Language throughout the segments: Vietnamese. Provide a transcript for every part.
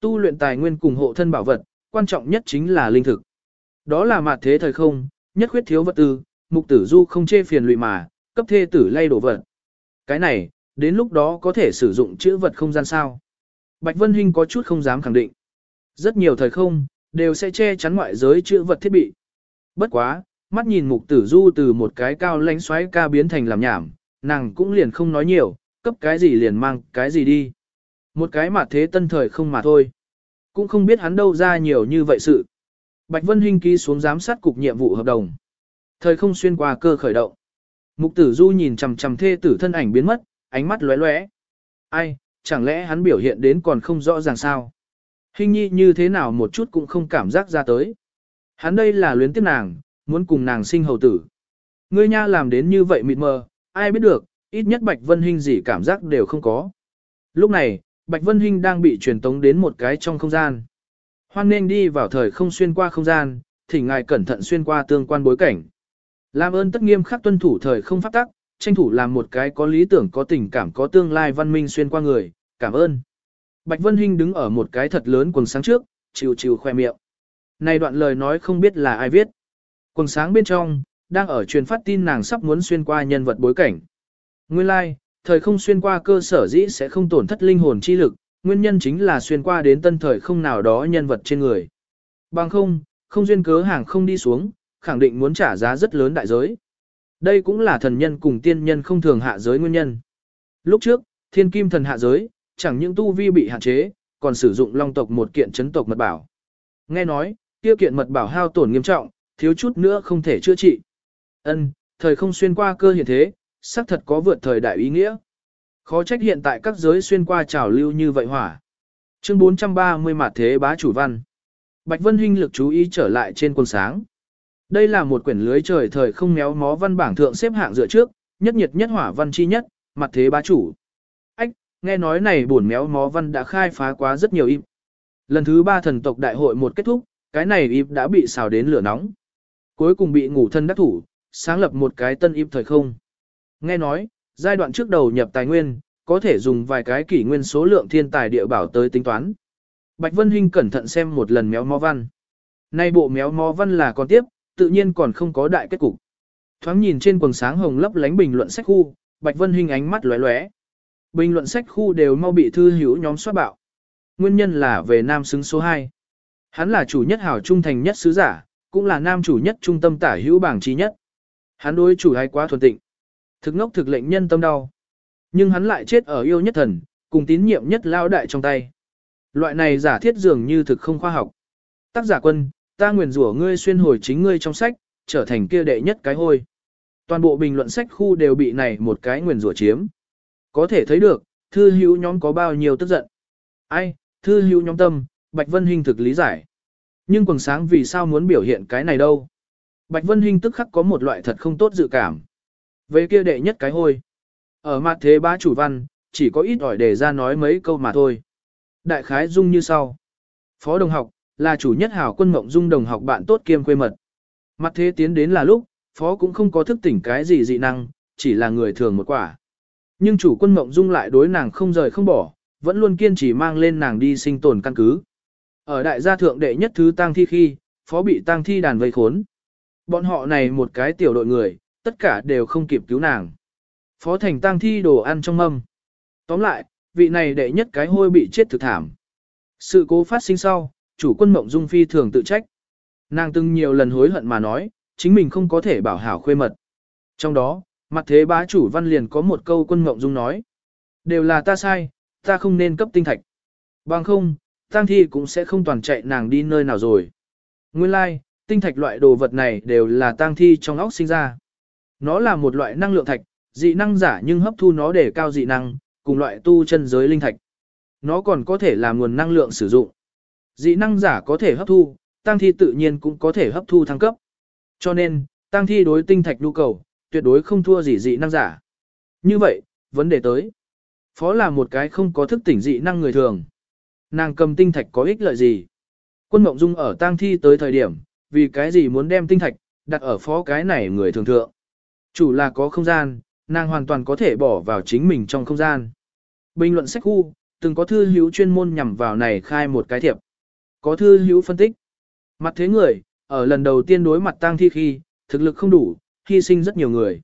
Tu luyện tài nguyên cùng hộ thân bảo vật, quan trọng nhất chính là linh thực. Đó là mặt thế thời không, nhất khuyết thiếu vật tư, mục tử du không chê phiền lụy mà, cấp thê tử lay đổ vật. Cái này, đến lúc đó có thể sử dụng chữ vật không gian sao. Bạch Vân Hinh có chút không dám khẳng định. Rất nhiều thời không, đều sẽ che chắn ngoại giới chữ vật thiết bị. Bất quá, mắt nhìn mục tử du từ một cái cao lánh xoáy ca biến thành làm nhảm, nàng cũng liền không nói nhiều, cấp cái gì liền mang cái gì đi. Một cái mà thế tân thời không mà thôi. Cũng không biết hắn đâu ra nhiều như vậy sự. Bạch Vân Hinh ký xuống giám sát cục nhiệm vụ hợp đồng. Thời không xuyên qua cơ khởi động. Mục tử du nhìn chằm chằm thê tử thân ảnh biến mất, ánh mắt lóe lóe. Ai, chẳng lẽ hắn biểu hiện đến còn không rõ ràng sao? Hình nhi như thế nào một chút cũng không cảm giác ra tới. Hắn đây là luyến tiếc nàng, muốn cùng nàng sinh hầu tử. Ngươi nha làm đến như vậy mịt mờ, ai biết được, ít nhất Bạch Vân Hinh gì cảm giác đều không có. Lúc này, Bạch Vân Hinh đang bị truyền tống đến một cái trong không gian. Hoan nên đi vào thời không xuyên qua không gian, thỉnh ngài cẩn thận xuyên qua tương quan bối cảnh. Làm ơn tất nghiêm khắc tuân thủ thời không pháp tắc, tranh thủ làm một cái có lý tưởng có tình cảm có tương lai văn minh xuyên qua người, cảm ơn. Bạch Vân Hinh đứng ở một cái thật lớn quần sáng trước, chiều chiều khoe miệng. Này đoạn lời nói không biết là ai viết. Quần sáng bên trong, đang ở truyền phát tin nàng sắp muốn xuyên qua nhân vật bối cảnh. Nguyên lai, like, thời không xuyên qua cơ sở dĩ sẽ không tổn thất linh hồn chi lực, nguyên nhân chính là xuyên qua đến tân thời không nào đó nhân vật trên người. Bằng không, không duyên cớ hàng không đi xuống, khẳng định muốn trả giá rất lớn đại giới. Đây cũng là thần nhân cùng tiên nhân không thường hạ giới nguyên nhân. Lúc trước, thiên kim thần hạ giới, chẳng những tu vi bị hạn chế, còn sử dụng long tộc một kiện chấn tộc mật bảo. Nghe nói, kia kiện mật bảo hao tổn nghiêm trọng, thiếu chút nữa không thể chữa trị. Ân, thời không xuyên qua cơ hiện thế, xác thật có vượt thời đại ý nghĩa. Khó trách hiện tại các giới xuyên qua trào lưu như vậy hỏa. Chương 430 mặt thế bá chủ văn. Bạch Vân Hinh lực chú ý trở lại trên quần sáng. Đây là một quyển lưới trời thời không méo mó văn bảng thượng xếp hạng dựa trước, nhất nhiệt nhất hỏa văn chi nhất, mặt thế bá chủ. Ách, nghe nói này buồn méo mó văn đã khai phá quá rất nhiều im. Lần thứ ba thần tộc đại hội một kết thúc, cái này im đã bị xào đến lửa nóng. Cuối cùng bị ngủ thân đắc thủ, sáng lập một cái tân im thời không. Nghe nói, giai đoạn trước đầu nhập tài nguyên, có thể dùng vài cái kỷ nguyên số lượng thiên tài địa bảo tới tính toán. Bạch Vân Hinh cẩn thận xem một lần méo mó văn. Nay bộ méo mó văn là còn tiếp, tự nhiên còn không có đại kết cục. Thoáng nhìn trên quần sáng hồng lấp lánh bình luận sách khu, Bạch Vân Hinh ánh mắt lóe lóe. Bình luận sách khu đều mau bị thư hữu nhóm soát bạo. Nguyên nhân là về nam xứng số 2. Hắn là chủ nhất hảo trung thành nhất sứ giả, cũng là nam chủ nhất trung tâm tả hữu bảng trí nhất. Hắn đối chủ hay quá thuần tịnh. Thực ngốc thực lệnh nhân tâm đau. Nhưng hắn lại chết ở yêu nhất thần, cùng tín nhiệm nhất lao đại trong tay. Loại này giả thiết dường như thực không khoa học. Tác giả quân, ta nguyền rủa ngươi xuyên hồi chính ngươi trong sách, trở thành kia đệ nhất cái hôi. Toàn bộ bình luận sách khu đều bị này một cái nguyền rủa chiếm. Có thể thấy được, thư hữu nhóm có bao nhiêu tức giận. Ai, thư hữu nhóm tâm, Bạch Vân Hinh thực lý giải. Nhưng quần sáng vì sao muốn biểu hiện cái này đâu? Bạch Vân Hinh tức khắc có một loại thật không tốt dự cảm. Về kia đệ nhất cái hôi. Ở mặt thế bá chủ văn, chỉ có ít ỏi để ra nói mấy câu mà thôi. Đại khái dung như sau. Phó đồng học, là chủ nhất hảo quân mộng dung đồng học bạn tốt kiêm quê mật. Mặt thế tiến đến là lúc, phó cũng không có thức tỉnh cái gì dị năng, chỉ là người thường một quả. Nhưng chủ quân mộng dung lại đối nàng không rời không bỏ, vẫn luôn kiên trì mang lên nàng đi sinh tồn căn cứ. Ở đại gia thượng đệ nhất thứ tang thi khi, phó bị tang thi đàn vây khốn. Bọn họ này một cái tiểu đội người, tất cả đều không kịp cứu nàng. Phó thành tang thi đồ ăn trong mâm. Tóm lại, vị này đệ nhất cái hôi bị chết thực thảm. Sự cố phát sinh sau, chủ quân mộng dung phi thường tự trách. Nàng từng nhiều lần hối hận mà nói, chính mình không có thể bảo hảo khuê mật. Trong đó, mặt thế bá chủ văn liền có một câu quân mộng dung nói. Đều là ta sai, ta không nên cấp tinh thạch. Bằng không, tang thi cũng sẽ không toàn chạy nàng đi nơi nào rồi. Nguyên lai, like, tinh thạch loại đồ vật này đều là tang thi trong óc sinh ra. Nó là một loại năng lượng thạch, dị năng giả nhưng hấp thu nó để cao dị năng, cùng loại tu chân giới linh thạch. Nó còn có thể là nguồn năng lượng sử dụng. Dị năng giả có thể hấp thu, tăng thi tự nhiên cũng có thể hấp thu thăng cấp. Cho nên, tăng thi đối tinh thạch nhu cầu, tuyệt đối không thua gì dị năng giả. Như vậy, vấn đề tới. Phó là một cái không có thức tỉnh dị năng người thường. Nàng cầm tinh thạch có ích lợi gì? Quân Mộng Dung ở tang thi tới thời điểm, vì cái gì muốn đem tinh thạch, đặt ở phó cái này người thường thượng. Chủ là có không gian, nàng hoàn toàn có thể bỏ vào chính mình trong không gian. Bình luận sách khu, từng có thư hữu chuyên môn nhằm vào này khai một cái thiệp. Có thư hữu phân tích. Mặt thế người, ở lần đầu tiên đối mặt tang thi khi, thực lực không đủ, hy sinh rất nhiều người.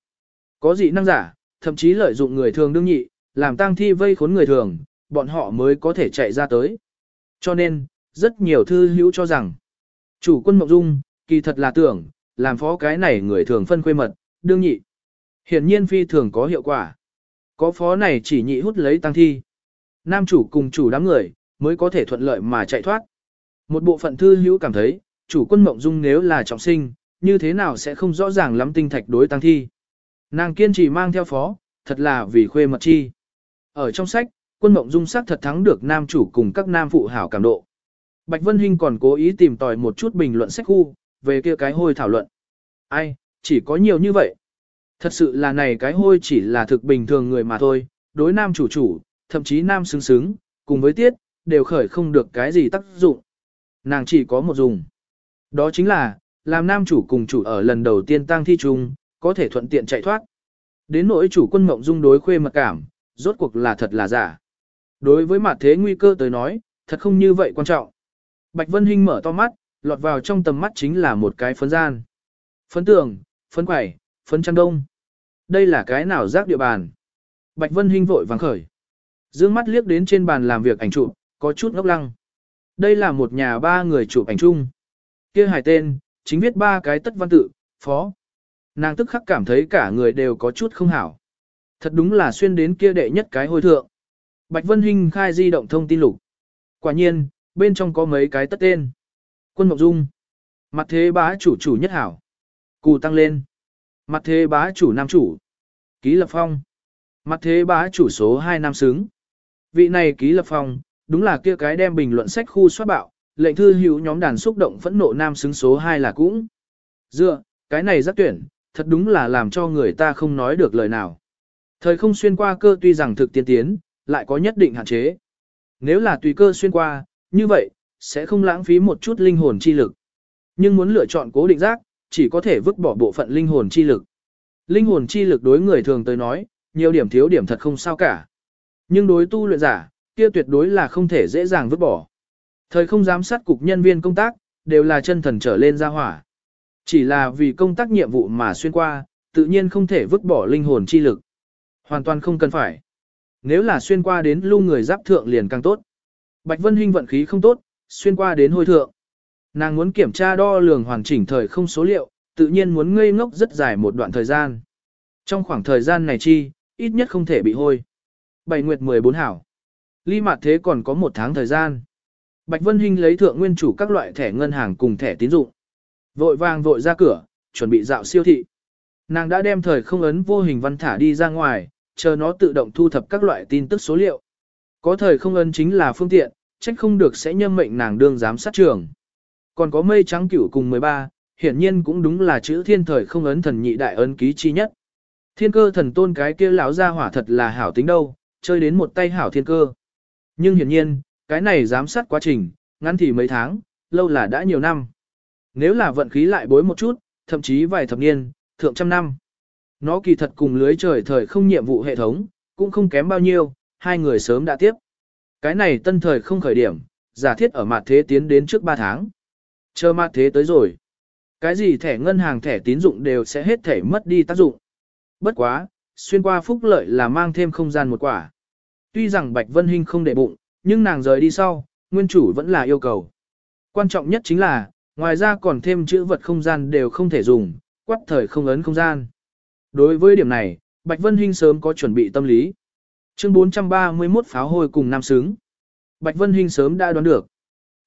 Có dị năng giả, thậm chí lợi dụng người thường đương nhị, làm tang thi vây khốn người thường, bọn họ mới có thể chạy ra tới. Cho nên, rất nhiều thư hữu cho rằng, chủ quân Mộng Dung, kỳ thật là tưởng, làm phó cái này người thường phân khuê mật, đương nhị. Hiển nhiên phi thường có hiệu quả. Có phó này chỉ nhị hút lấy tăng thi. Nam chủ cùng chủ đám người, mới có thể thuận lợi mà chạy thoát. Một bộ phận thư hữu cảm thấy, chủ quân mộng dung nếu là trọng sinh, như thế nào sẽ không rõ ràng lắm tinh thạch đối tăng thi. Nàng kiên trì mang theo phó, thật là vì khuê mật chi. Ở trong sách, quân mộng dung sắc thật thắng được nam chủ cùng các nam phụ hảo cảm độ. Bạch Vân Hinh còn cố ý tìm tòi một chút bình luận sách khu, về kia cái hôi thảo luận. Ai, chỉ có nhiều như vậy. Thật sự là này cái hôi chỉ là thực bình thường người mà thôi, đối nam chủ chủ, thậm chí nam xứng xứng, cùng với tiết, đều khởi không được cái gì tác dụng. Nàng chỉ có một dùng. Đó chính là, làm nam chủ cùng chủ ở lần đầu tiên tăng thi chung, có thể thuận tiện chạy thoát. Đến nỗi chủ quân mộng dung đối khuê mật cảm, rốt cuộc là thật là giả. Đối với mặt thế nguy cơ tới nói, thật không như vậy quan trọng. Bạch Vân Hinh mở to mắt, lọt vào trong tầm mắt chính là một cái phấn gian. Phấn tường, phấn quẩy, phấn trăng đông. Đây là cái nào rác địa bàn. Bạch Vân Hinh vội vàng khởi. Dương mắt liếc đến trên bàn làm việc ảnh chụp, có chút ngốc lăng. Đây là một nhà ba người chụp ảnh chung. kia hài tên, chính viết ba cái tất văn tự, phó. Nàng tức khắc cảm thấy cả người đều có chút không hảo. Thật đúng là xuyên đến kia đệ nhất cái hồi thượng. Bạch Vân Hinh khai di động thông tin lục. Quả nhiên, bên trong có mấy cái tất tên. Quân Mộc Dung. Mặt thế bá chủ chủ nhất hảo. Cù tăng lên. Mặt thế bá chủ nam chủ. Ký lập phong. Mặt thế bá chủ số 2 nam xứng. Vị này ký lập phong, đúng là kia cái đem bình luận sách khu soát bạo, lệnh thư hữu nhóm đàn xúc động phẫn nộ nam xứng số 2 là cũng. Dựa, cái này rất tuyển, thật đúng là làm cho người ta không nói được lời nào. Thời không xuyên qua cơ tuy rằng thực tiên tiến, lại có nhất định hạn chế. Nếu là tùy cơ xuyên qua, như vậy, sẽ không lãng phí một chút linh hồn chi lực. Nhưng muốn lựa chọn cố định giác, chỉ có thể vứt bỏ bộ phận linh hồn chi lực. Linh hồn chi lực đối người thường tới nói, nhiều điểm thiếu điểm thật không sao cả. Nhưng đối tu luyện giả, kia tuyệt đối là không thể dễ dàng vứt bỏ. Thời không giám sát cục nhân viên công tác, đều là chân thần trở lên ra hỏa. Chỉ là vì công tác nhiệm vụ mà xuyên qua, tự nhiên không thể vứt bỏ linh hồn chi lực. Hoàn toàn không cần phải. Nếu là xuyên qua đến lưu người giáp thượng liền càng tốt. Bạch Vân Hinh vận khí không tốt, xuyên qua đến hôi thượng. Nàng muốn kiểm tra đo lường hoàn chỉnh thời không số liệu, tự nhiên muốn ngây ngốc rất dài một đoạn thời gian. Trong khoảng thời gian này chi, ít nhất không thể bị hôi. Bảy nguyệt 14 hảo. Ly mặt thế còn có một tháng thời gian. Bạch Vân Hinh lấy thượng nguyên chủ các loại thẻ ngân hàng cùng thẻ tín dụng. Vội vàng vội ra cửa, chuẩn bị dạo siêu thị. Nàng đã đem thời không ấn vô hình văn thả đi ra ngoài, chờ nó tự động thu thập các loại tin tức số liệu. Có thời không ấn chính là phương tiện, trách không được sẽ nhâm mệnh nàng đương giám sát trường. Còn có mây trắng cửu cùng 13, hiển nhiên cũng đúng là chữ thiên thời không ấn thần nhị đại ấn ký chi nhất. Thiên cơ thần tôn cái kia lão ra hỏa thật là hảo tính đâu, chơi đến một tay hảo thiên cơ. Nhưng hiển nhiên, cái này giám sát quá trình, ngắn thì mấy tháng, lâu là đã nhiều năm. Nếu là vận khí lại bối một chút, thậm chí vài thập niên, thượng trăm năm. Nó kỳ thật cùng lưới trời thời không nhiệm vụ hệ thống, cũng không kém bao nhiêu, hai người sớm đã tiếp. Cái này tân thời không khởi điểm, giả thiết ở mặt thế tiến đến trước 3 tháng. Chờ mặt thế tới rồi. Cái gì thẻ ngân hàng thẻ tín dụng đều sẽ hết thể mất đi tác dụng. Bất quá, xuyên qua phúc lợi là mang thêm không gian một quả. Tuy rằng Bạch Vân Hinh không để bụng, nhưng nàng rời đi sau, nguyên chủ vẫn là yêu cầu. Quan trọng nhất chính là, ngoài ra còn thêm chữ vật không gian đều không thể dùng, quát thời không ấn không gian. Đối với điểm này, Bạch Vân Hinh sớm có chuẩn bị tâm lý. Chương 431 pháo hôi cùng nam sướng. Bạch Vân Hinh sớm đã đoán được.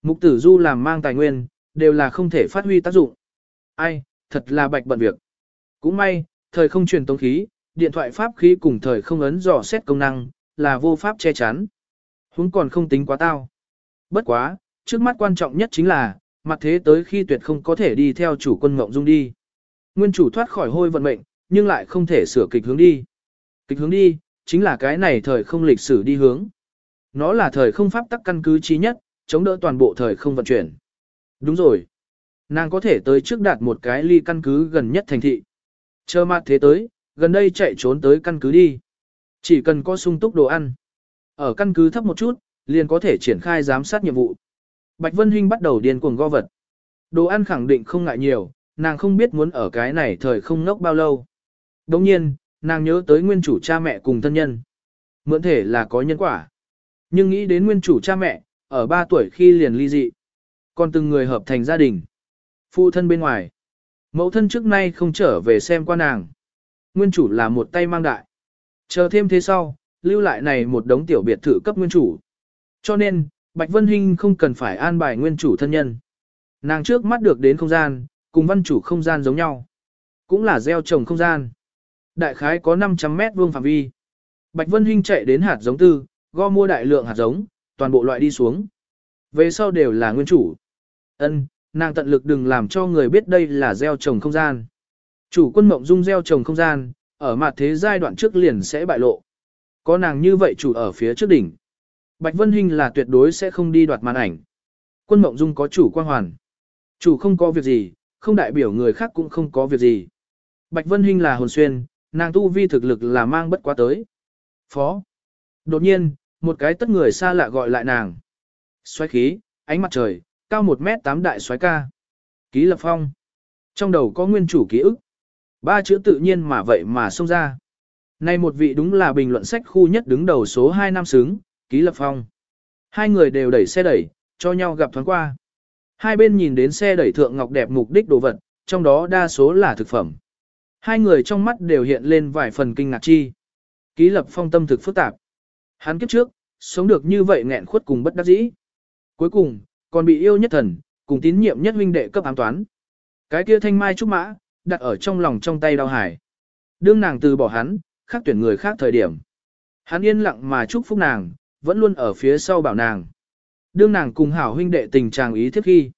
Mục tử du làm mang tài nguyên, đều là không thể phát huy tác dụng. Ai, thật là bạch bận việc. Cũng may, thời không truyền tống khí, điện thoại pháp khí cùng thời không ấn dò xét công năng, là vô pháp che chắn. Huống còn không tính quá tao. Bất quá, trước mắt quan trọng nhất chính là, mặt thế tới khi tuyệt không có thể đi theo chủ quân ngộng dung đi. Nguyên chủ thoát khỏi hôi vận mệnh, nhưng lại không thể sửa kịch hướng đi. Kịch hướng đi, chính là cái này thời không lịch sử đi hướng. Nó là thời không pháp tắc căn cứ trí nhất, chống đỡ toàn bộ thời không vận chuyển. Đúng rồi. Nàng có thể tới trước đạt một cái ly căn cứ gần nhất thành thị. Chờ mặt thế tới, gần đây chạy trốn tới căn cứ đi. Chỉ cần có sung túc đồ ăn. Ở căn cứ thấp một chút, liền có thể triển khai giám sát nhiệm vụ. Bạch Vân Hinh bắt đầu điên cuồng go vật. Đồ ăn khẳng định không ngại nhiều, nàng không biết muốn ở cái này thời không nốc bao lâu. Đồng nhiên, nàng nhớ tới nguyên chủ cha mẹ cùng thân nhân. Mượn thể là có nhân quả. Nhưng nghĩ đến nguyên chủ cha mẹ, ở 3 tuổi khi liền ly dị. Còn từng người hợp thành gia đình. Phụ thân bên ngoài. Mẫu thân trước nay không trở về xem qua nàng. Nguyên chủ là một tay mang đại. Chờ thêm thế sau, lưu lại này một đống tiểu biệt thự cấp nguyên chủ. Cho nên, Bạch Vân Hinh không cần phải an bài nguyên chủ thân nhân. Nàng trước mắt được đến không gian, cùng văn chủ không gian giống nhau. Cũng là gieo trồng không gian. Đại khái có 500 mét vuông phạm vi. Bạch Vân Hinh chạy đến hạt giống tư, go mua đại lượng hạt giống, toàn bộ loại đi xuống. Về sau đều là nguyên chủ. Ân, nàng tận lực đừng làm cho người biết đây là gieo trồng không gian. Chủ quân mộng dung gieo trồng không gian, ở mặt thế giai đoạn trước liền sẽ bại lộ. Có nàng như vậy chủ ở phía trước đỉnh. Bạch Vân Hinh là tuyệt đối sẽ không đi đoạt màn ảnh. Quân mộng dung có chủ quan hoàn. Chủ không có việc gì, không đại biểu người khác cũng không có việc gì. Bạch Vân Hinh là hồn xuyên, nàng tu vi thực lực là mang bất quá tới. Phó. Đột nhiên, một cái tất người xa lạ gọi lại nàng. Xoáy khí, ánh mặt trời, cao 1 mét 8 đại xoáy ca. Ký lập phong. Trong đầu có nguyên chủ ký ức. Ba chữ tự nhiên mà vậy mà xông ra. Này một vị đúng là bình luận sách khu nhất đứng đầu số 2 năm xứng, ký lập phong. Hai người đều đẩy xe đẩy, cho nhau gặp thoáng qua. Hai bên nhìn đến xe đẩy thượng ngọc đẹp mục đích đồ vật, trong đó đa số là thực phẩm. Hai người trong mắt đều hiện lên vài phần kinh ngạc chi. Ký lập phong tâm thực phức tạp. Hắn kiếp trước, sống được như vậy nghẹn khuất cùng bất đắc dĩ. Cuối cùng, còn bị yêu nhất thần, cùng tín nhiệm nhất huynh đệ cấp ám toán. Cái kia thanh mai trúc mã, đặt ở trong lòng trong tay đau hải. Đương nàng từ bỏ hắn, khác tuyển người khác thời điểm. Hắn yên lặng mà chúc phúc nàng, vẫn luôn ở phía sau bảo nàng. Đương nàng cùng hảo huynh đệ tình trạng ý thiết khi.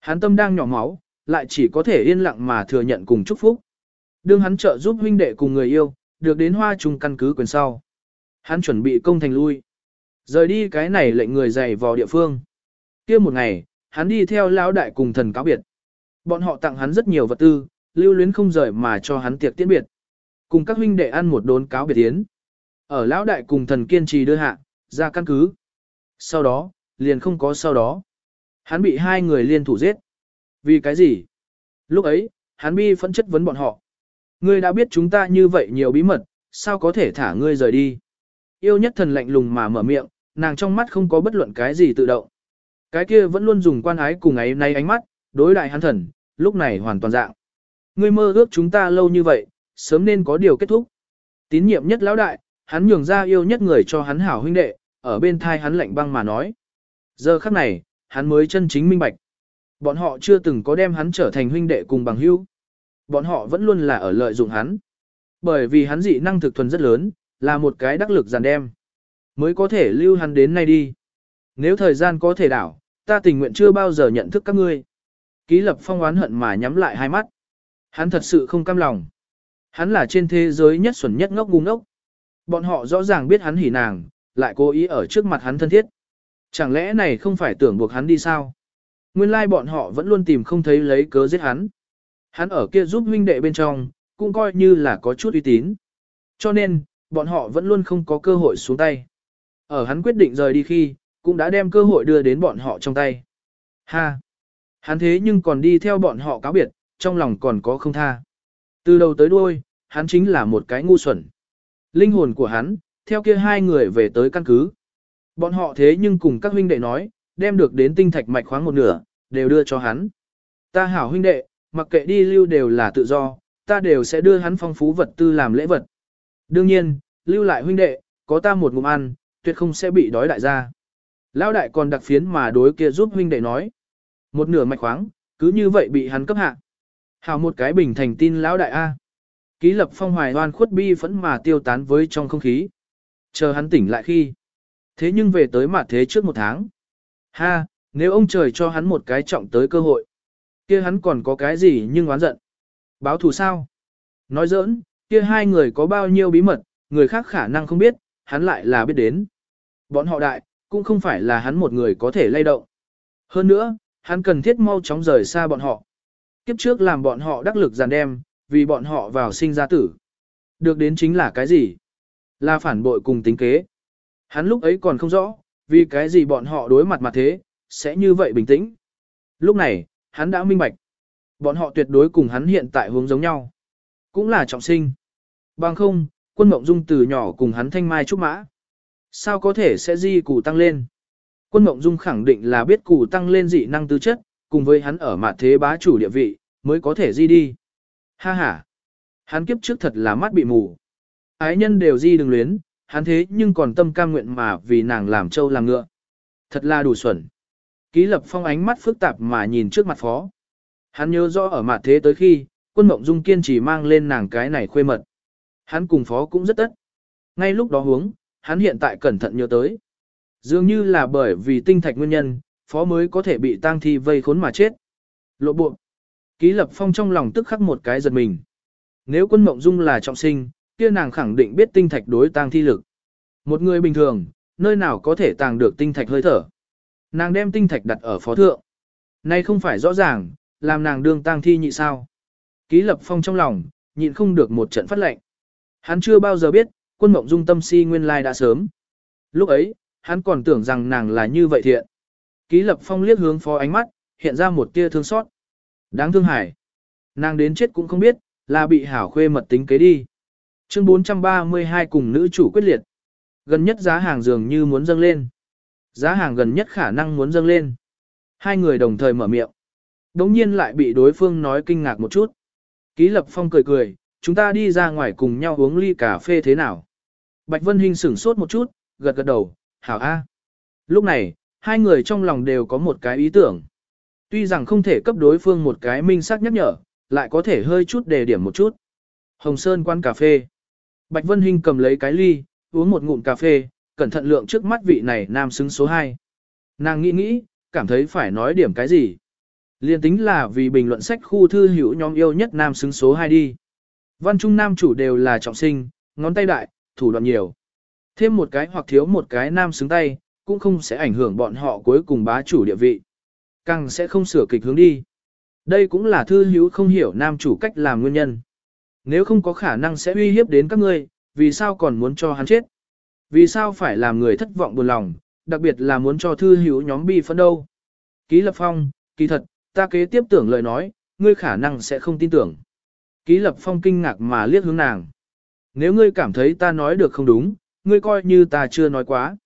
Hắn tâm đang nhỏ máu, lại chỉ có thể yên lặng mà thừa nhận cùng chúc phúc. Đương hắn trợ giúp huynh đệ cùng người yêu, được đến hoa trùng căn cứ quyền sau. Hắn chuẩn bị công thành lui. Rời đi cái này lệnh người dày vào địa phương kia một ngày, hắn đi theo lão đại cùng thần cáo biệt. Bọn họ tặng hắn rất nhiều vật tư, lưu luyến không rời mà cho hắn tiệc tiễn biệt. Cùng các huynh đệ ăn một đốn cáo biệt yến. Ở lão đại cùng thần kiên trì đưa hạ, ra căn cứ. Sau đó, liền không có sau đó. Hắn bị hai người liên thủ giết. Vì cái gì? Lúc ấy, hắn bi phẫn chất vấn bọn họ. Ngươi đã biết chúng ta như vậy nhiều bí mật, sao có thể thả ngươi rời đi? Yêu nhất thần lạnh lùng mà mở miệng, nàng trong mắt không có bất luận cái gì tự động. Cái kia vẫn luôn dùng quan ái cùng ấy nay ánh mắt, đối đại hắn thần, lúc này hoàn toàn dạng. Ngươi mơ ước chúng ta lâu như vậy, sớm nên có điều kết thúc. Tín nhiệm nhất lão đại, hắn nhường ra yêu nhất người cho hắn hảo huynh đệ, ở bên thai hắn lạnh băng mà nói. Giờ khắc này, hắn mới chân chính minh bạch. Bọn họ chưa từng có đem hắn trở thành huynh đệ cùng bằng hữu. Bọn họ vẫn luôn là ở lợi dụng hắn. Bởi vì hắn dị năng thực thuần rất lớn, là một cái đắc lực giàn đem. Mới có thể lưu hắn đến nay đi. Nếu thời gian có thể đảo, ta tình nguyện chưa bao giờ nhận thức các ngươi. Ký lập phong oán hận mà nhắm lại hai mắt. Hắn thật sự không cam lòng. Hắn là trên thế giới nhất xuẩn nhất ngốc ngu ngốc. Bọn họ rõ ràng biết hắn hỉ nàng, lại cố ý ở trước mặt hắn thân thiết. Chẳng lẽ này không phải tưởng buộc hắn đi sao? Nguyên lai like bọn họ vẫn luôn tìm không thấy lấy cớ giết hắn. Hắn ở kia giúp huynh đệ bên trong, cũng coi như là có chút uy tín. Cho nên, bọn họ vẫn luôn không có cơ hội xuống tay. Ở hắn quyết định rời đi khi, cũng đã đem cơ hội đưa đến bọn họ trong tay. Ha! Hắn thế nhưng còn đi theo bọn họ cáo biệt, trong lòng còn có không tha. Từ đầu tới đuôi, hắn chính là một cái ngu xuẩn. Linh hồn của hắn, theo kia hai người về tới căn cứ. Bọn họ thế nhưng cùng các huynh đệ nói, đem được đến tinh thạch mạch khoáng một nửa, đều đưa cho hắn. Ta hảo huynh đệ, mặc kệ đi lưu đều là tự do, ta đều sẽ đưa hắn phong phú vật tư làm lễ vật. Đương nhiên, lưu lại huynh đệ, có ta một ngụm ăn, tuyệt không sẽ bị đói đại gia. Lão đại còn đặc phiến mà đối kia giúp huynh đệ nói. Một nửa mạch khoáng, cứ như vậy bị hắn cấp hạ. Hảo một cái bình thành tin lão đại A. Ký lập phong hoài hoan khuất bi phẫn mà tiêu tán với trong không khí. Chờ hắn tỉnh lại khi. Thế nhưng về tới mặt thế trước một tháng. Ha, nếu ông trời cho hắn một cái trọng tới cơ hội. kia hắn còn có cái gì nhưng oán giận. Báo thù sao? Nói giỡn, kia hai người có bao nhiêu bí mật, người khác khả năng không biết, hắn lại là biết đến. Bọn họ đại, cũng không phải là hắn một người có thể lay động. Hơn nữa, hắn cần thiết mau chóng rời xa bọn họ. Kiếp trước làm bọn họ đắc lực giàn đem, vì bọn họ vào sinh ra tử. Được đến chính là cái gì? Là phản bội cùng tính kế. Hắn lúc ấy còn không rõ, vì cái gì bọn họ đối mặt mà thế, sẽ như vậy bình tĩnh. Lúc này, hắn đã minh bạch. Bọn họ tuyệt đối cùng hắn hiện tại hướng giống nhau. Cũng là trọng sinh. Bằng không, quân mộng dung từ nhỏ cùng hắn thanh mai trúc mã. Sao có thể sẽ di cụ tăng lên? Quân mộng dung khẳng định là biết cụ tăng lên dị năng tư chất, cùng với hắn ở mặt thế bá chủ địa vị, mới có thể di đi. Ha ha! Hắn kiếp trước thật là mắt bị mù. Ái nhân đều di đừng luyến, hắn thế nhưng còn tâm cam nguyện mà vì nàng làm trâu làm ngựa. Thật là đủ xuẩn. Ký lập phong ánh mắt phức tạp mà nhìn trước mặt phó. Hắn nhớ rõ ở mặt thế tới khi, quân mộng dung kiên trì mang lên nàng cái này khuê mật. Hắn cùng phó cũng rất tất. Ngay lúc đó hướng, hắn hiện tại cẩn thận nhớ tới. Dường như là bởi vì tinh thạch nguyên nhân, phó mới có thể bị tang thi vây khốn mà chết. Lộ buộc. Ký lập phong trong lòng tức khắc một cái giật mình. Nếu quân mộng dung là trọng sinh, kia nàng khẳng định biết tinh thạch đối tang thi lực. Một người bình thường, nơi nào có thể tàng được tinh thạch hơi thở. Nàng đem tinh thạch đặt ở phó thượng. Nay không phải rõ ràng, làm nàng đương tang thi nhị sao. Ký lập phong trong lòng, nhịn không được một trận phát lệnh. Hắn chưa bao giờ biết, quân mộng dung tâm si nguyên lai đã sớm. Lúc ấy, hắn còn tưởng rằng nàng là như vậy thiện. Ký lập phong liếc hướng phó ánh mắt, hiện ra một tia thương xót. Đáng thương hải. Nàng đến chết cũng không biết, là bị hảo khuê mật tính kế đi. Chương 432 cùng nữ chủ quyết liệt. Gần nhất giá hàng dường như muốn dâng lên. Giá hàng gần nhất khả năng muốn dâng lên. Hai người đồng thời mở miệng. Đống nhiên lại bị đối phương nói kinh ngạc một chút. Ký lập phong cười cười, chúng ta đi ra ngoài cùng nhau uống ly cà phê thế nào. Bạch Vân Hinh sửng sốt một chút, gật gật đầu, hảo a. Lúc này, hai người trong lòng đều có một cái ý tưởng. Tuy rằng không thể cấp đối phương một cái minh xác nhắc nhở, lại có thể hơi chút đề điểm một chút. Hồng Sơn quán cà phê. Bạch Vân Hinh cầm lấy cái ly, uống một ngụm cà phê, cẩn thận lượng trước mắt vị này nam xứng số 2. Nàng nghĩ nghĩ, cảm thấy phải nói điểm cái gì. Liên tính là vì bình luận sách khu thư hữu nhóm yêu nhất nam xứng số 2 đi. Văn trung nam chủ đều là trọng sinh, ngón tay đại, thủ đoạn nhiều. Thêm một cái hoặc thiếu một cái nam xứng tay, cũng không sẽ ảnh hưởng bọn họ cuối cùng bá chủ địa vị. Càng sẽ không sửa kịch hướng đi. Đây cũng là thư hữu không hiểu nam chủ cách làm nguyên nhân. Nếu không có khả năng sẽ uy hiếp đến các ngươi, vì sao còn muốn cho hắn chết? Vì sao phải làm người thất vọng buồn lòng, đặc biệt là muốn cho thư hữu nhóm bi phân đâu? Ký lập phong, kỳ thật, ta kế tiếp tưởng lời nói, ngươi khả năng sẽ không tin tưởng. Ký lập phong kinh ngạc mà liếc hướng nàng. Nếu ngươi cảm thấy ta nói được không đúng, ngươi coi như ta chưa nói quá.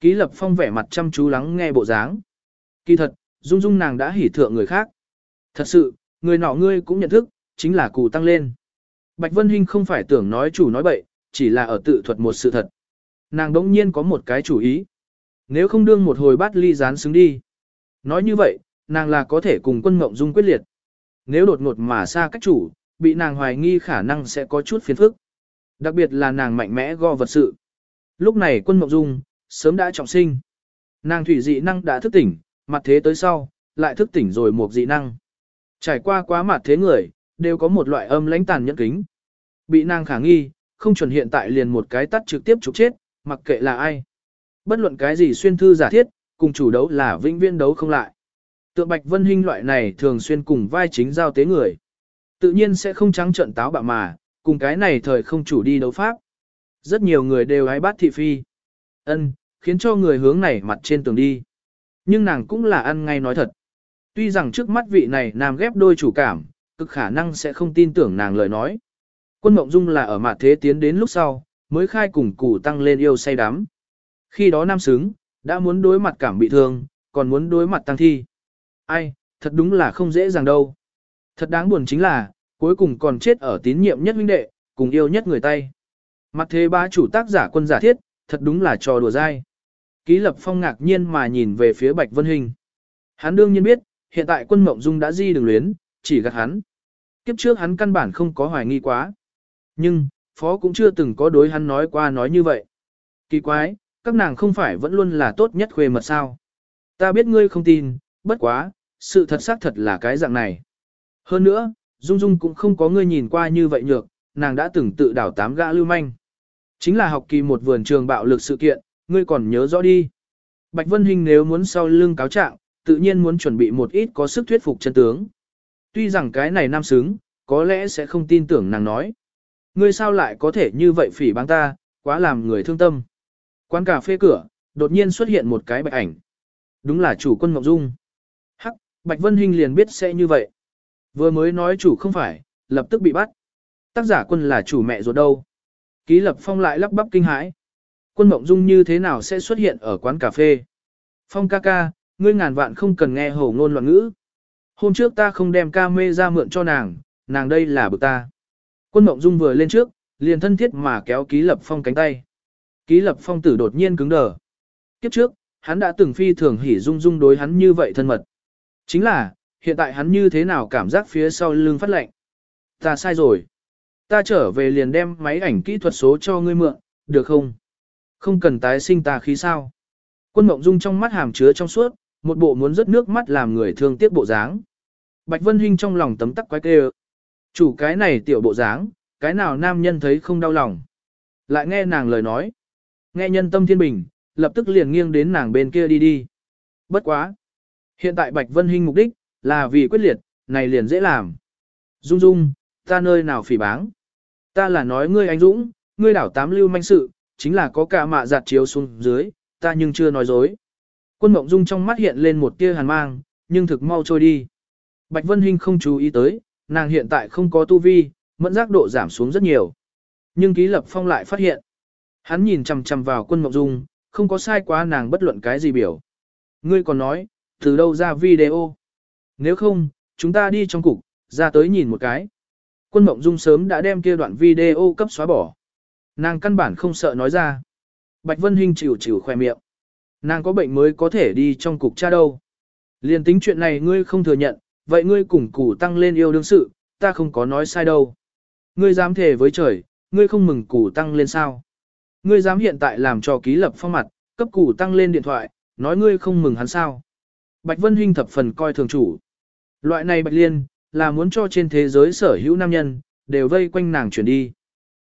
Ký lập phong vẻ mặt chăm chú lắng nghe bộ dáng. Kỳ thật, dung dung nàng đã hỉ thượng người khác. Thật sự, người nọ ngươi cũng nhận thức, chính là cụ tăng lên. Bạch Vân Hinh không phải tưởng nói chủ nói bậy, chỉ là ở tự thuật một sự thật. Nàng đống nhiên có một cái chủ ý. Nếu không đương một hồi bát ly rán xứng đi. Nói như vậy, nàng là có thể cùng quân mộng dung quyết liệt. Nếu đột ngột mà xa cách chủ, bị nàng hoài nghi khả năng sẽ có chút phiền phức. Đặc biệt là nàng mạnh mẽ go vật sự. Lúc này quân mộng dung, sớm đã trọng sinh. Nàng thủy dị năng đã thức tỉnh, mặt thế tới sau, lại thức tỉnh rồi một dị năng. Trải qua quá mặt thế người, đều có một loại âm lãnh tàn nhẫn kính. Bị nàng khả nghi, không chuẩn hiện tại liền một cái tắt trực tiếp trục chết, mặc kệ là ai. Bất luận cái gì xuyên thư giả thiết, cùng chủ đấu là vĩnh viên đấu không lại. Tượng Bạch Vân Hinh loại này thường xuyên cùng vai chính giao tế người. Tự nhiên sẽ không trắng trận táo bạo mà, cùng cái này thời không chủ đi đấu pháp. Rất nhiều người đều hái bát thị phi. ân khiến cho người hướng này mặt trên tường đi. Nhưng nàng cũng là ăn ngay nói thật. Tuy rằng trước mắt vị này nam ghép đôi chủ cảm, cực khả năng sẽ không tin tưởng nàng lời nói. Quân Mộng Dung là ở mặt thế tiến đến lúc sau, mới khai cùng củ tăng lên yêu say đắm. Khi đó nam xứng, đã muốn đối mặt cảm bị thương, còn muốn đối mặt tăng thi. Ai, thật đúng là không dễ dàng đâu. Thật đáng buồn chính là, cuối cùng còn chết ở tín nhiệm nhất huynh đệ, cùng yêu nhất người tay. Mặt thế ba chủ tác giả quân giả thiết, thật đúng là trò đùa dai. Ký lập phong ngạc nhiên mà nhìn về phía Bạch Vân Hình. Hắn đương nhiên biết, hiện tại quân mộng dung đã di đường luyến, chỉ gạt hắn. Kiếp trước hắn căn bản không có hoài nghi quá. Nhưng, phó cũng chưa từng có đối hắn nói qua nói như vậy. Kỳ quái, các nàng không phải vẫn luôn là tốt nhất khuê mật sao. Ta biết ngươi không tin, bất quá, sự thật xác thật là cái dạng này. Hơn nữa, Dung Dung cũng không có ngươi nhìn qua như vậy nhược, nàng đã từng tự đảo tám gã lưu manh. Chính là học kỳ một vườn trường bạo lực sự kiện, ngươi còn nhớ rõ đi. Bạch Vân Hinh nếu muốn sau lưng cáo trạng, tự nhiên muốn chuẩn bị một ít có sức thuyết phục chân tướng. Tuy rằng cái này nam xứng, có lẽ sẽ không tin tưởng nàng nói. Ngươi sao lại có thể như vậy phỉ báng ta, quá làm người thương tâm. Quán cà phê cửa, đột nhiên xuất hiện một cái bạch ảnh. Đúng là chủ quân Ngọc Dung. Hắc, Bạch Vân Hinh liền biết sẽ như vậy. Vừa mới nói chủ không phải, lập tức bị bắt. Tác giả quân là chủ mẹ ruột đâu. Ký lập phong lại lắp bắp kinh hãi. Quân Mộng Dung như thế nào sẽ xuất hiện ở quán cà phê? Phong ca ca, ngươi ngàn vạn không cần nghe hổ ngôn loạn ngữ. Hôm trước ta không đem ca mê ra mượn cho nàng, nàng đây là bực ta. Quân Mộng Dung vừa lên trước, liền thân thiết mà kéo Ký Lập Phong cánh tay. Ký Lập Phong tử đột nhiên cứng đờ. Kiếp trước, hắn đã từng phi thường hỉ dung dung đối hắn như vậy thân mật. Chính là, hiện tại hắn như thế nào cảm giác phía sau lưng phát lạnh. Ta sai rồi. Ta trở về liền đem máy ảnh kỹ thuật số cho ngươi mượn, được không? Không cần tái sinh ta khí sao? Quân Mộng Dung trong mắt hàm chứa trong suốt, một bộ muốn rớt nước mắt làm người thương tiếc bộ dáng. Bạch Vân Hinh trong lòng tấm tắc quái kê Chủ cái này tiểu bộ dáng, cái nào nam nhân thấy không đau lòng. Lại nghe nàng lời nói. Nghe nhân tâm thiên bình, lập tức liền nghiêng đến nàng bên kia đi đi. Bất quá. Hiện tại Bạch Vân Hinh mục đích, là vì quyết liệt, này liền dễ làm. Dung Dung, ta nơi nào phỉ báng. Ta là nói ngươi anh Dũng, ngươi đảo tám lưu manh sự, chính là có cả mạ giặt chiếu xuống dưới, ta nhưng chưa nói dối. Quân Mộng Dung trong mắt hiện lên một tia hàn mang, nhưng thực mau trôi đi. Bạch Vân Hinh không chú ý tới, nàng hiện tại không có tu vi, mẫn giác độ giảm xuống rất nhiều. Nhưng ký lập phong lại phát hiện. Hắn nhìn chằm chằm vào quân Mộng Dung, không có sai quá nàng bất luận cái gì biểu. Ngươi còn nói, từ đâu ra video? Nếu không, chúng ta đi trong cục, ra tới nhìn một cái. Quân Mộng Dung sớm đã đem kia đoạn video cấp xóa bỏ. Nàng căn bản không sợ nói ra. Bạch Vân Hinh chịu chịu khoe miệng. Nàng có bệnh mới có thể đi trong cục cha đâu. Liên tính chuyện này ngươi không thừa nhận, vậy ngươi cùng củ tăng lên yêu đương sự, ta không có nói sai đâu. Ngươi dám thề với trời, ngươi không mừng củ tăng lên sao. Ngươi dám hiện tại làm cho ký lập phong mặt, cấp củ tăng lên điện thoại, nói ngươi không mừng hắn sao. Bạch Vân Hinh thập phần coi thường chủ. Loại này Bạch Liên, là muốn cho trên thế giới sở hữu nam nhân, đều vây quanh nàng chuyển đi.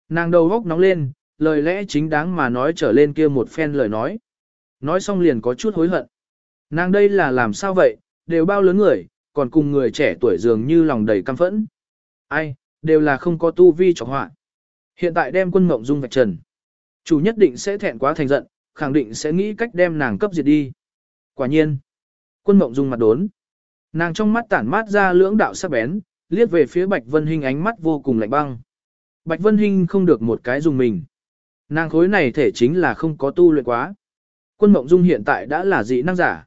Nàng đầu góc nóng lên, lời lẽ chính đáng mà nói trở lên kia một phen lời nói. Nói xong liền có chút hối hận. Nàng đây là làm sao vậy, đều bao lớn người, còn cùng người trẻ tuổi dường như lòng đầy căm phẫn. Ai, đều là không có tu vi cho họa. Hiện tại đem quân mộng dung vạch trần. Chủ nhất định sẽ thẹn quá thành giận, khẳng định sẽ nghĩ cách đem nàng cấp diệt đi. Quả nhiên, quân mộng dung mặt đốn. Nàng trong mắt tản mát ra lưỡng đạo sắc bén, liếc về phía Bạch Vân Hinh ánh mắt vô cùng lạnh băng. Bạch Vân Hinh không được một cái dùng mình. Nàng khối này thể chính là không có tu luyện quá. Quân Mộng Dung hiện tại đã là dị năng giả.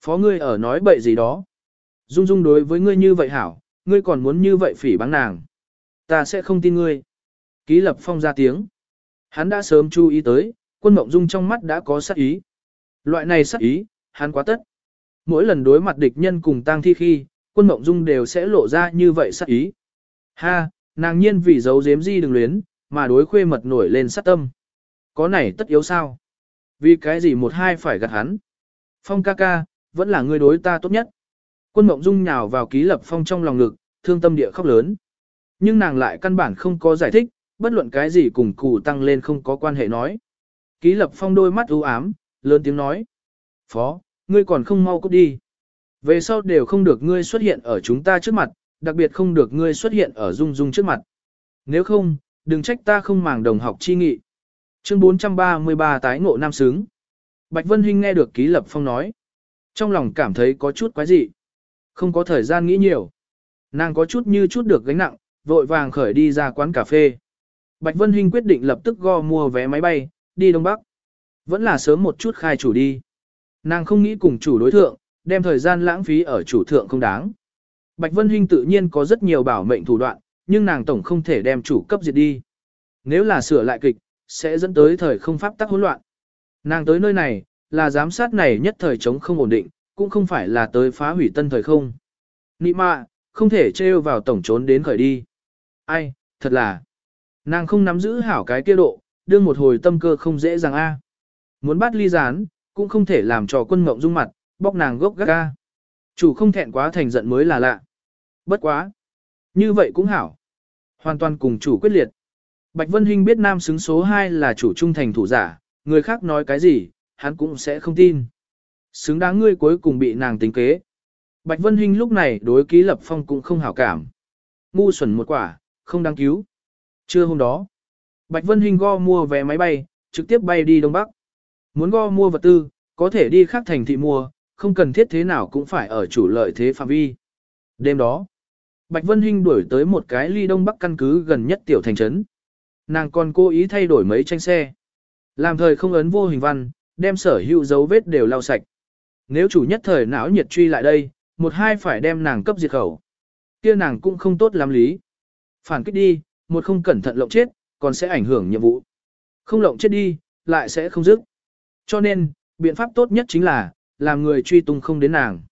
Phó ngươi ở nói bậy gì đó. Dung Dung đối với ngươi như vậy hảo, ngươi còn muốn như vậy phỉ báng nàng. Ta sẽ không tin ngươi. Ký lập phong ra tiếng. Hắn đã sớm chú ý tới, quân Mộng Dung trong mắt đã có sát ý. Loại này sát ý, hắn quá tất. Mỗi lần đối mặt địch nhân cùng tang thi khi, quân Mộng Dung đều sẽ lộ ra như vậy sát ý. Ha, nàng nhiên vì giấu giếm di đừng luyến, mà đối khuê mật nổi lên sát tâm. Có này tất yếu sao? Vì cái gì một hai phải gạt hắn? Phong ca ca, vẫn là người đối ta tốt nhất. Quân mộng dung nhào vào ký lập phong trong lòng ngực, thương tâm địa khóc lớn. Nhưng nàng lại căn bản không có giải thích, bất luận cái gì cùng cụ tăng lên không có quan hệ nói. Ký lập phong đôi mắt u ám, lớn tiếng nói. Phó, ngươi còn không mau cút đi. Về sau đều không được ngươi xuất hiện ở chúng ta trước mặt, đặc biệt không được ngươi xuất hiện ở dung dung trước mặt. Nếu không, đừng trách ta không màng đồng học chi nghị. Chương 433 tái ngộ nam sướng. Bạch Vân Hinh nghe được Ký Lập Phong nói. Trong lòng cảm thấy có chút quái dị. Không có thời gian nghĩ nhiều. Nàng có chút như chút được gánh nặng, vội vàng khởi đi ra quán cà phê. Bạch Vân Hinh quyết định lập tức go mua vé máy bay, đi Đông Bắc. Vẫn là sớm một chút khai chủ đi. Nàng không nghĩ cùng chủ đối thượng, đem thời gian lãng phí ở chủ thượng không đáng. Bạch Vân Hinh tự nhiên có rất nhiều bảo mệnh thủ đoạn, nhưng nàng tổng không thể đem chủ cấp diệt đi. Nếu là sửa lại kịch, sẽ dẫn tới thời không pháp tắc hỗn loạn. Nàng tới nơi này, là giám sát này nhất thời chống không ổn định, cũng không phải là tới phá hủy tân thời không. Nị mạ, không thể trêu vào tổng trốn đến khởi đi. Ai, thật là, nàng không nắm giữ hảo cái kia độ, đương một hồi tâm cơ không dễ dàng a. Muốn bắt ly gián, cũng không thể làm cho quân mộng dung mặt, bóc nàng gốc gác ga. Chủ không thẹn quá thành giận mới là lạ. Bất quá. Như vậy cũng hảo. Hoàn toàn cùng chủ quyết liệt. Bạch Vân Hinh biết nam xứng số 2 là chủ trung thành thủ giả, người khác nói cái gì, hắn cũng sẽ không tin. Xứng đáng ngươi cuối cùng bị nàng tính kế. Bạch Vân Hinh lúc này đối ký lập phong cũng không hảo cảm. Ngu xuẩn một quả, không đáng cứu. Trưa hôm đó, Bạch Vân Hinh go mua vé máy bay, trực tiếp bay đi Đông Bắc muốn go mua vật tư, có thể đi khác thành thị mua, không cần thiết thế nào cũng phải ở chủ lợi thế phạm vi. Đêm đó, Bạch Vân Hinh đuổi tới một cái ly đông bắc căn cứ gần nhất tiểu thành trấn. Nàng còn cố ý thay đổi mấy tranh xe. Làm thời không ấn vô hình văn, đem sở hữu dấu vết đều lau sạch. Nếu chủ nhất thời não nhiệt truy lại đây, một hai phải đem nàng cấp diệt khẩu. kia nàng cũng không tốt lắm lý. Phản kích đi, một không cẩn thận lộng chết, còn sẽ ảnh hưởng nhiệm vụ. Không lộng chết đi, lại sẽ không dứt. Cho nên, biện pháp tốt nhất chính là, làm người truy tung không đến nàng.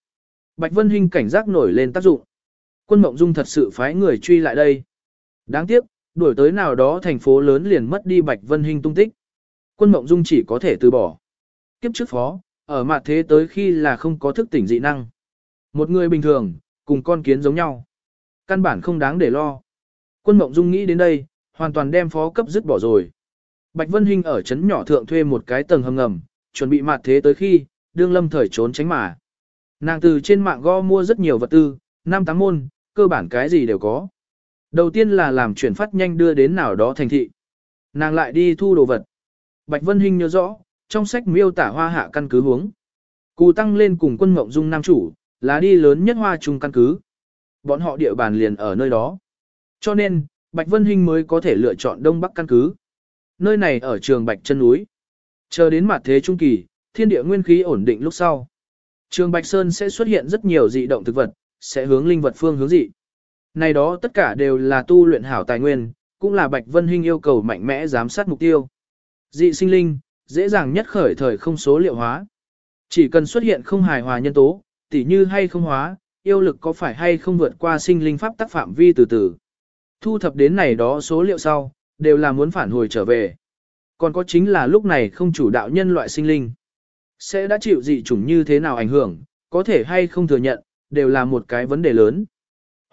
Bạch Vân Hinh cảnh giác nổi lên tác dụng. Quân Mộng Dung thật sự phái người truy lại đây. Đáng tiếc, đuổi tới nào đó thành phố lớn liền mất đi Bạch Vân Hinh tung tích. Quân Mộng Dung chỉ có thể từ bỏ. Kiếp trước phó, ở mặt thế tới khi là không có thức tỉnh dị năng. Một người bình thường, cùng con kiến giống nhau. Căn bản không đáng để lo. Quân Mộng Dung nghĩ đến đây, hoàn toàn đem phó cấp dứt bỏ rồi. Bạch Vân Hinh ở trấn nhỏ thượng thuê một cái tầng hầm ngầm, chuẩn bị mặt thế tới khi, đương lâm thời trốn tránh mà. Nàng từ trên mạng go mua rất nhiều vật tư, năm tám môn, cơ bản cái gì đều có. Đầu tiên là làm chuyển phát nhanh đưa đến nào đó thành thị. Nàng lại đi thu đồ vật. Bạch Vân Hinh nhớ rõ, trong sách miêu tả hoa hạ căn cứ hướng. Cù tăng lên cùng quân mộng dung nam chủ, là đi lớn nhất hoa trung căn cứ. Bọn họ địa bàn liền ở nơi đó. Cho nên, Bạch Vân Hinh mới có thể lựa chọn Đông Bắc căn cứ. Nơi này ở trường Bạch chân núi. Chờ đến mặt thế trung kỳ, thiên địa nguyên khí ổn định lúc sau. Trường Bạch Sơn sẽ xuất hiện rất nhiều dị động thực vật, sẽ hướng linh vật phương hướng dị. Này đó tất cả đều là tu luyện hảo tài nguyên, cũng là Bạch Vân Hinh yêu cầu mạnh mẽ giám sát mục tiêu. Dị sinh linh, dễ dàng nhất khởi thời không số liệu hóa. Chỉ cần xuất hiện không hài hòa nhân tố, tỉ như hay không hóa, yêu lực có phải hay không vượt qua sinh linh pháp tác phạm vi từ từ. Thu thập đến này đó số liệu sau, đều là muốn phản hồi trở về. Còn có chính là lúc này không chủ đạo nhân loại sinh linh. Sẽ đã chịu dị chủng như thế nào ảnh hưởng, có thể hay không thừa nhận, đều là một cái vấn đề lớn.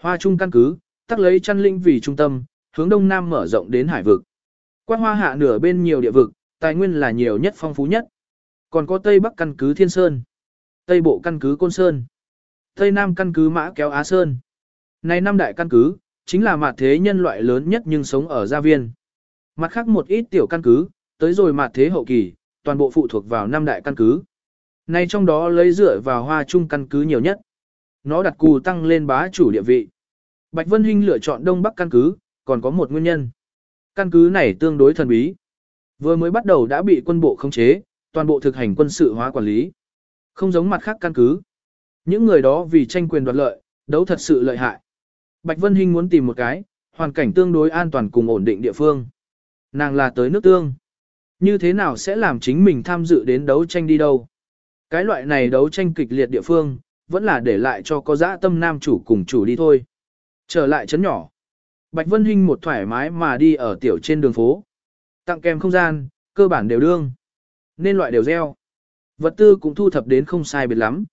Hoa trung căn cứ, tắc lấy chăn linh vì trung tâm, hướng đông nam mở rộng đến hải vực. Quan hoa hạ nửa bên nhiều địa vực, tài nguyên là nhiều nhất phong phú nhất. Còn có Tây Bắc căn cứ Thiên Sơn, Tây Bộ căn cứ Côn Sơn, Tây Nam căn cứ Mã Kéo Á Sơn. Này năm đại căn cứ, chính là mặt thế nhân loại lớn nhất nhưng sống ở gia viên. Mặt khác một ít tiểu căn cứ, tới rồi mặt thế hậu kỳ, toàn bộ phụ thuộc vào năm đại căn cứ. Này trong đó lấy dựa vào hoa trung căn cứ nhiều nhất. Nó đặt cù tăng lên bá chủ địa vị. Bạch Vân Hinh lựa chọn Đông Bắc căn cứ, còn có một nguyên nhân. Căn cứ này tương đối thần bí. Vừa mới bắt đầu đã bị quân bộ khống chế, toàn bộ thực hành quân sự hóa quản lý. Không giống mặt khác căn cứ. Những người đó vì tranh quyền đoạt lợi, đấu thật sự lợi hại. Bạch Vân Hinh muốn tìm một cái, hoàn cảnh tương đối an toàn cùng ổn định địa phương. Nàng là tới nước tương. Như thế nào sẽ làm chính mình tham dự đến đấu tranh đi đâu? Cái loại này đấu tranh kịch liệt địa phương, vẫn là để lại cho có dã tâm nam chủ cùng chủ đi thôi. Trở lại chấn nhỏ. Bạch Vân Hinh một thoải mái mà đi ở tiểu trên đường phố. Tặng kèm không gian, cơ bản đều đương. Nên loại đều gieo. Vật tư cũng thu thập đến không sai biệt lắm.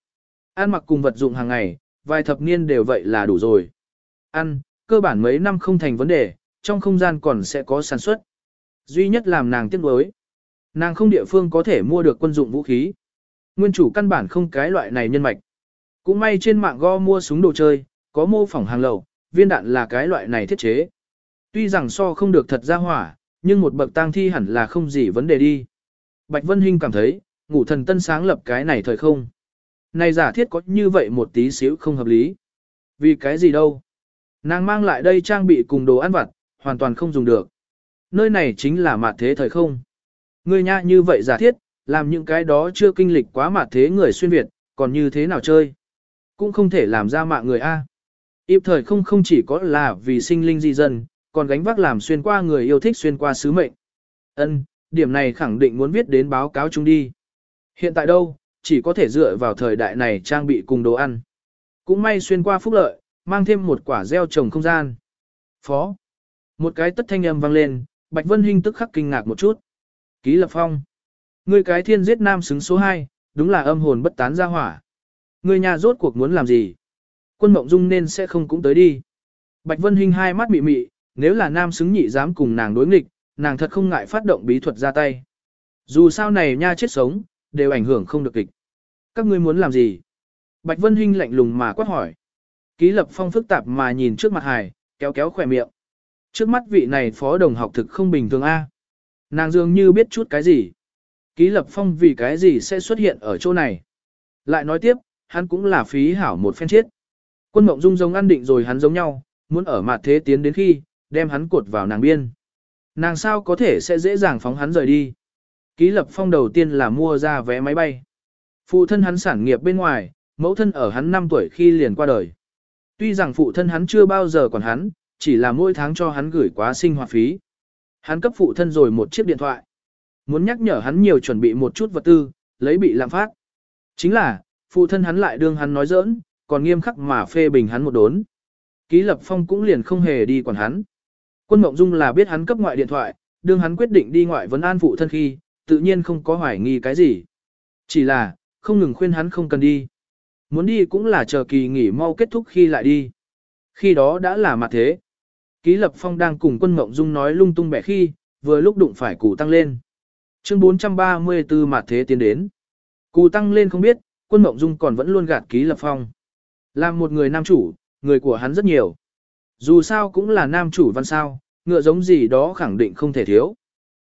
Ăn mặc cùng vật dụng hàng ngày, vài thập niên đều vậy là đủ rồi. Ăn, cơ bản mấy năm không thành vấn đề, trong không gian còn sẽ có sản xuất. Duy nhất làm nàng tiếc nuối. Nàng không địa phương có thể mua được quân dụng vũ khí. Nguyên chủ căn bản không cái loại này nhân mạch. Cũng may trên mạng go mua súng đồ chơi, có mô phỏng hàng lậu, viên đạn là cái loại này thiết chế. Tuy rằng so không được thật ra hỏa, nhưng một bậc tang thi hẳn là không gì vấn đề đi. Bạch Vân Hinh cảm thấy, ngủ thần tân sáng lập cái này thời không. Này giả thiết có như vậy một tí xíu không hợp lý. Vì cái gì đâu? Nàng mang lại đây trang bị cùng đồ ăn vặt, hoàn toàn không dùng được. Nơi này chính là mặt thế thời không. Người nha như vậy giả thiết, làm những cái đó chưa kinh lịch quá mặt thế người xuyên Việt, còn như thế nào chơi? Cũng không thể làm ra mạng người A. Yếp thời không không chỉ có là vì sinh linh di dân, còn gánh vác làm xuyên qua người yêu thích xuyên qua sứ mệnh. Ân, điểm này khẳng định muốn viết đến báo cáo chung đi. Hiện tại đâu, chỉ có thể dựa vào thời đại này trang bị cùng đồ ăn. Cũng may xuyên qua phúc lợi, mang thêm một quả gieo trồng không gian. Phó. Một cái tất thanh âm vang lên, Bạch Vân Hinh tức khắc kinh ngạc một chút. Ký lập phong. Người cái thiên giết nam xứng số 2, đúng là âm hồn bất tán ra hỏa. Người nhà rốt cuộc muốn làm gì? Quân mộng dung nên sẽ không cũng tới đi. Bạch Vân Hinh hai mắt mị mị, nếu là nam xứng nhị dám cùng nàng đối nghịch, nàng thật không ngại phát động bí thuật ra tay. Dù sao này nha chết sống, đều ảnh hưởng không được kịch. Các ngươi muốn làm gì? Bạch Vân Hinh lạnh lùng mà quát hỏi. Ký lập phong phức tạp mà nhìn trước mặt hài, kéo kéo khỏe miệng. Trước mắt vị này phó đồng học thực không bình thường A. Nàng dường như biết chút cái gì. Ký lập phong vì cái gì sẽ xuất hiện ở chỗ này. Lại nói tiếp, hắn cũng là phí hảo một phen chết. Quân mộng dung giống ăn định rồi hắn giống nhau, muốn ở mặt thế tiến đến khi, đem hắn cột vào nàng biên. Nàng sao có thể sẽ dễ dàng phóng hắn rời đi. Ký lập phong đầu tiên là mua ra vé máy bay. Phụ thân hắn sản nghiệp bên ngoài, mẫu thân ở hắn 5 tuổi khi liền qua đời. Tuy rằng phụ thân hắn chưa bao giờ còn hắn, chỉ là mỗi tháng cho hắn gửi quá sinh hoạt phí. Hắn cấp phụ thân rồi một chiếc điện thoại. Muốn nhắc nhở hắn nhiều chuẩn bị một chút vật tư, lấy bị làm phát. Chính là, phụ thân hắn lại đương hắn nói giỡn, còn nghiêm khắc mà phê bình hắn một đốn. Ký lập phong cũng liền không hề đi quản hắn. Quân Mộng Dung là biết hắn cấp ngoại điện thoại, đương hắn quyết định đi ngoại vấn an phụ thân khi, tự nhiên không có hoài nghi cái gì. Chỉ là, không ngừng khuyên hắn không cần đi. Muốn đi cũng là chờ kỳ nghỉ mau kết thúc khi lại đi. Khi đó đã là mặt thế. Ký Lập Phong đang cùng quân Mộng Dung nói lung tung bẻ khi, vừa lúc đụng phải cụ tăng lên. Chương 434 mà thế tiến đến. Cụ tăng lên không biết, quân Mộng Dung còn vẫn luôn gạt Ký Lập Phong. Làm một người nam chủ, người của hắn rất nhiều. Dù sao cũng là nam chủ văn sao, ngựa giống gì đó khẳng định không thể thiếu.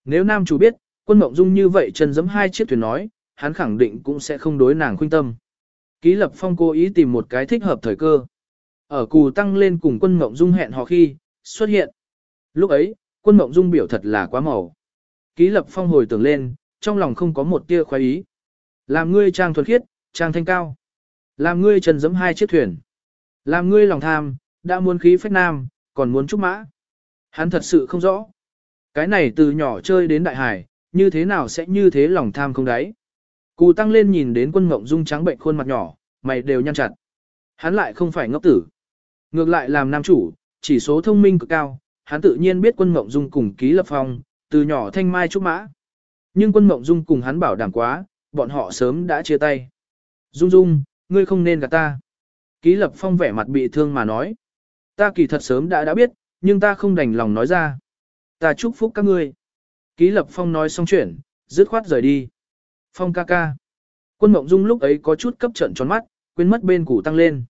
Nếu nam chủ biết, quân mộng dung như vậy chân giấm hai chiếc thuyền nói, hắn khẳng định cũng sẽ không đối nàng khuynh tâm. Ký lập phong cố ý tìm một cái thích hợp thời cơ. Ở cù tăng lên cùng quân mộng dung hẹn hò khi, xuất hiện. Lúc ấy, quân mộng dung biểu thật là quá màu. Ký lập phong hồi tưởng lên, trong lòng không có một tia khoái ý. Làm ngươi trang thuần khiết, trang thanh cao. Làm ngươi trần giẫm hai chiếc thuyền. Làm ngươi lòng tham, đã muốn khí phách nam, còn muốn trúc mã. Hắn thật sự không rõ. Cái này từ nhỏ chơi đến đại hải, như thế nào sẽ như thế lòng tham không đáy. Cù tăng lên nhìn đến quân mộng dung trắng bệnh khuôn mặt nhỏ, mày đều nhăn chặt. Hắn lại không phải ngốc tử. Ngược lại làm nam chủ, chỉ số thông minh cực cao, hắn tự nhiên biết quân mộng dung cùng ký lập phong, từ nhỏ thanh mai trúc mã. Nhưng quân mộng dung cùng hắn bảo đảm quá, bọn họ sớm đã chia tay. Dung dung, ngươi không nên gạt ta. Ký lập phong vẻ mặt bị thương mà nói. Ta kỳ thật sớm đã đã biết, nhưng ta không đành lòng nói ra. Ta chúc phúc các ngươi. Ký lập phong nói xong chuyện, dứt khoát rời đi. Phong ca ca. Quân mộng dung lúc ấy có chút cấp trận tròn mắt, quên mất bên củ tăng lên.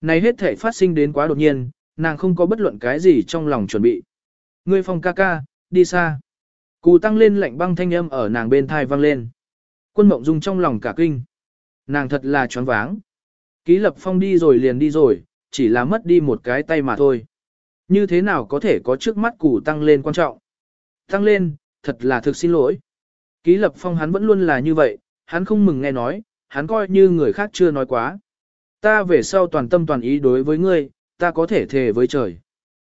Này hết thể phát sinh đến quá đột nhiên, nàng không có bất luận cái gì trong lòng chuẩn bị. Ngươi phong ca ca, đi xa. Cù tăng lên lạnh băng thanh âm ở nàng bên thai vang lên. Quân mộng dung trong lòng cả kinh. Nàng thật là choáng váng. Ký lập phong đi rồi liền đi rồi, chỉ là mất đi một cái tay mà thôi. Như thế nào có thể có trước mắt Cù tăng lên quan trọng? Tăng lên, thật là thực xin lỗi. Ký lập phong hắn vẫn luôn là như vậy, hắn không mừng nghe nói, hắn coi như người khác chưa nói quá. Ta về sau toàn tâm toàn ý đối với ngươi, ta có thể thề với trời.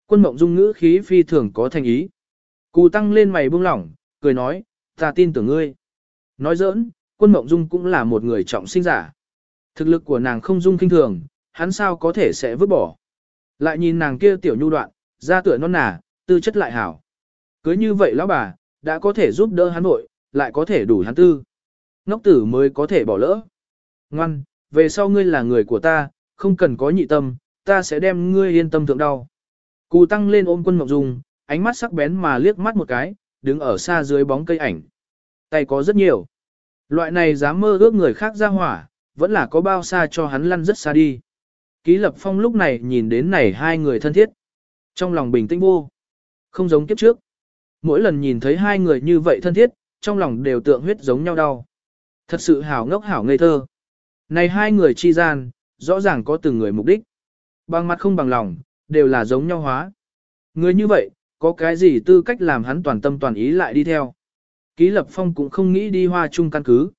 Quân mộng dung ngữ khí phi thường có thành ý. Cù tăng lên mày buông lỏng, cười nói, ta tin tưởng ngươi. Nói giỡn, quân mộng dung cũng là một người trọng sinh giả. Thực lực của nàng không dung kinh thường, hắn sao có thể sẽ vứt bỏ. Lại nhìn nàng kia tiểu nhu đoạn, da tựa non nà, tư chất lại hảo. Cưới như vậy lão bà, đã có thể giúp đỡ hắn nội, lại có thể đủ hắn tư. Ngốc tử mới có thể bỏ lỡ. Ngoan, về sau ngươi là người của ta, không cần có nhị tâm, ta sẽ đem ngươi yên tâm thượng đau. Cù tăng lên ôm quân mộng dung, ánh mắt sắc bén mà liếc mắt một cái, đứng ở xa dưới bóng cây ảnh. Tay có rất nhiều. Loại này dám mơ ước người khác ra hỏa, vẫn là có bao xa cho hắn lăn rất xa đi. Ký lập phong lúc này nhìn đến này hai người thân thiết. Trong lòng bình tĩnh vô. Không giống kiếp trước. Mỗi lần nhìn thấy hai người như vậy thân thiết, trong lòng đều tượng huyết giống nhau đau. Thật sự hảo ngốc hảo ngây thơ. Này hai người chi gian, rõ ràng có từng người mục đích. Bằng mặt không bằng lòng, đều là giống nhau hóa. Người như vậy, có cái gì tư cách làm hắn toàn tâm toàn ý lại đi theo. Ký lập phong cũng không nghĩ đi hoa chung căn cứ.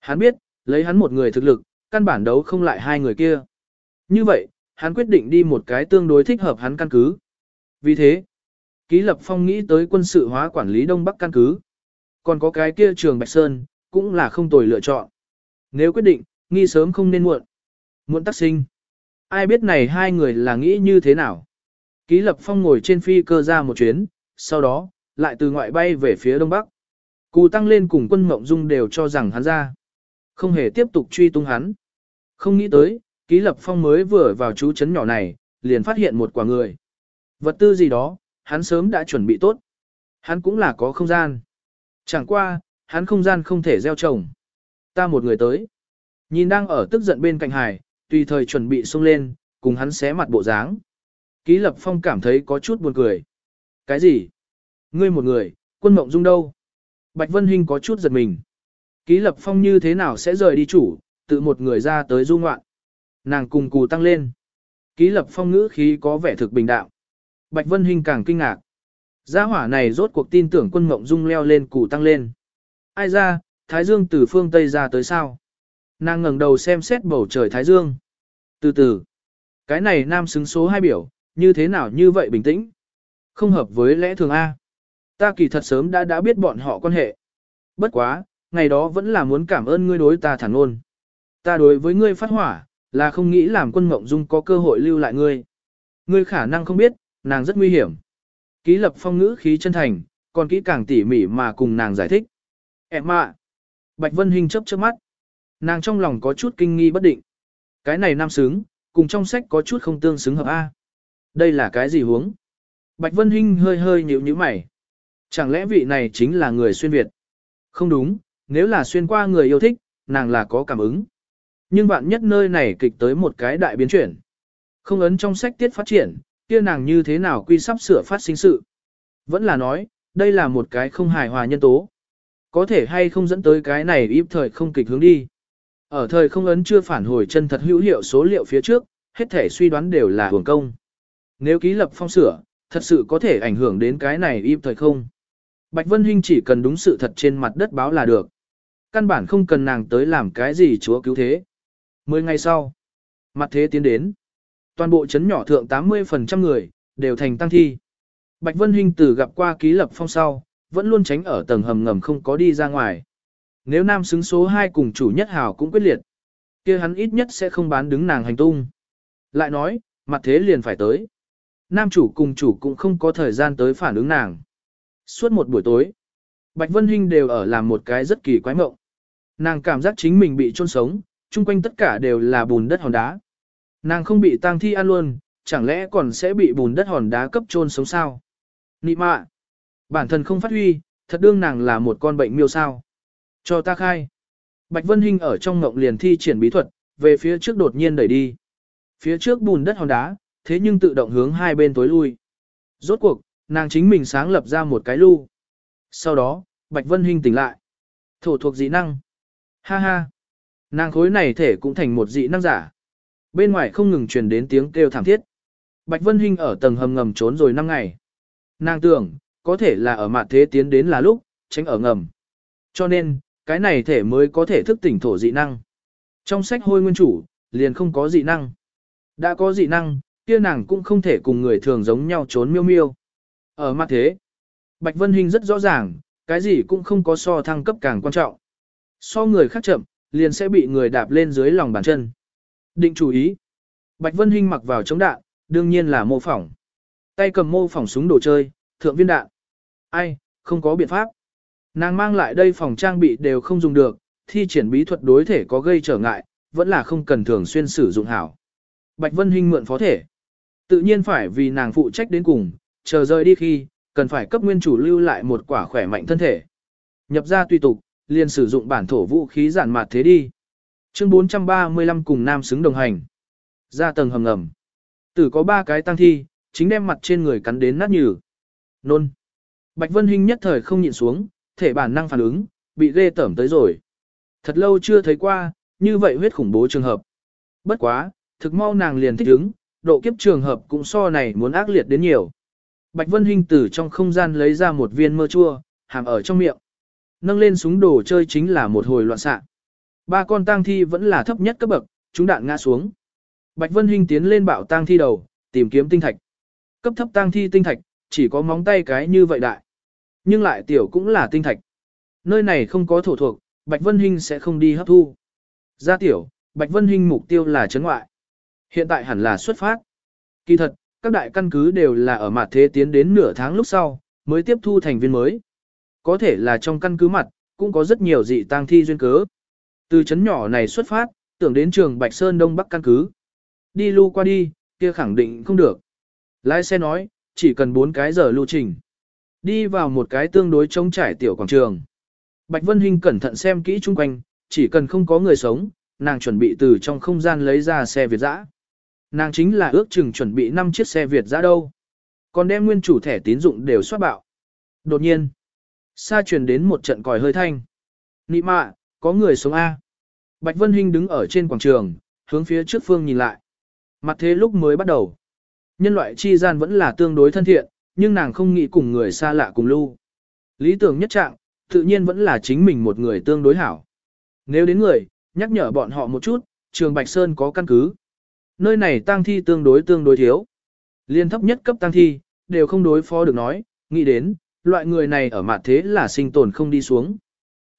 Hắn biết, lấy hắn một người thực lực, căn bản đấu không lại hai người kia. Như vậy, hắn quyết định đi một cái tương đối thích hợp hắn căn cứ. Vì thế, Ký Lập Phong nghĩ tới quân sự hóa quản lý Đông Bắc căn cứ. Còn có cái kia trường Bạch Sơn, cũng là không tồi lựa chọn. Nếu quyết định, nghi sớm không nên muộn. Muộn tác sinh. Ai biết này hai người là nghĩ như thế nào. Ký Lập Phong ngồi trên phi cơ ra một chuyến, sau đó, lại từ ngoại bay về phía Đông Bắc. Cù tăng lên cùng quân Mộng Dung đều cho rằng hắn ra. Không hề tiếp tục truy tung hắn. Không nghĩ tới, Ký Lập Phong mới vừa vào chú trấn nhỏ này, liền phát hiện một quả người. Vật tư gì đó, hắn sớm đã chuẩn bị tốt. Hắn cũng là có không gian. Chẳng qua, hắn không gian không thể gieo trồng. Ta một người tới. Nhìn đang ở tức giận bên cạnh hải, tùy thời chuẩn bị xông lên, cùng hắn xé mặt bộ dáng. Ký Lập Phong cảm thấy có chút buồn cười. Cái gì? Ngươi một người, quân mộng dung đâu? Bạch Vân Hinh có chút giật mình. Ký lập phong như thế nào sẽ rời đi chủ, tự một người ra tới du ngoạn. Nàng cùng cù tăng lên. Ký lập phong ngữ khí có vẻ thực bình đạo. Bạch Vân Hinh càng kinh ngạc. Gia hỏa này rốt cuộc tin tưởng quân mộng dung leo lên cù tăng lên. Ai ra, Thái Dương từ phương Tây ra tới sao? Nàng ngẩng đầu xem xét bầu trời Thái Dương. Từ từ, cái này nam xứng số hai biểu, như thế nào như vậy bình tĩnh? Không hợp với lẽ thường A. Ta kỳ thật sớm đã đã biết bọn họ quan hệ. Bất quá, ngày đó vẫn là muốn cảm ơn ngươi đối ta thẳng ôn. Ta đối với ngươi phát hỏa, là không nghĩ làm quân mộng dung có cơ hội lưu lại ngươi. Ngươi khả năng không biết, nàng rất nguy hiểm. Ký lập phong ngữ khí chân thành, còn kỹ càng tỉ mỉ mà cùng nàng giải thích. Em ạ! Bạch Vân Hinh chớp chớp mắt. Nàng trong lòng có chút kinh nghi bất định. Cái này nam xứng, cùng trong sách có chút không tương xứng hợp A. Đây là cái gì huống? Bạch Vân Hinh hơi hơi nhíu nhíu mày. Chẳng lẽ vị này chính là người xuyên Việt? Không đúng, nếu là xuyên qua người yêu thích, nàng là có cảm ứng. Nhưng bạn nhất nơi này kịch tới một cái đại biến chuyển. Không ấn trong sách tiết phát triển, kia nàng như thế nào quy sắp sửa phát sinh sự. Vẫn là nói, đây là một cái không hài hòa nhân tố. Có thể hay không dẫn tới cái này ít thời không kịch hướng đi. Ở thời không ấn chưa phản hồi chân thật hữu hiệu số liệu phía trước, hết thể suy đoán đều là hưởng công. Nếu ký lập phong sửa, thật sự có thể ảnh hưởng đến cái này im thời không. Bạch Vân Hinh chỉ cần đúng sự thật trên mặt đất báo là được. Căn bản không cần nàng tới làm cái gì chúa cứu thế. Mười ngày sau, mặt thế tiến đến. Toàn bộ chấn nhỏ thượng 80% người, đều thành tăng thi. Bạch Vân Hinh từ gặp qua ký lập phong sau, vẫn luôn tránh ở tầng hầm ngầm không có đi ra ngoài. Nếu nam xứng số 2 cùng chủ nhất hào cũng quyết liệt, kia hắn ít nhất sẽ không bán đứng nàng hành tung. Lại nói, mặt thế liền phải tới. Nam chủ cùng chủ cũng không có thời gian tới phản ứng nàng. Suốt một buổi tối, Bạch Vân Hinh đều ở làm một cái rất kỳ quái mộng. Nàng cảm giác chính mình bị chôn sống, chung quanh tất cả đều là bùn đất hòn đá. Nàng không bị tang thi ăn luôn, chẳng lẽ còn sẽ bị bùn đất hòn đá cấp chôn sống sao? Nị mạ! Bản thân không phát huy, thật đương nàng là một con bệnh miêu sao. Cho ta khai. Bạch Vân Hinh ở trong ngộng liền thi triển bí thuật, về phía trước đột nhiên đẩy đi. Phía trước bùn đất hòn đá, thế nhưng tự động hướng hai bên tối lui. Rốt cuộc, nàng chính mình sáng lập ra một cái lu. Sau đó, Bạch Vân Hinh tỉnh lại. Thổ thuộc dị năng. Ha ha. Nàng khối này thể cũng thành một dị năng giả. Bên ngoài không ngừng truyền đến tiếng kêu thảm thiết. Bạch Vân Hinh ở tầng hầm ngầm trốn rồi 5 ngày. Nàng tưởng, có thể là ở mặt thế tiến đến là lúc, tránh ở ngầm. Cho nên, cái này thể mới có thể thức tỉnh thổ dị năng. Trong sách hôi nguyên chủ, liền không có dị năng. Đã có dị năng, kia nàng cũng không thể cùng người thường giống nhau trốn miêu miêu. Ở mặt thế, Bạch Vân Hình rất rõ ràng, cái gì cũng không có so thăng cấp càng quan trọng. So người khác chậm, liền sẽ bị người đạp lên dưới lòng bàn chân. Định chú ý. Bạch Vân Hinh mặc vào chống đạn, đương nhiên là mô phỏng. Tay cầm mô phỏng súng đồ chơi, thượng viên đạn. Ai, không có biện pháp. Nàng mang lại đây phòng trang bị đều không dùng được, thi triển bí thuật đối thể có gây trở ngại, vẫn là không cần thường xuyên sử dụng hảo. Bạch Vân Hinh mượn phó thể. Tự nhiên phải vì nàng phụ trách đến cùng, chờ rời đi khi, cần phải cấp nguyên chủ lưu lại một quả khỏe mạnh thân thể. Nhập ra tùy tục, liền sử dụng bản thổ vũ khí giản mạt thế đi. Chương 435 cùng nam xứng đồng hành. Ra tầng hầm ngầm. Tử có ba cái tăng thi, chính đem mặt trên người cắn đến nát nhừ. Nôn. Bạch Vân Hinh nhất thời không nhịn xuống, thể bản năng phản ứng, bị ghê tẩm tới rồi. Thật lâu chưa thấy qua, như vậy huyết khủng bố trường hợp. Bất quá, thực mau nàng liền thích ứng, độ kiếp trường hợp cũng so này muốn ác liệt đến nhiều. Bạch Vân Hinh từ trong không gian lấy ra một viên mơ chua, hàm ở trong miệng. Nâng lên súng đồ chơi chính là một hồi loạn xạ. Ba con tang thi vẫn là thấp nhất cấp bậc, chúng đạn ngã xuống. Bạch Vân Hinh tiến lên bảo tang thi đầu, tìm kiếm tinh thạch. Cấp thấp tang thi tinh thạch, chỉ có móng tay cái như vậy đại. Nhưng lại tiểu cũng là tinh thạch. Nơi này không có thổ thuộc, Bạch Vân Hinh sẽ không đi hấp thu. Ra tiểu, Bạch Vân Hinh mục tiêu là chấn ngoại. Hiện tại hẳn là xuất phát. Kỳ thật, các đại căn cứ đều là ở mặt thế tiến đến nửa tháng lúc sau, mới tiếp thu thành viên mới. Có thể là trong căn cứ mặt, cũng có rất nhiều dị tang thi duyên cớ. Từ chấn nhỏ này xuất phát, tưởng đến trường Bạch Sơn Đông Bắc căn cứ. Đi lưu qua đi, kia khẳng định không được. Lái xe nói, chỉ cần 4 cái giờ lưu trình. Đi vào một cái tương đối trống trải tiểu quảng trường. Bạch Vân Hinh cẩn thận xem kỹ chung quanh, chỉ cần không có người sống, nàng chuẩn bị từ trong không gian lấy ra xe Việt dã. Nàng chính là ước chừng chuẩn bị 5 chiếc xe Việt dã đâu. Còn đem nguyên chủ thẻ tín dụng đều soát bạo. Đột nhiên, xa truyền đến một trận còi hơi thanh. Nị mạ, có người sống A. Bạch Vân Hinh đứng ở trên quảng trường, hướng phía trước phương nhìn lại. Mặt thế lúc mới bắt đầu. Nhân loại chi gian vẫn là tương đối thân thiện, nhưng nàng không nghĩ cùng người xa lạ cùng lưu. Lý tưởng nhất trạng, tự nhiên vẫn là chính mình một người tương đối hảo. Nếu đến người, nhắc nhở bọn họ một chút, trường Bạch Sơn có căn cứ. Nơi này tang thi tương đối tương đối thiếu. Liên thấp nhất cấp tang thi, đều không đối phó được nói, nghĩ đến, loại người này ở mặt thế là sinh tồn không đi xuống.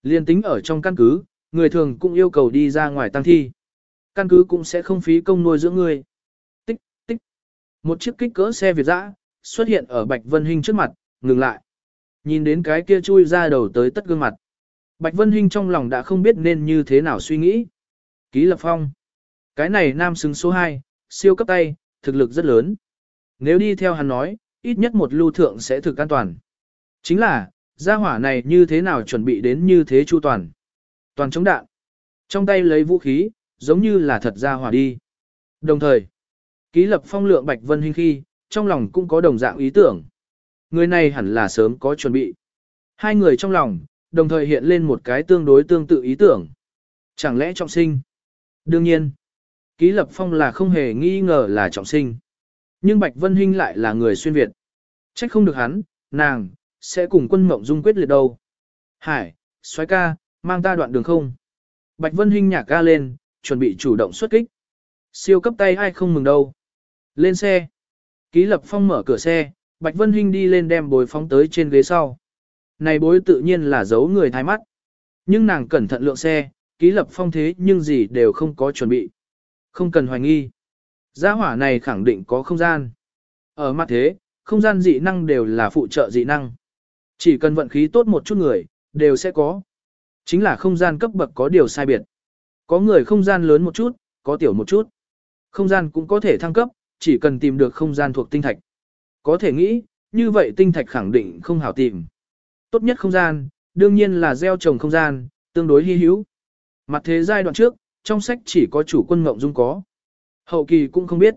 Liên tính ở trong căn cứ, người thường cũng yêu cầu đi ra ngoài tăng thi. Căn cứ cũng sẽ không phí công nuôi dưỡng người. Tích, tích. Một chiếc kích cỡ xe Việt dã xuất hiện ở Bạch Vân Hinh trước mặt, ngừng lại. Nhìn đến cái kia chui ra đầu tới tất gương mặt. Bạch Vân Hinh trong lòng đã không biết nên như thế nào suy nghĩ. Ký lập phong. Cái này nam xứng số 2, siêu cấp tay, thực lực rất lớn. Nếu đi theo hắn nói, ít nhất một lưu thượng sẽ thực an toàn. Chính là, gia hỏa này như thế nào chuẩn bị đến như thế chu toàn. Toàn chống đạn. Trong tay lấy vũ khí, giống như là thật gia hỏa đi. Đồng thời, ký lập phong lượng Bạch Vân Hinh khi, trong lòng cũng có đồng dạng ý tưởng. Người này hẳn là sớm có chuẩn bị. Hai người trong lòng, đồng thời hiện lên một cái tương đối tương tự ý tưởng. Chẳng lẽ trọng sinh? Đương nhiên, ký lập phong là không hề nghi ngờ là trọng sinh. Nhưng Bạch Vân Hinh lại là người xuyên Việt. Trách không được hắn, nàng, sẽ cùng quân mộng dung quyết liệt đâu. Hải, xoái ca, mang ta đoạn đường không. Bạch Vân Hinh nhạc ca lên, chuẩn bị chủ động xuất kích. Siêu cấp tay ai không mừng đâu. Lên xe. Ký lập phong mở cửa xe, Bạch Vân Hinh đi lên đem bối phóng tới trên ghế sau. Này bối tự nhiên là giấu người thái mắt. Nhưng nàng cẩn thận lượng xe, ký lập phong thế nhưng gì đều không có chuẩn bị. Không cần hoài nghi. Gia hỏa này khẳng định có không gian. Ở mặt thế, không gian dị năng đều là phụ trợ dị năng. Chỉ cần vận khí tốt một chút người, đều sẽ có. Chính là không gian cấp bậc có điều sai biệt. Có người không gian lớn một chút, có tiểu một chút. Không gian cũng có thể thăng cấp, chỉ cần tìm được không gian thuộc tinh thạch. Có thể nghĩ, như vậy tinh thạch khẳng định không hảo tìm. Tốt nhất không gian, đương nhiên là gieo trồng không gian, tương đối hy hữu. Mặt thế giai đoạn trước, trong sách chỉ có chủ quân ngộng dung có. Hậu kỳ cũng không biết.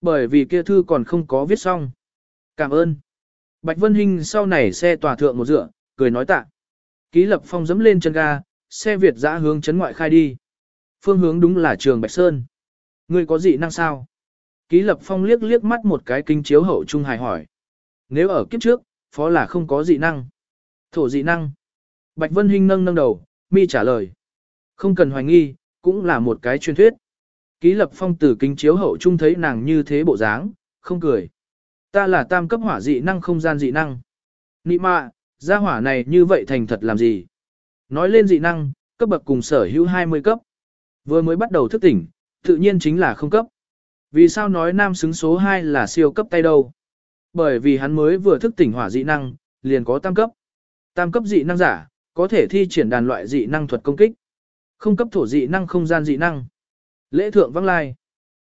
Bởi vì kia thư còn không có viết xong. Cảm ơn. Bạch Vân Hinh sau này xe tòa thượng một dựa, cười nói tạ. Ký lập phong dẫm lên chân ga, xe Việt dã hướng chấn ngoại khai đi. Phương hướng đúng là trường Bạch Sơn. Ngươi có dị năng sao? Ký lập phong liếc liếc mắt một cái kinh chiếu hậu trung hài hỏi. Nếu ở kiếp trước, phó là không có dị năng. Thổ dị năng. Bạch Vân Hinh nâng nâng đầu, mi trả lời. Không cần hoài nghi, cũng là một cái truyền thuyết. Ký lập phong từ kinh chiếu hậu trung thấy nàng như thế bộ dáng, không cười. Ta là tam cấp hỏa dị năng không gian dị năng. Nị mạ, gia hỏa này như vậy thành thật làm gì? Nói lên dị năng, cấp bậc cùng sở hữu 20 cấp. Vừa mới bắt đầu thức tỉnh, tự nhiên chính là không cấp. Vì sao nói nam xứng số 2 là siêu cấp tay đâu? Bởi vì hắn mới vừa thức tỉnh hỏa dị năng, liền có tam cấp. Tam cấp dị năng giả, có thể thi triển đàn loại dị năng thuật công kích. Không cấp thổ dị năng không gian dị năng. Lễ thượng vắng lai.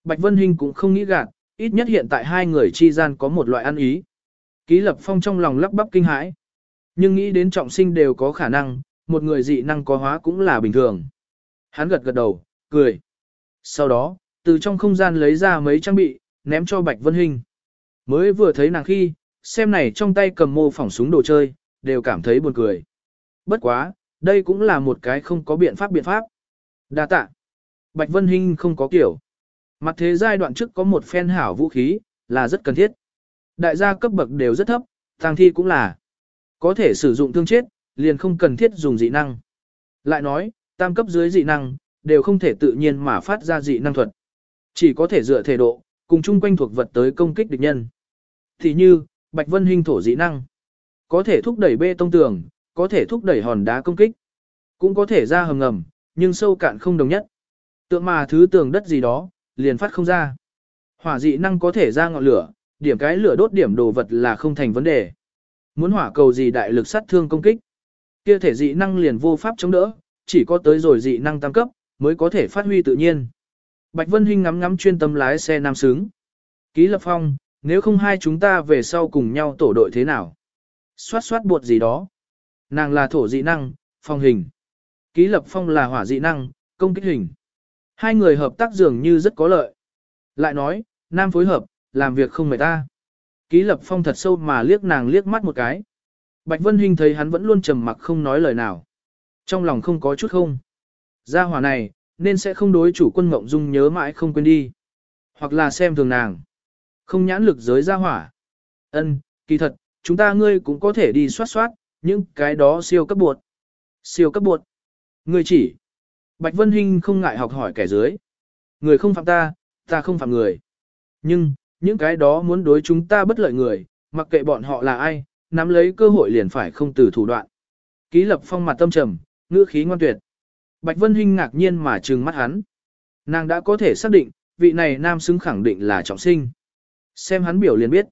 Bạch Vân Hinh cũng không nghĩ gạt, ít nhất hiện tại hai người chi gian có một loại ăn ý. Ký lập phong trong lòng lắp bắp kinh hãi. Nhưng nghĩ đến trọng sinh đều có khả năng, một người dị năng có hóa cũng là bình thường. Hắn gật gật đầu, cười. Sau đó, từ trong không gian lấy ra mấy trang bị, ném cho Bạch Vân Hinh. Mới vừa thấy nàng khi, xem này trong tay cầm mô phỏng súng đồ chơi, đều cảm thấy buồn cười. Bất quá, đây cũng là một cái không có biện pháp biện pháp. Đa tạ. Bạch Vân Hinh không có kiểu. Mặt thế giai đoạn trước có một phen hảo vũ khí, là rất cần thiết. Đại gia cấp bậc đều rất thấp, tăng thi cũng là. Có thể sử dụng thương chết, liền không cần thiết dùng dị năng. Lại nói, tam cấp dưới dị năng, đều không thể tự nhiên mà phát ra dị năng thuật. Chỉ có thể dựa thể độ, cùng chung quanh thuộc vật tới công kích địch nhân. Thì như, Bạch Vân Hinh thổ dị năng. Có thể thúc đẩy bê tông tường, có thể thúc đẩy hòn đá công kích. Cũng có thể ra hầm ngầm, nhưng sâu cạn không đồng nhất. Tượng mà thứ tường đất gì đó, liền phát không ra. Hỏa dị năng có thể ra ngọn lửa, điểm cái lửa đốt điểm đồ vật là không thành vấn đề. Muốn hỏa cầu gì đại lực sát thương công kích. Kia thể dị năng liền vô pháp chống đỡ, chỉ có tới rồi dị năng tam cấp, mới có thể phát huy tự nhiên. Bạch Vân Hinh ngắm ngắm chuyên tâm lái xe nam sướng. Ký lập phong, nếu không hai chúng ta về sau cùng nhau tổ đội thế nào? Xoát xoát bột gì đó. Nàng là thổ dị năng, phong hình. Ký lập phong là hỏa dị năng, công kích hình. Hai người hợp tác dường như rất có lợi. Lại nói, nam phối hợp, làm việc không mệt ta. Ký lập phong thật sâu mà liếc nàng liếc mắt một cái. Bạch Vân Hinh thấy hắn vẫn luôn trầm mặc không nói lời nào. Trong lòng không có chút không. Gia hỏa này, nên sẽ không đối chủ quân Ngộng dung nhớ mãi không quên đi. Hoặc là xem thường nàng. Không nhãn lực giới gia hỏa. ân kỳ thật, chúng ta ngươi cũng có thể đi soát soát, những cái đó siêu cấp buộc. Siêu cấp buộc. Ngươi chỉ. Bạch Vân Hinh không ngại học hỏi kẻ dưới. Người không phạm ta, ta không phạm người. Nhưng, những cái đó muốn đối chúng ta bất lợi người, mặc kệ bọn họ là ai, nắm lấy cơ hội liền phải không từ thủ đoạn. Ký lập phong mặt tâm trầm, ngữ khí ngoan tuyệt. Bạch Vân Hinh ngạc nhiên mà trừng mắt hắn. Nàng đã có thể xác định, vị này nam xứng khẳng định là trọng sinh. Xem hắn biểu liền biết.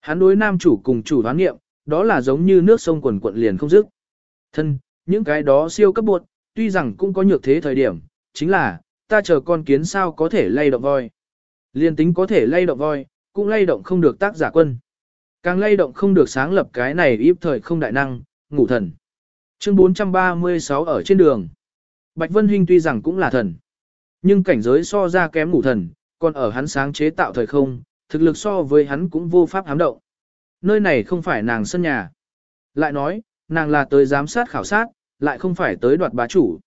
Hắn đối nam chủ cùng chủ đoán nghiệm, đó là giống như nước sông quần quận liền không dứt. Thân, những cái đó siêu cấp buộc, tuy rằng cũng có nhược thế thời điểm, chính là, ta chờ con kiến sao có thể lay động voi. Liên tính có thể lay động voi, cũng lay động không được tác giả quân. Càng lay động không được sáng lập cái này íp thời không đại năng, ngủ thần. Chương 436 ở trên đường. Bạch Vân Hinh tuy rằng cũng là thần, nhưng cảnh giới so ra kém ngủ thần, còn ở hắn sáng chế tạo thời không, thực lực so với hắn cũng vô pháp hám động. Nơi này không phải nàng sân nhà. Lại nói, nàng là tới giám sát khảo sát, lại không phải tới đoạt bá chủ.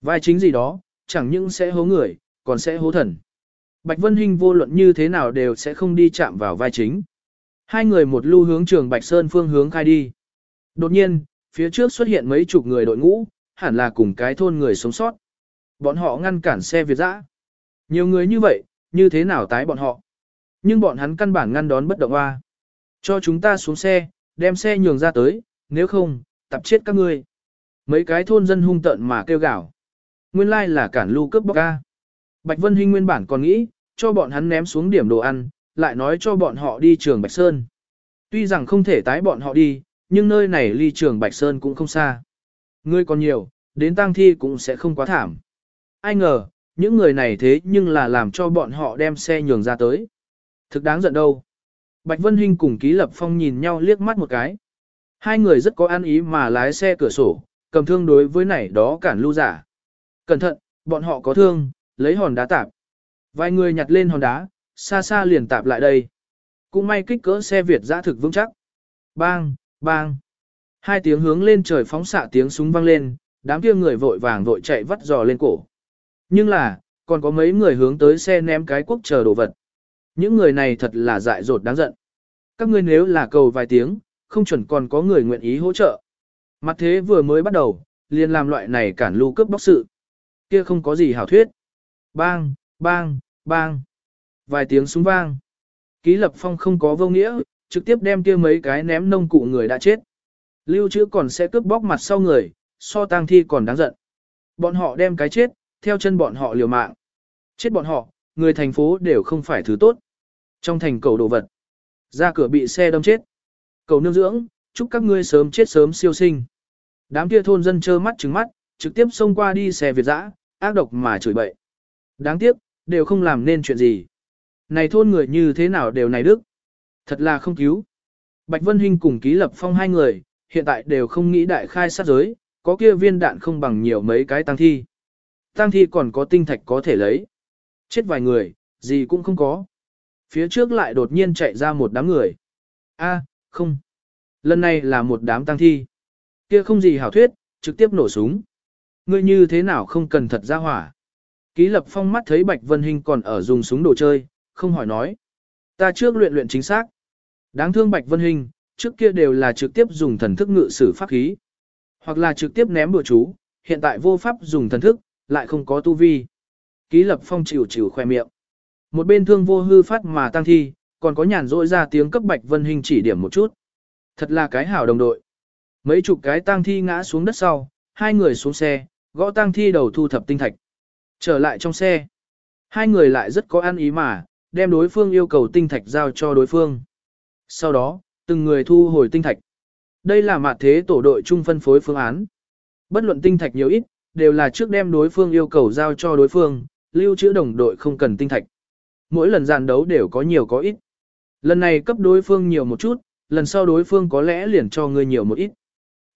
Vai chính gì đó, chẳng những sẽ hố người, còn sẽ hố thần. Bạch Vân Hinh vô luận như thế nào đều sẽ không đi chạm vào vai chính. Hai người một lưu hướng trường Bạch Sơn phương hướng khai đi. Đột nhiên, phía trước xuất hiện mấy chục người đội ngũ, hẳn là cùng cái thôn người sống sót. Bọn họ ngăn cản xe Việt dã. Nhiều người như vậy, như thế nào tái bọn họ? Nhưng bọn hắn căn bản ngăn đón bất động hoa. Cho chúng ta xuống xe, đem xe nhường ra tới, nếu không, tập chết các ngươi. Mấy cái thôn dân hung tợn mà kêu gào. Nguyên lai là cản lưu cướp bóc ca. Bạch Vân Hinh nguyên bản còn nghĩ, cho bọn hắn ném xuống điểm đồ ăn, lại nói cho bọn họ đi trường Bạch Sơn. Tuy rằng không thể tái bọn họ đi, nhưng nơi này ly trường Bạch Sơn cũng không xa. Ngươi còn nhiều, đến tang thi cũng sẽ không quá thảm. Ai ngờ, những người này thế nhưng là làm cho bọn họ đem xe nhường ra tới. Thực đáng giận đâu. Bạch Vân Hinh cùng Ký Lập Phong nhìn nhau liếc mắt một cái. Hai người rất có an ý mà lái xe cửa sổ, cầm thương đối với này đó cản lưu giả. Cẩn thận, bọn họ có thương, lấy hòn đá tạp. Vài người nhặt lên hòn đá, xa xa liền tạp lại đây. Cũng may kích cỡ xe Việt giã thực vững chắc. Bang, bang. Hai tiếng hướng lên trời phóng xạ tiếng súng vang lên, đám kia người vội vàng vội chạy vắt giò lên cổ. Nhưng là, còn có mấy người hướng tới xe ném cái quốc chờ đồ vật. Những người này thật là dại dột đáng giận. Các ngươi nếu là cầu vài tiếng, không chuẩn còn có người nguyện ý hỗ trợ. Mặt thế vừa mới bắt đầu, liền làm loại này cản lưu cướp bóc sự. Kia không có gì hảo thuyết. Bang, bang, bang. Vài tiếng súng vang. Ký lập phong không có vô nghĩa, trực tiếp đem kia mấy cái ném nông cụ người đã chết. Lưu trữ còn sẽ cướp bóc mặt sau người, so tang thi còn đáng giận. Bọn họ đem cái chết, theo chân bọn họ liều mạng. Chết bọn họ, người thành phố đều không phải thứ tốt. Trong thành cầu đồ vật, ra cửa bị xe đâm chết. Cầu nương dưỡng, chúc các ngươi sớm chết sớm siêu sinh. Đám kia thôn dân trơ mắt trứng mắt, trực tiếp xông qua đi xe Việt dã, ác độc mà chửi bậy. Đáng tiếc, đều không làm nên chuyện gì. Này thôn người như thế nào đều này đức. Thật là không cứu. Bạch Vân Hinh cùng ký lập phong hai người, hiện tại đều không nghĩ đại khai sát giới, có kia viên đạn không bằng nhiều mấy cái tăng thi. Tăng thi còn có tinh thạch có thể lấy. Chết vài người, gì cũng không có. Phía trước lại đột nhiên chạy ra một đám người. A, không. Lần này là một đám tăng thi. Kia không gì hảo thuyết, trực tiếp nổ súng. Ngươi như thế nào không cần thật ra hỏa. Ký lập phong mắt thấy Bạch Vân Hinh còn ở dùng súng đồ chơi, không hỏi nói. Ta trước luyện luyện chính xác. Đáng thương Bạch Vân Hinh, trước kia đều là trực tiếp dùng thần thức ngự sử pháp khí. Hoặc là trực tiếp ném bừa chú, hiện tại vô pháp dùng thần thức, lại không có tu vi. Ký lập phong chịu chịu khoe miệng. Một bên thương vô hư phát mà tăng thi, còn có nhàn rỗi ra tiếng cấp Bạch Vân hình chỉ điểm một chút. Thật là cái hảo đồng đội. Mấy chục cái tăng thi ngã xuống đất sau, hai người xuống xe, gõ tăng thi đầu thu thập tinh thạch. Trở lại trong xe, hai người lại rất có ăn ý mà, đem đối phương yêu cầu tinh thạch giao cho đối phương. Sau đó, từng người thu hồi tinh thạch. Đây là mặt thế tổ đội chung phân phối phương án. Bất luận tinh thạch nhiều ít, đều là trước đem đối phương yêu cầu giao cho đối phương, lưu trữ đồng đội không cần tinh thạch. Mỗi lần giàn đấu đều có nhiều có ít. Lần này cấp đối phương nhiều một chút, lần sau đối phương có lẽ liền cho ngươi nhiều một ít.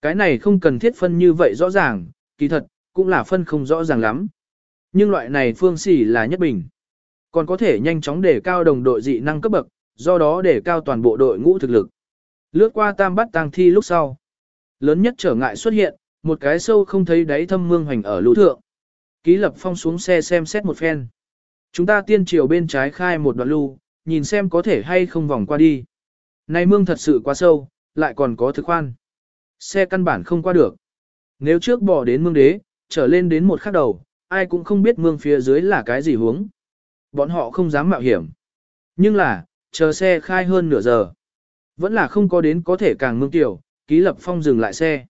Cái này không cần thiết phân như vậy rõ ràng, kỳ thật, cũng là phân không rõ ràng lắm. Nhưng loại này phương xỉ là nhất bình. Còn có thể nhanh chóng để cao đồng đội dị năng cấp bậc, do đó để cao toàn bộ đội ngũ thực lực. Lướt qua tam bắt tang thi lúc sau. Lớn nhất trở ngại xuất hiện, một cái sâu không thấy đáy thâm mương hoành ở lũ thượng. Ký lập phong xuống xe xem xét một phen. Chúng ta tiên triều bên trái khai một đoạn lưu, nhìn xem có thể hay không vòng qua đi. Này mương thật sự quá sâu, lại còn có thực khoan. Xe căn bản không qua được. Nếu trước bỏ đến mương đế, trở lên đến một khắc đầu, ai cũng không biết mương phía dưới là cái gì hướng. Bọn họ không dám mạo hiểm. Nhưng là, chờ xe khai hơn nửa giờ. Vẫn là không có đến có thể càng mương tiểu, ký lập phong dừng lại xe.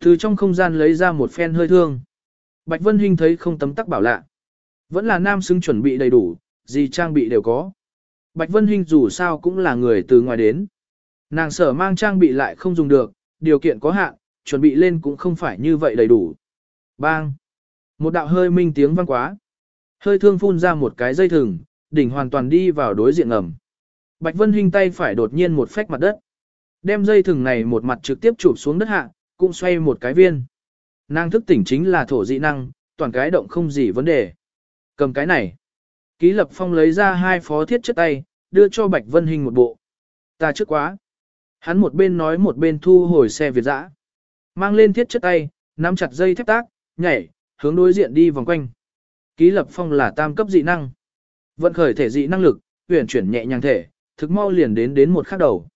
Từ trong không gian lấy ra một phen hơi thương. Bạch Vân Hinh thấy không tấm tắc bảo lạ. Vẫn là nam xứng chuẩn bị đầy đủ, gì trang bị đều có. Bạch Vân Hinh dù sao cũng là người từ ngoài đến. Nàng sở mang trang bị lại không dùng được, điều kiện có hạn, chuẩn bị lên cũng không phải như vậy đầy đủ. Bang! Một đạo hơi minh tiếng vang quá. Hơi thương phun ra một cái dây thừng, đỉnh hoàn toàn đi vào đối diện ngầm. Bạch Vân Hinh tay phải đột nhiên một phách mặt đất. Đem dây thừng này một mặt trực tiếp chụp xuống đất hạ, cũng xoay một cái viên. Nàng thức tỉnh chính là thổ dị năng, toàn cái động không gì vấn đề. Cầm cái này. Ký lập phong lấy ra hai phó thiết chất tay, đưa cho Bạch Vân Hinh một bộ. Ta trước quá. Hắn một bên nói một bên thu hồi xe Việt dã. Mang lên thiết chất tay, nắm chặt dây thép tác, nhảy, hướng đối diện đi vòng quanh. Ký lập phong là tam cấp dị năng. Vận khởi thể dị năng lực, huyền chuyển nhẹ nhàng thể, thực mau liền đến đến một khắc đầu.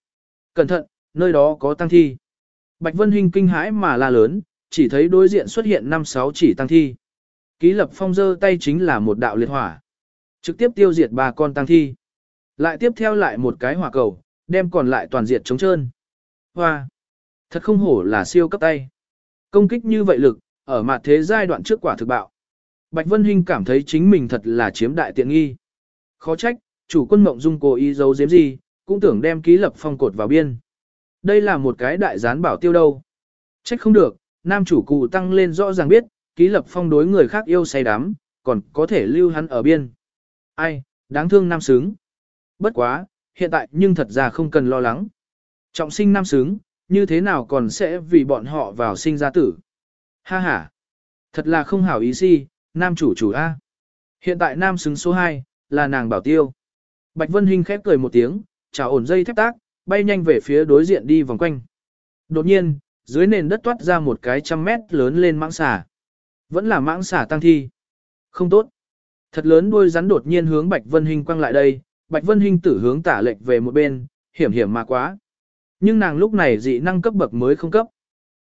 Cẩn thận, nơi đó có tăng thi. Bạch Vân Hinh kinh hãi mà la lớn, chỉ thấy đối diện xuất hiện năm sáu chỉ tăng thi. Ký lập phong giơ tay chính là một đạo liệt hỏa. Trực tiếp tiêu diệt ba con tăng thi. Lại tiếp theo lại một cái hỏa cầu, đem còn lại toàn diệt chống trơn. Hoa! Thật không hổ là siêu cấp tay. Công kích như vậy lực, ở mặt thế giai đoạn trước quả thực bạo. Bạch Vân Hinh cảm thấy chính mình thật là chiếm đại tiện nghi. Khó trách, chủ quân mộng dung cố ý giấu giếm gì, cũng tưởng đem ký lập phong cột vào biên. Đây là một cái đại gián bảo tiêu đâu. Trách không được, nam chủ cụ tăng lên rõ ràng biết, ký lập phong đối người khác yêu say đắm, còn có thể lưu hắn ở biên. Ai, đáng thương nam sướng. Bất quá, hiện tại nhưng thật ra không cần lo lắng. Trọng sinh nam sướng, như thế nào còn sẽ vì bọn họ vào sinh ra tử. Ha ha, thật là không hảo ý si, nam chủ chủ A. Hiện tại nam xứng số 2, là nàng bảo tiêu. Bạch Vân Hinh khép cười một tiếng, chào ổn dây thép tác, bay nhanh về phía đối diện đi vòng quanh. Đột nhiên, dưới nền đất toát ra một cái trăm mét lớn lên mãng xà. Vẫn là mãng xà tăng thi. Không tốt. Thật lớn đuôi rắn đột nhiên hướng Bạch Vân Hinh quăng lại đây, Bạch Vân Hinh tử hướng tả lệch về một bên, hiểm hiểm mà quá. Nhưng nàng lúc này dị năng cấp bậc mới không cấp.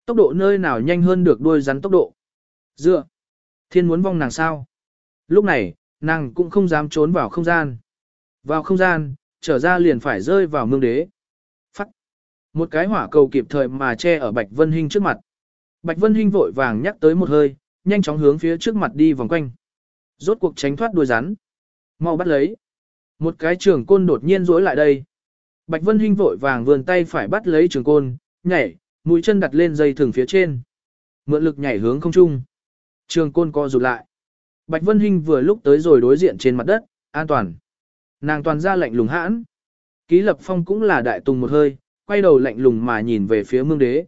Tốc độ nơi nào nhanh hơn được đuôi rắn tốc độ. Dựa. Thiên muốn vong nàng sao? Lúc này, nàng cũng không dám trốn vào không gian. Vào không gian, trở ra liền phải rơi vào mương đế. Phắt. Một cái hỏa cầu kịp thời mà che ở Bạch Vân Hinh trước mặt. Bạch Vân Hinh vội vàng nhắc tới một hơi, nhanh chóng hướng phía trước mặt đi vòng quanh. Rốt cuộc tránh thoát đuôi rắn. Mau bắt lấy. Một cái trường côn đột nhiên rối lại đây. Bạch Vân Hinh vội vàng vườn tay phải bắt lấy trường côn, nhảy, mũi chân đặt lên dây thừng phía trên. Mượn lực nhảy hướng không trung. Trường côn co rụt lại. Bạch Vân Hinh vừa lúc tới rồi đối diện trên mặt đất, an toàn. Nàng toàn ra lạnh lùng hãn. Ký lập phong cũng là đại tùng một hơi, quay đầu lạnh lùng mà nhìn về phía mương đế.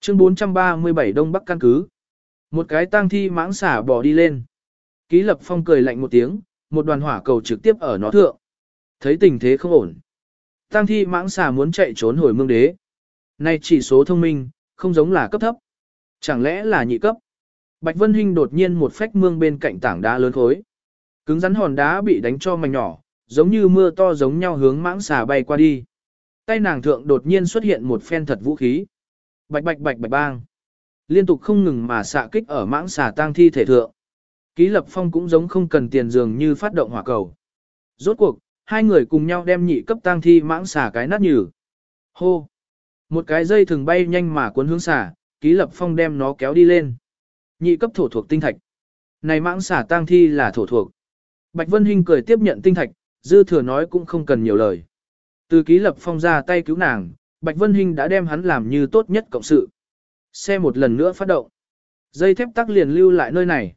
Chương 437 Đông Bắc căn cứ. Một cái tang thi mãng xả bỏ đi lên. Ký lập phong cười lạnh một tiếng, một đoàn hỏa cầu trực tiếp ở nó thượng. Thấy tình thế không ổn. Tang thi mãng xà muốn chạy trốn hồi mương đế. Này chỉ số thông minh, không giống là cấp thấp. Chẳng lẽ là nhị cấp? Bạch Vân Hinh đột nhiên một phách mương bên cạnh tảng đá lớn khối. Cứng rắn hòn đá bị đánh cho mảnh nhỏ, giống như mưa to giống nhau hướng mãng xà bay qua đi. Tay nàng thượng đột nhiên xuất hiện một phen thật vũ khí. Bạch bạch bạch bạch bang. Liên tục không ngừng mà xạ kích ở mãng xà tang thi thể thượng. Ký lập phong cũng giống không cần tiền dường như phát động hỏa cầu. Rốt cuộc, hai người cùng nhau đem nhị cấp tang thi mãng xà cái nát nhừ. Hô! Một cái dây thường bay nhanh mà cuốn hướng xà, ký lập phong đem nó kéo đi lên. Nhị cấp thổ thuộc tinh thạch. Này mãng xà tang thi là thổ thuộc. Bạch Vân Hinh cười tiếp nhận tinh thạch, dư thừa nói cũng không cần nhiều lời. Từ ký lập phong ra tay cứu nàng, Bạch Vân Hinh đã đem hắn làm như tốt nhất cộng sự. Xe một lần nữa phát động. Dây thép tắc liền lưu lại nơi này.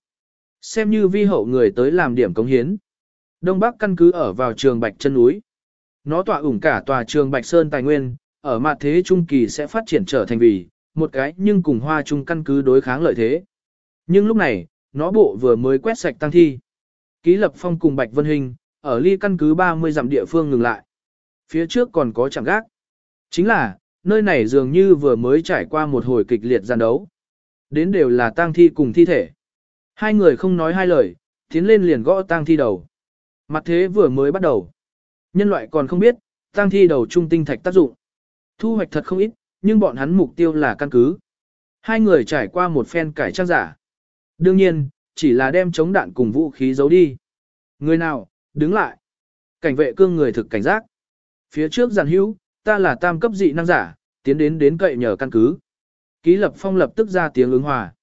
Xem như vi hậu người tới làm điểm cống hiến. Đông Bắc căn cứ ở vào trường Bạch chân núi. Nó tỏa ủng cả tòa trường Bạch Sơn tài nguyên, ở mặt thế trung kỳ sẽ phát triển trở thành vì một cái nhưng cùng hoa trung căn cứ đối kháng lợi thế. Nhưng lúc này, nó bộ vừa mới quét sạch tăng thi. Ký lập phong cùng Bạch Vân Hình, ở ly căn cứ 30 dặm địa phương ngừng lại. Phía trước còn có chẳng gác. Chính là, nơi này dường như vừa mới trải qua một hồi kịch liệt gian đấu. đến đều là tang thi cùng thi thể. Hai người không nói hai lời, tiến lên liền gõ tang thi đầu. Mặt thế vừa mới bắt đầu. Nhân loại còn không biết, tang thi đầu trung tinh thạch tác dụng. Thu hoạch thật không ít, nhưng bọn hắn mục tiêu là căn cứ. Hai người trải qua một phen cải trang giả. Đương nhiên, chỉ là đem chống đạn cùng vũ khí giấu đi. Người nào, đứng lại. Cảnh vệ cương người thực cảnh giác. Phía trước giàn hữu, ta là tam cấp dị năng giả, tiến đến đến cậy nhờ căn cứ. Ký lập phong lập tức ra tiếng ứng hòa.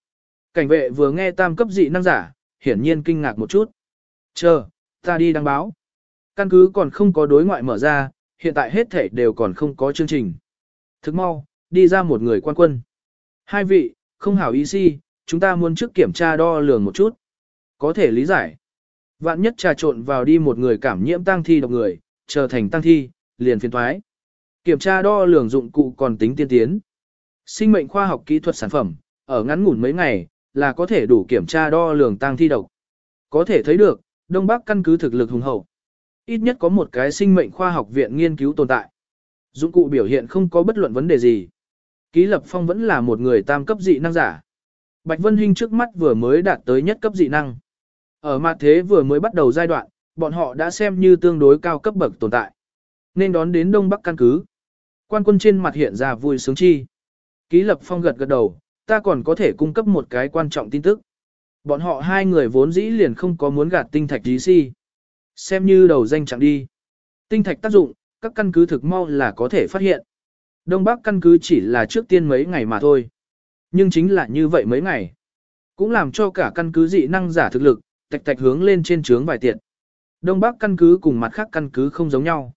Cảnh vệ vừa nghe tam cấp dị năng giả, hiển nhiên kinh ngạc một chút. Chờ, ta đi đăng báo. Căn cứ còn không có đối ngoại mở ra, hiện tại hết thể đều còn không có chương trình. Thức mau, đi ra một người quan quân. Hai vị, không hảo ý si, chúng ta muốn trước kiểm tra đo lường một chút. Có thể lý giải. Vạn nhất trà trộn vào đi một người cảm nhiễm tăng thi độc người, trở thành tăng thi, liền phiền thoái. Kiểm tra đo lường dụng cụ còn tính tiên tiến. Sinh mệnh khoa học kỹ thuật sản phẩm, ở ngắn ngủn mấy ngày, là có thể đủ kiểm tra đo lường tăng thi độc. Có thể thấy được, Đông Bắc căn cứ thực lực hùng hậu. Ít nhất có một cái sinh mệnh khoa học viện nghiên cứu tồn tại. Dụng cụ biểu hiện không có bất luận vấn đề gì. Ký Lập Phong vẫn là một người tam cấp dị năng giả. Bạch Vân Hinh trước mắt vừa mới đạt tới nhất cấp dị năng. Ở mặt thế vừa mới bắt đầu giai đoạn, bọn họ đã xem như tương đối cao cấp bậc tồn tại. Nên đón đến Đông Bắc căn cứ. Quan quân trên mặt hiện ra vui sướng chi. Ký Lập Phong gật gật đầu, ta còn có thể cung cấp một cái quan trọng tin tức. Bọn họ hai người vốn dĩ liền không có muốn gạt tinh thạch DC. Xem như đầu danh chẳng đi. Tinh thạch tác dụng, các căn cứ thực mau là có thể phát hiện. Đông Bắc căn cứ chỉ là trước tiên mấy ngày mà thôi. Nhưng chính là như vậy mấy ngày. Cũng làm cho cả căn cứ dị năng giả thực lực, tạch tạch hướng lên trên trướng vài tiện. Đông Bắc căn cứ cùng mặt khác căn cứ không giống nhau.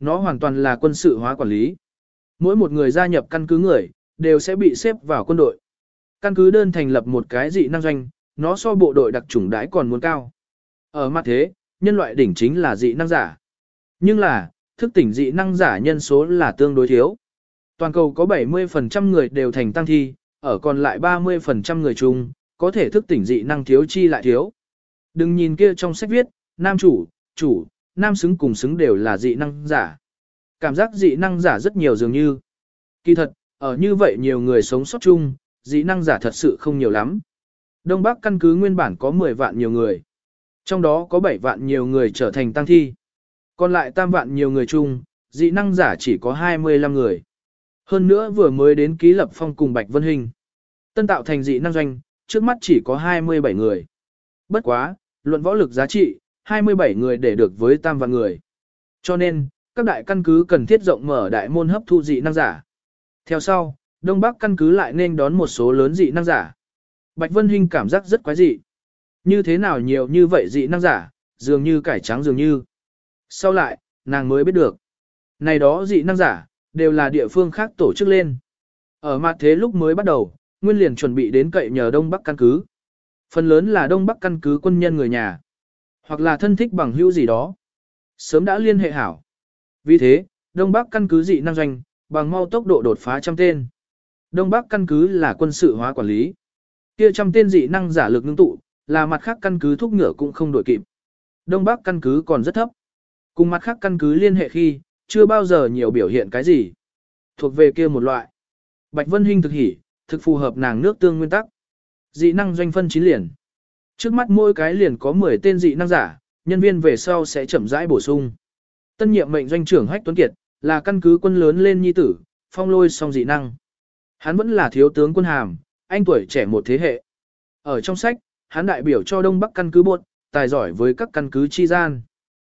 Nó hoàn toàn là quân sự hóa quản lý. Mỗi một người gia nhập căn cứ người, đều sẽ bị xếp vào quân đội. Căn cứ đơn thành lập một cái dị năng doanh, nó so bộ đội đặc chủng đãi còn muốn cao. Ở mặt thế, nhân loại đỉnh chính là dị năng giả. Nhưng là, thức tỉnh dị năng giả nhân số là tương đối thiếu. Toàn cầu có 70% người đều thành tăng thi, ở còn lại 30% người chung, có thể thức tỉnh dị năng thiếu chi lại thiếu. Đừng nhìn kia trong sách viết, nam chủ, chủ, nam xứng cùng xứng đều là dị năng giả. Cảm giác dị năng giả rất nhiều dường như. Kỳ thật, ở như vậy nhiều người sống sót chung, dị năng giả thật sự không nhiều lắm. Đông Bắc căn cứ nguyên bản có 10 vạn nhiều người. Trong đó có 7 vạn nhiều người trở thành tăng thi. Còn lại tam vạn nhiều người chung, dị năng giả chỉ có 25 người. Hơn nữa vừa mới đến ký lập phong cùng Bạch Vân Hình. Tân tạo thành dị năng doanh, trước mắt chỉ có 27 người. Bất quá, luận võ lực giá trị, 27 người để được với tam vạn người. Cho nên, các đại căn cứ cần thiết rộng mở đại môn hấp thu dị năng giả. Theo sau, Đông Bắc căn cứ lại nên đón một số lớn dị năng giả. Bạch Vân Hinh cảm giác rất quái dị. Như thế nào nhiều như vậy dị năng giả, dường như cải trắng dường như. Sau lại, nàng mới biết được. Này đó dị năng giả, đều là địa phương khác tổ chức lên. Ở mặt thế lúc mới bắt đầu, Nguyên liền chuẩn bị đến cậy nhờ Đông Bắc căn cứ. Phần lớn là Đông Bắc căn cứ quân nhân người nhà, hoặc là thân thích bằng hữu gì đó. Sớm đã liên hệ hảo. Vì thế, Đông Bắc căn cứ dị năng doanh, bằng mau tốc độ đột phá trăm tên. Đông Bắc căn cứ là quân sự hóa quản lý. Kia trăm tên dị năng giả lực ngưng tụ, là mặt khác căn cứ thúc ngựa cũng không đổi kịp. Đông Bắc căn cứ còn rất thấp. Cùng mặt khác căn cứ liên hệ khi, chưa bao giờ nhiều biểu hiện cái gì. Thuộc về kia một loại. Bạch Vân Hinh thực hỉ, thực phù hợp nàng nước tương nguyên tắc. Dị năng doanh phân chín liền. Trước mắt mỗi cái liền có 10 tên dị năng giả, nhân viên về sau sẽ chậm rãi bổ sung. Tân nhiệm mệnh doanh trưởng Hách Tuấn Kiệt, là căn cứ quân lớn lên nhi tử, phong lôi song dị năng. Hắn vẫn là thiếu tướng quân hàm, anh tuổi trẻ một thế hệ. Ở trong sách, hắn đại biểu cho Đông Bắc căn cứ bột, tài giỏi với các căn cứ chi gian.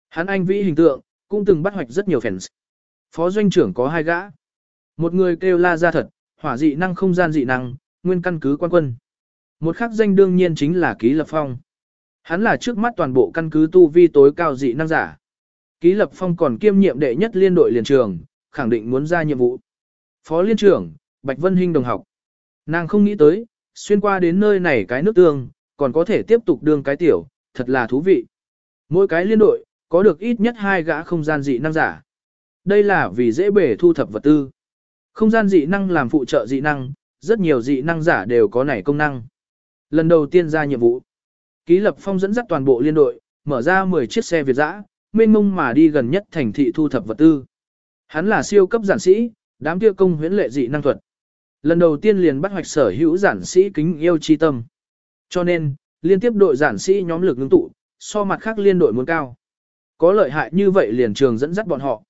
Hắn anh vĩ hình tượng, cũng từng bắt hoạch rất nhiều fans. Phó doanh trưởng có hai gã. Một người kêu la ra thật, hỏa dị năng không gian dị năng, nguyên căn cứ quan quân. Một khác danh đương nhiên chính là Ký Lập Phong. Hắn là trước mắt toàn bộ căn cứ tu vi tối cao dị năng giả. Ký Lập Phong còn kiêm nhiệm đệ nhất liên đội liền trường, khẳng định muốn ra nhiệm vụ. Phó liên trưởng, Bạch Vân Hinh đồng học. Nàng không nghĩ tới, xuyên qua đến nơi này cái nước tương, còn có thể tiếp tục đương cái tiểu, thật là thú vị. Mỗi cái liên đội, có được ít nhất hai gã không gian dị năng giả. Đây là vì dễ bể thu thập vật tư. Không gian dị năng làm phụ trợ dị năng, rất nhiều dị năng giả đều có nảy công năng. Lần đầu tiên ra nhiệm vụ, Ký Lập Phong dẫn dắt toàn bộ liên đội, mở ra 10 chiếc xe Việt dã, mênh mông mà đi gần nhất thành thị thu thập vật tư. Hắn là siêu cấp giản sĩ, đám kia công huyễn lệ dị năng thuật. Lần đầu tiên liền bắt hoạch sở hữu giản sĩ kính yêu chi tâm. Cho nên, liên tiếp đội giản sĩ nhóm lực ngưng tụ, so mặt khác liên đội muốn cao. Có lợi hại như vậy liền trường dẫn dắt bọn họ.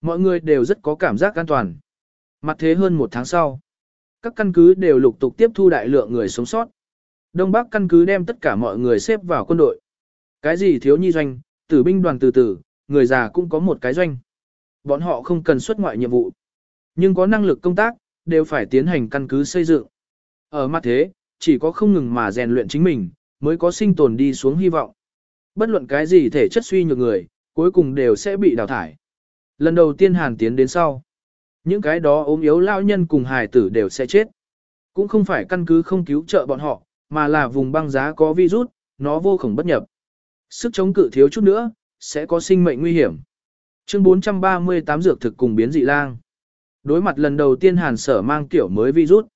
Mọi người đều rất có cảm giác an toàn. Mặt thế hơn một tháng sau, các căn cứ đều lục tục tiếp thu đại lượng người sống sót. Đông Bắc căn cứ đem tất cả mọi người xếp vào quân đội. Cái gì thiếu nhi doanh, tử binh đoàn từ từ, người già cũng có một cái doanh. Bọn họ không cần xuất ngoại nhiệm vụ, nhưng có năng lực công tác, đều phải tiến hành căn cứ xây dựng. Ở mặt thế, chỉ có không ngừng mà rèn luyện chính mình, mới có sinh tồn đi xuống hy vọng. Bất luận cái gì thể chất suy nhược người, cuối cùng đều sẽ bị đào thải. Lần đầu tiên hàn tiến đến sau. Những cái đó ốm yếu lao nhân cùng hài tử đều sẽ chết. Cũng không phải căn cứ không cứu trợ bọn họ, mà là vùng băng giá có virus, nó vô khổng bất nhập. Sức chống cự thiếu chút nữa, sẽ có sinh mệnh nguy hiểm. Chương 438 dược thực cùng biến dị lang. Đối mặt lần đầu tiên hàn sở mang tiểu mới virus.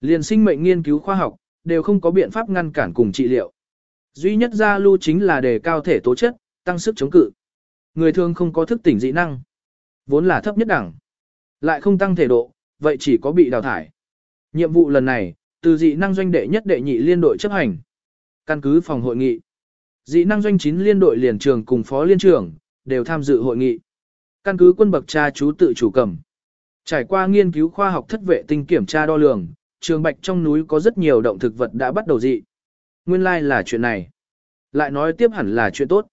Liền sinh mệnh nghiên cứu khoa học, đều không có biện pháp ngăn cản cùng trị liệu. Duy nhất ra lưu chính là đề cao thể tố chất, tăng sức chống cự. Người thường không có thức tỉnh dị năng. Vốn là thấp nhất đẳng. Lại không tăng thể độ, vậy chỉ có bị đào thải. Nhiệm vụ lần này, từ dị năng doanh đệ nhất đệ nhị liên đội chấp hành. Căn cứ phòng hội nghị. Dị năng doanh 9 liên đội liền trường cùng phó liên trưởng, đều tham dự hội nghị. Căn cứ quân bậc cha chú tự chủ cầm. Trải qua nghiên cứu khoa học thất vệ tinh kiểm tra đo lường, trường bạch trong núi có rất nhiều động thực vật đã bắt đầu dị. Nguyên lai like là chuyện này. Lại nói tiếp hẳn là chuyện tốt.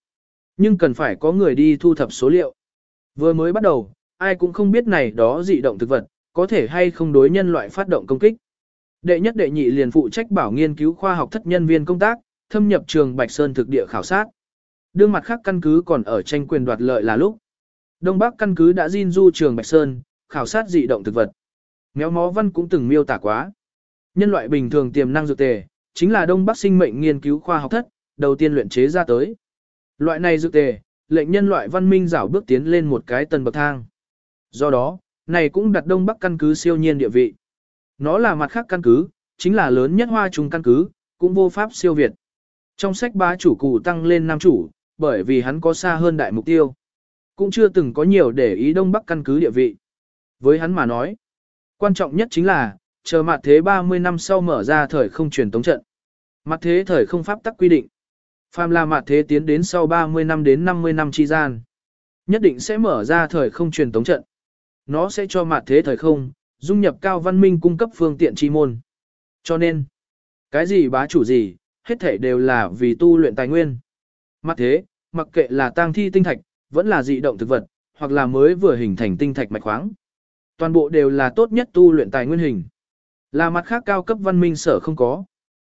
Nhưng cần phải có người đi thu thập số liệu. Vừa mới bắt đầu, ai cũng không biết này đó dị động thực vật, có thể hay không đối nhân loại phát động công kích. Đệ nhất đệ nhị liền phụ trách bảo nghiên cứu khoa học thất nhân viên công tác, thâm nhập trường Bạch Sơn thực địa khảo sát. Đương mặt khác căn cứ còn ở tranh quyền đoạt lợi là lúc. Đông Bắc căn cứ đã diên du trường Bạch Sơn, khảo sát dị động thực vật. Méo mó văn cũng từng miêu tả quá. Nhân loại bình thường tiềm năng dược tề, chính là Đông Bắc sinh mệnh nghiên cứu khoa học thất, đầu tiên luyện chế ra tới. Loại này dược tề, lệnh nhân loại văn minh rảo bước tiến lên một cái tầng bậc thang. Do đó, này cũng đặt Đông Bắc căn cứ siêu nhiên địa vị. Nó là mặt khác căn cứ, chính là lớn nhất hoa trung căn cứ, cũng vô pháp siêu việt. Trong sách bá chủ cụ tăng lên nam chủ, bởi vì hắn có xa hơn đại mục tiêu. Cũng chưa từng có nhiều để ý Đông Bắc căn cứ địa vị. Với hắn mà nói, quan trọng nhất chính là, chờ mặt thế 30 năm sau mở ra thời không truyền tống trận. Mặt thế thời không pháp tắc quy định. Phàm là mặt thế tiến đến sau 30 năm đến 50 năm chi gian. Nhất định sẽ mở ra thời không truyền tống trận. Nó sẽ cho mặt thế thời không, dung nhập cao văn minh cung cấp phương tiện chi môn. Cho nên, cái gì bá chủ gì, hết thể đều là vì tu luyện tài nguyên. Mặt thế, mặc kệ là tang thi tinh thạch, vẫn là dị động thực vật, hoặc là mới vừa hình thành tinh thạch mạch khoáng. Toàn bộ đều là tốt nhất tu luyện tài nguyên hình. Là mặt khác cao cấp văn minh sở không có.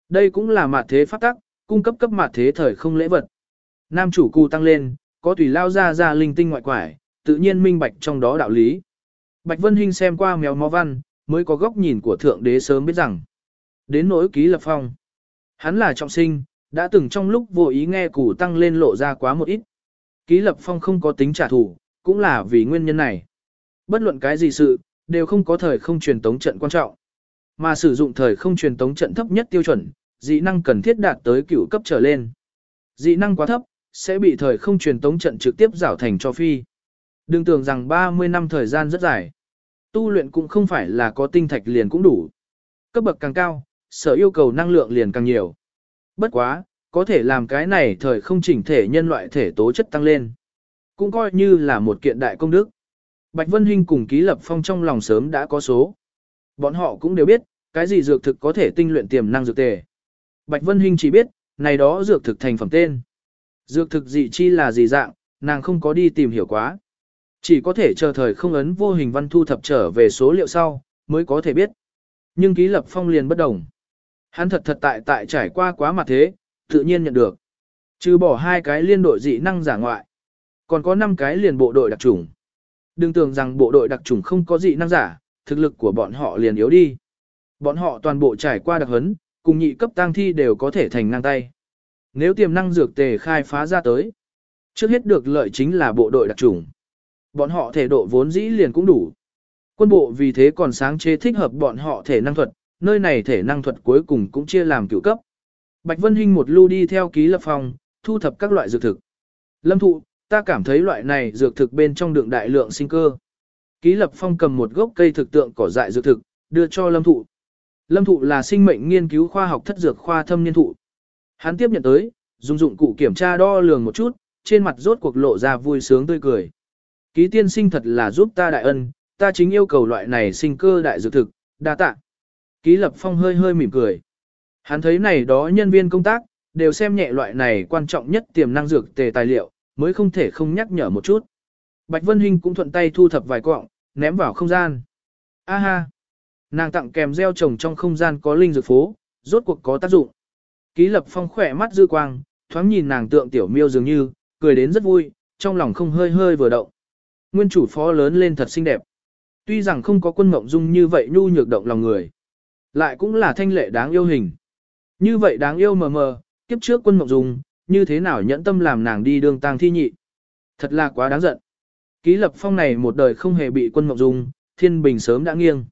Đây cũng là mặt thế pháp tắc, cung cấp cấp mặt thế thời không lễ vật. Nam chủ cụ tăng lên, có tùy lao ra ra linh tinh ngoại quải, tự nhiên minh bạch trong đó đạo lý. Bạch Vân Hinh xem qua mèo mó văn, mới có góc nhìn của thượng đế sớm biết rằng. Đến nỗi ký lập phong. Hắn là trọng sinh, đã từng trong lúc vô ý nghe củ tăng lên lộ ra quá một ít. Ký lập phong không có tính trả thù, cũng là vì nguyên nhân này. Bất luận cái gì sự, đều không có thời không truyền tống trận quan trọng. Mà sử dụng thời không truyền tống trận thấp nhất tiêu chuẩn, dị năng cần thiết đạt tới cửu cấp trở lên. Dị năng quá thấp, sẽ bị thời không truyền tống trận trực tiếp rảo thành cho phi. Đừng tưởng rằng 30 năm thời gian rất dài. Tu luyện cũng không phải là có tinh thạch liền cũng đủ. Cấp bậc càng cao, sở yêu cầu năng lượng liền càng nhiều. Bất quá, có thể làm cái này thời không chỉnh thể nhân loại thể tố chất tăng lên. Cũng coi như là một kiện đại công đức. Bạch Vân Hinh cùng ký lập phong trong lòng sớm đã có số. Bọn họ cũng đều biết, cái gì dược thực có thể tinh luyện tiềm năng dược tề. Bạch Vân Hinh chỉ biết, này đó dược thực thành phẩm tên. Dược thực dị chi là gì dạng, nàng không có đi tìm hiểu quá. Chỉ có thể chờ thời không ấn vô hình văn thu thập trở về số liệu sau, mới có thể biết. Nhưng ký lập phong liền bất đồng. Hắn thật thật tại tại trải qua quá mặt thế, tự nhiên nhận được. Trừ bỏ hai cái liên đội dị năng giả ngoại. Còn có 5 cái liền bộ đội đặc trùng. Đừng tưởng rằng bộ đội đặc trùng không có dị năng giả, thực lực của bọn họ liền yếu đi. Bọn họ toàn bộ trải qua đặc huấn, cùng nhị cấp tang thi đều có thể thành năng tay. Nếu tiềm năng dược tề khai phá ra tới, trước hết được lợi chính là bộ đội đặc trùng. Bọn họ thể độ vốn dĩ liền cũng đủ. Quân bộ vì thế còn sáng chế thích hợp bọn họ thể năng thuật, nơi này thể năng thuật cuối cùng cũng chia làm cửu cấp. Bạch Vân Hinh một lưu đi theo ký lập phòng, thu thập các loại dược thực. Lâm thụ, ta cảm thấy loại này dược thực bên trong đường đại lượng sinh cơ. Ký lập phong cầm một gốc cây thực tượng cỏ dại dược thực, đưa cho Lâm Thụ. Lâm Thụ là sinh mệnh nghiên cứu khoa học thất dược khoa thâm niên thụ. Hắn tiếp nhận tới, dùng dụng cụ kiểm tra đo lường một chút, trên mặt rốt cuộc lộ ra vui sướng tươi cười. Ký tiên sinh thật là giúp ta đại ân, ta chính yêu cầu loại này sinh cơ đại dược thực, đa tạ. Ký lập phong hơi hơi mỉm cười. Hắn thấy này đó nhân viên công tác, đều xem nhẹ loại này quan trọng nhất tiềm năng dược tề tài liệu, mới không thể không nhắc nhở một chút. Bạch Vân Hinh cũng thuận tay thu thập vài quọng, ném vào không gian. A ha! Nàng tặng kèm gieo trồng trong không gian có linh dược phố, rốt cuộc có tác dụng. Ký lập phong khỏe mắt dư quang, thoáng nhìn nàng tượng tiểu miêu dường như, cười đến rất vui, trong lòng không hơi hơi vừa động. Nguyên chủ phó lớn lên thật xinh đẹp. Tuy rằng không có quân mộng dung như vậy nhu nhược động lòng người. Lại cũng là thanh lệ đáng yêu hình. Như vậy đáng yêu mờ mờ, kiếp trước quân mộng dung, như thế nào nhẫn tâm làm nàng đi đường tang thi nhị. Thật là quá đáng giận. Ký lập phong này một đời không hề bị quân mộng dung, thiên bình sớm đã nghiêng.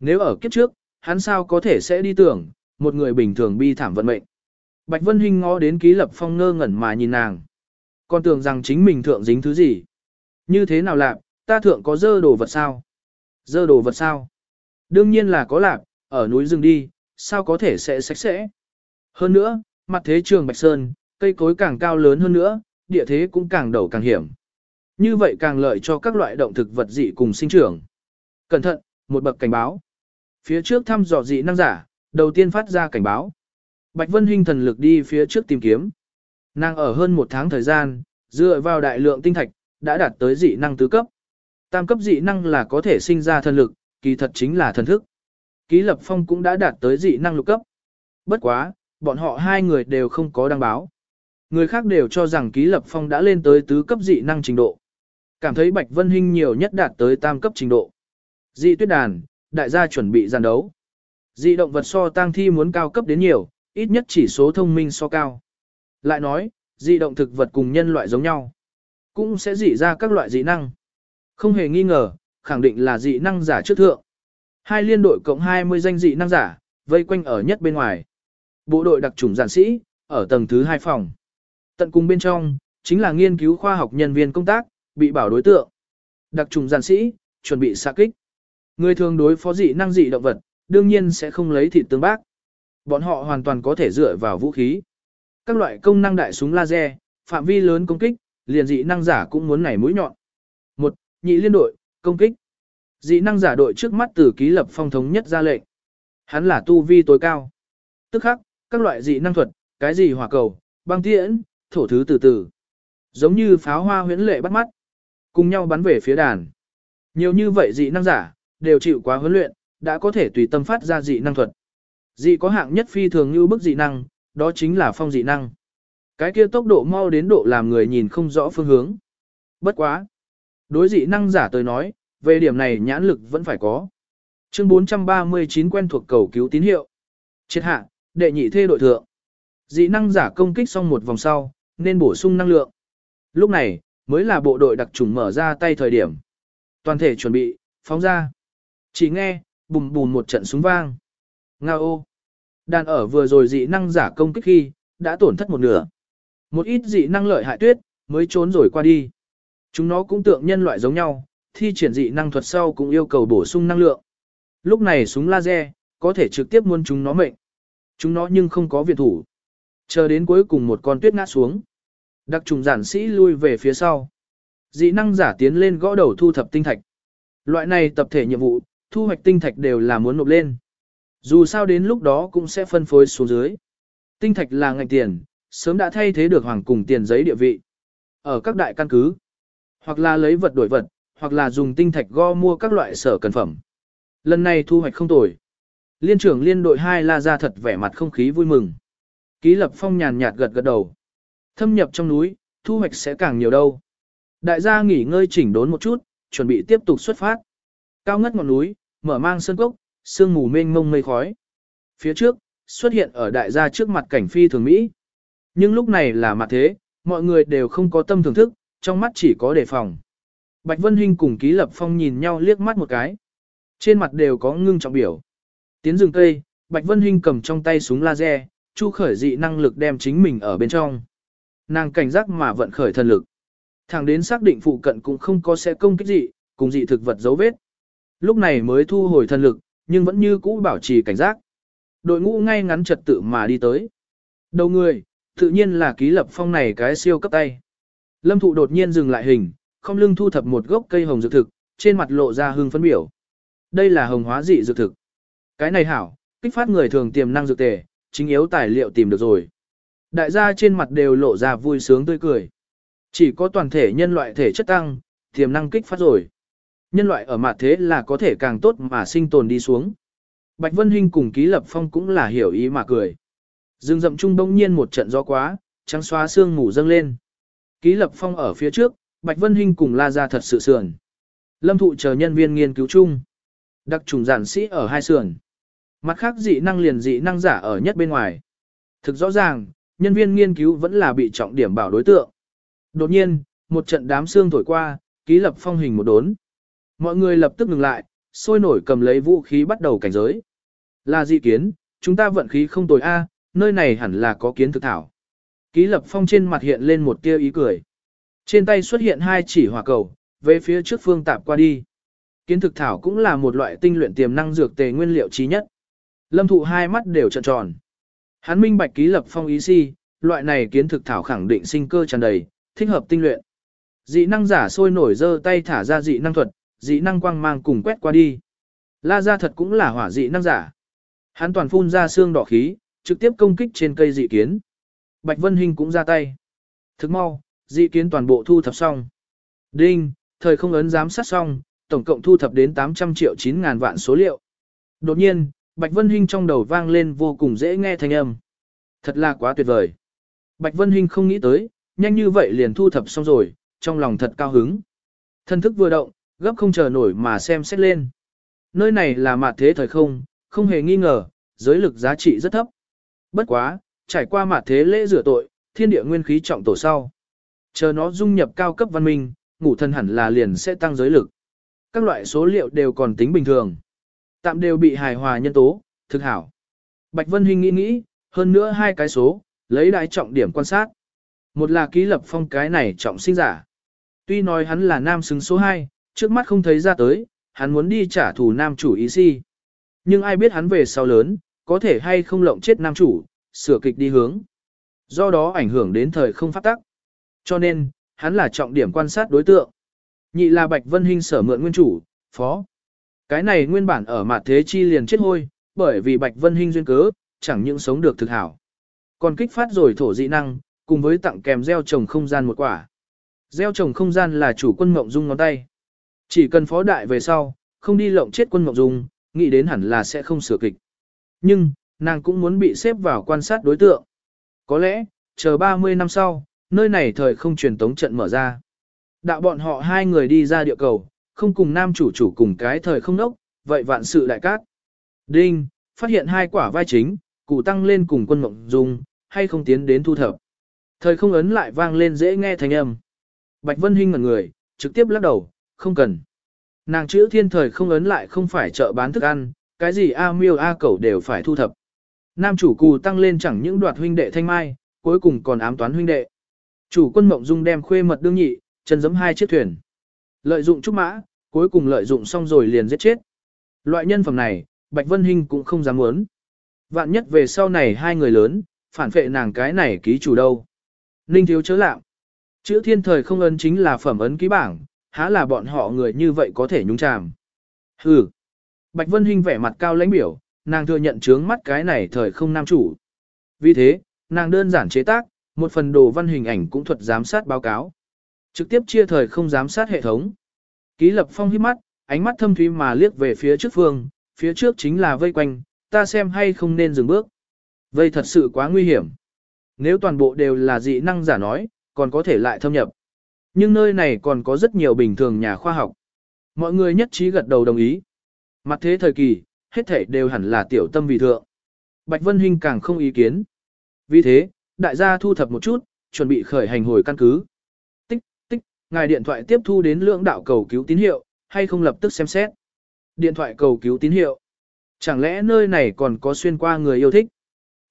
Nếu ở kiếp trước, hắn sao có thể sẽ đi tưởng, một người bình thường bi thảm vận mệnh. Bạch Vân Hinh ngó đến ký lập phong ngơ ngẩn mà nhìn nàng. Còn tưởng rằng chính mình thượng dính thứ gì. Như thế nào lạc, ta thượng có dơ đồ vật sao? Dơ đồ vật sao? Đương nhiên là có lạc, ở núi rừng đi, sao có thể sẽ sạch sẽ. Hơn nữa, mặt thế trường Bạch Sơn, cây cối càng cao lớn hơn nữa, địa thế cũng càng đầu càng hiểm. Như vậy càng lợi cho các loại động thực vật dị cùng sinh trưởng. Cẩn thận, một bậc cảnh báo. Phía trước thăm dò dị năng giả, đầu tiên phát ra cảnh báo. Bạch Vân Hinh thần lực đi phía trước tìm kiếm. Nàng ở hơn một tháng thời gian, dựa vào đại lượng tinh thạch, đã đạt tới dị năng tứ cấp. Tam cấp dị năng là có thể sinh ra thần lực, kỳ thật chính là thần thức. Ký Lập Phong cũng đã đạt tới dị năng lục cấp. Bất quá, bọn họ hai người đều không có đăng báo. Người khác đều cho rằng Ký Lập Phong đã lên tới tứ cấp dị năng trình độ. Cảm thấy Bạch Vân Hinh nhiều nhất đạt tới tam cấp trình độ. Dị tuyết đàn, đại gia chuẩn bị giàn đấu. Dị động vật so tang thi muốn cao cấp đến nhiều, ít nhất chỉ số thông minh so cao. Lại nói, dị động thực vật cùng nhân loại giống nhau, cũng sẽ dị ra các loại dị năng. Không hề nghi ngờ, khẳng định là dị năng giả trước thượng. Hai liên đội cộng 20 danh dị năng giả, vây quanh ở nhất bên ngoài. Bộ đội đặc chủng giản sĩ, ở tầng thứ hai phòng. Tận cùng bên trong, chính là nghiên cứu khoa học nhân viên công tác, bị bảo đối tượng. Đặc trùng giản sĩ, chuẩn bị xạ kích. Người thường đối phó dị năng dị động vật, đương nhiên sẽ không lấy thịt tương bác. Bọn họ hoàn toàn có thể dựa vào vũ khí. Các loại công năng đại súng laser, phạm vi lớn công kích, liền dị năng giả cũng muốn nảy mũi nhọn. Một, nhị liên đội, công kích. Dị năng giả đội trước mắt từ ký lập phong thống nhất ra lệnh. Hắn là tu vi tối cao. Tức khắc, các loại dị năng thuật, cái gì hỏa cầu, băng tiễn, thổ thứ từ từ. Giống như pháo hoa huyễn lệ bắt mắt. Cùng nhau bắn về phía đàn. Nhiều như vậy dị năng giả, đều chịu quá huấn luyện, đã có thể tùy tâm phát ra dị năng thuật. Dị có hạng nhất phi thường như bức dị năng, đó chính là phong dị năng. Cái kia tốc độ mau đến độ làm người nhìn không rõ phương hướng. Bất quá. Đối dị năng giả tôi nói, về điểm này nhãn lực vẫn phải có. Chương 439 quen thuộc cầu cứu tín hiệu. Triệt hạ, đệ nhị thê đội thượng. Dị năng giả công kích xong một vòng sau, nên bổ sung năng lượng. Lúc này, mới là bộ đội đặc trùng mở ra tay thời điểm. Toàn thể chuẩn bị, phóng ra. Chỉ nghe, bùm bùm một trận súng vang. Ngao ô. Đàn ở vừa rồi dị năng giả công kích khi, đã tổn thất một nửa. Một ít dị năng lợi hại tuyết, mới trốn rồi qua đi. Chúng nó cũng tượng nhân loại giống nhau, thi triển dị năng thuật sau cũng yêu cầu bổ sung năng lượng. Lúc này súng laser, có thể trực tiếp muôn chúng nó mệnh. Chúng nó nhưng không có viện thủ. Chờ đến cuối cùng một con tuyết ngã xuống. Đặc trùng giản sĩ lui về phía sau. Dị năng giả tiến lên gõ đầu thu thập tinh thạch. Loại này tập thể nhiệm vụ, thu hoạch tinh thạch đều là muốn nộp lên. Dù sao đến lúc đó cũng sẽ phân phối xuống dưới. Tinh thạch là ngành tiền, sớm đã thay thế được hoàng cùng tiền giấy địa vị. Ở các đại căn cứ, hoặc là lấy vật đổi vật, hoặc là dùng tinh thạch go mua các loại sở cần phẩm. Lần này thu hoạch không tồi. Liên trưởng liên đội 2 la ra thật vẻ mặt không khí vui mừng. Ký lập phong nhàn nhạt gật gật đầu. Thâm nhập trong núi, thu hoạch sẽ càng nhiều đâu. Đại gia nghỉ ngơi chỉnh đốn một chút, chuẩn bị tiếp tục xuất phát. Cao ngất ngọn núi, mở mang sơn cốc, sương mù mênh mông mây khói. Phía trước, xuất hiện ở đại gia trước mặt cảnh phi thường Mỹ. Nhưng lúc này là mặt thế, mọi người đều không có tâm thưởng thức, trong mắt chỉ có đề phòng. Bạch Vân Hinh cùng Ký Lập Phong nhìn nhau liếc mắt một cái. Trên mặt đều có ngưng trọng biểu. Tiến rừng cây, Bạch Vân Hinh cầm trong tay súng laser, chu khởi dị năng lực đem chính mình ở bên trong. Nàng cảnh giác mà vận khởi thần lực. Thẳng đến xác định phụ cận cũng không có sẽ công kích dị, cùng dị thực vật dấu vết. Lúc này mới thu hồi thần lực, nhưng vẫn như cũ bảo trì cảnh giác. Đội ngũ ngay ngắn trật tự mà đi tới. Đầu người, tự nhiên là ký lập phong này cái siêu cấp tay. Lâm thụ đột nhiên dừng lại hình, không lưng thu thập một gốc cây hồng dược thực, trên mặt lộ ra hương phấn biểu. Đây là hồng hóa dị dược thực. Cái này hảo, kích phát người thường tiềm năng dược tề, chính yếu tài liệu tìm được rồi. Đại gia trên mặt đều lộ ra vui sướng tươi cười. Chỉ có toàn thể nhân loại thể chất tăng, tiềm năng kích phát rồi. Nhân loại ở mặt thế là có thể càng tốt mà sinh tồn đi xuống. Bạch Vân Hinh cùng Ký Lập Phong cũng là hiểu ý mà cười. Rừng rậm trung bỗng nhiên một trận gió quá, trắng xóa xương mù dâng lên. Ký Lập Phong ở phía trước, Bạch Vân Hinh cùng la ra thật sự sườn. Lâm thụ chờ nhân viên nghiên cứu chung. Đặc trùng giản sĩ ở hai sườn. Mặt khác dị năng liền dị năng giả ở nhất bên ngoài. Thực rõ ràng, nhân viên nghiên cứu vẫn là bị trọng điểm bảo đối tượng. Đột nhiên, một trận đám xương thổi qua, ký lập phong hình một đốn. Mọi người lập tức ngừng lại, sôi nổi cầm lấy vũ khí bắt đầu cảnh giới. Là dị kiến, chúng ta vận khí không tồi a, nơi này hẳn là có kiến thực thảo. Ký lập phong trên mặt hiện lên một tia ý cười. Trên tay xuất hiện hai chỉ hỏa cầu, về phía trước phương tạp qua đi. Kiến thực thảo cũng là một loại tinh luyện tiềm năng dược tề nguyên liệu trí nhất. Lâm thụ hai mắt đều trợn tròn. Hắn minh bạch ký lập phong ý si, loại này kiến thực thảo khẳng định sinh cơ tràn đầy, thích hợp tinh luyện. Dị năng giả sôi nổi dơ tay thả ra dị năng thuật, dị năng quang mang cùng quét qua đi. La ra thật cũng là hỏa dị năng giả. Hắn toàn phun ra xương đỏ khí, trực tiếp công kích trên cây dị kiến. Bạch Vân Hinh cũng ra tay. Thức mau, dị kiến toàn bộ thu thập xong. Đinh, thời không ấn giám sát xong, tổng cộng thu thập đến 800 triệu 9 ngàn vạn số liệu. Đột nhiên, Bạch Vân Hinh trong đầu vang lên vô cùng dễ nghe thanh âm. Thật là quá tuyệt vời. Bạch Vân Hinh không nghĩ tới, nhanh như vậy liền thu thập xong rồi, trong lòng thật cao hứng. Thân thức vừa động, gấp không chờ nổi mà xem xét lên. Nơi này là mạt thế thời không, không hề nghi ngờ, giới lực giá trị rất thấp. Bất quá, trải qua mạt thế lễ rửa tội, thiên địa nguyên khí trọng tổ sau. Chờ nó dung nhập cao cấp văn minh, ngủ thân hẳn là liền sẽ tăng giới lực. Các loại số liệu đều còn tính bình thường. Tạm đều bị hài hòa nhân tố, thực hảo. Bạch Vân Hinh nghĩ nghĩ, hơn nữa hai cái số, lấy đại trọng điểm quan sát. Một là ký lập phong cái này trọng sinh giả. Tuy nói hắn là nam xứng số 2, trước mắt không thấy ra tới, hắn muốn đi trả thù nam chủ ý si. Nhưng ai biết hắn về sau lớn, có thể hay không lộng chết nam chủ, sửa kịch đi hướng. Do đó ảnh hưởng đến thời không phát tắc. Cho nên, hắn là trọng điểm quan sát đối tượng. Nhị là Bạch Vân Hinh sở mượn nguyên chủ, phó. Cái này nguyên bản ở mặt thế chi liền chết hôi, bởi vì Bạch Vân Hinh duyên cớ, chẳng những sống được thực hảo. Còn kích phát rồi thổ dị năng, cùng với tặng kèm gieo trồng không gian một quả. Gieo trồng không gian là chủ quân mộng dung ngón tay. Chỉ cần phó đại về sau, không đi lộng chết quân mộng dung, nghĩ đến hẳn là sẽ không sửa kịch. Nhưng, nàng cũng muốn bị xếp vào quan sát đối tượng. Có lẽ, chờ 30 năm sau, nơi này thời không truyền tống trận mở ra. Đạo bọn họ hai người đi ra địa cầu, không cùng nam chủ chủ cùng cái thời không nốc, vậy vạn sự đại cát. Đinh, phát hiện hai quả vai chính, cụ tăng lên cùng quân mộng dung, hay không tiến đến thu thập. Thời không ấn lại vang lên dễ nghe thanh âm. Bạch Vân Hinh ngẩn người, trực tiếp lắc đầu, không cần. Nàng chữ thiên thời không ấn lại không phải chợ bán thức ăn, cái gì A miêu A cẩu đều phải thu thập. Nam chủ cù tăng lên chẳng những đoạt huynh đệ thanh mai, cuối cùng còn ám toán huynh đệ. Chủ quân mộng dung đem khuê mật đương nhị, chân giấm hai chiếc thuyền. Lợi dụng trúc mã, cuối cùng lợi dụng xong rồi liền giết chết. Loại nhân phẩm này, Bạch Vân Hinh cũng không dám muốn. Vạn nhất về sau này hai người lớn, phản phệ nàng cái này ký chủ đâu. Ninh thiếu chớ lạm. Chữ thiên thời không ấn chính là phẩm ấn ký bảng, há là bọn họ người như vậy có thể nhúng chàm. Hừ. Bạch Vân Hinh vẻ mặt cao lãnh biểu, nàng thừa nhận trướng mắt cái này thời không nam chủ. Vì thế, nàng đơn giản chế tác, một phần đồ văn hình ảnh cũng thuật giám sát báo cáo. Trực tiếp chia thời không giám sát hệ thống. Ký lập phong hít mắt, ánh mắt thâm thúy mà liếc về phía trước phương, phía trước chính là vây quanh, ta xem hay không nên dừng bước. Vây thật sự quá nguy hiểm. Nếu toàn bộ đều là dị năng giả nói, còn có thể lại thâm nhập. Nhưng nơi này còn có rất nhiều bình thường nhà khoa học. Mọi người nhất trí gật đầu đồng ý. Mặt thế thời kỳ, hết thảy đều hẳn là tiểu tâm vì thượng. Bạch Vân Hinh càng không ý kiến. Vì thế, đại gia thu thập một chút, chuẩn bị khởi hành hồi căn cứ. Tích, tích, ngài điện thoại tiếp thu đến lưỡng đạo cầu cứu tín hiệu, hay không lập tức xem xét. Điện thoại cầu cứu tín hiệu. Chẳng lẽ nơi này còn có xuyên qua người yêu thích?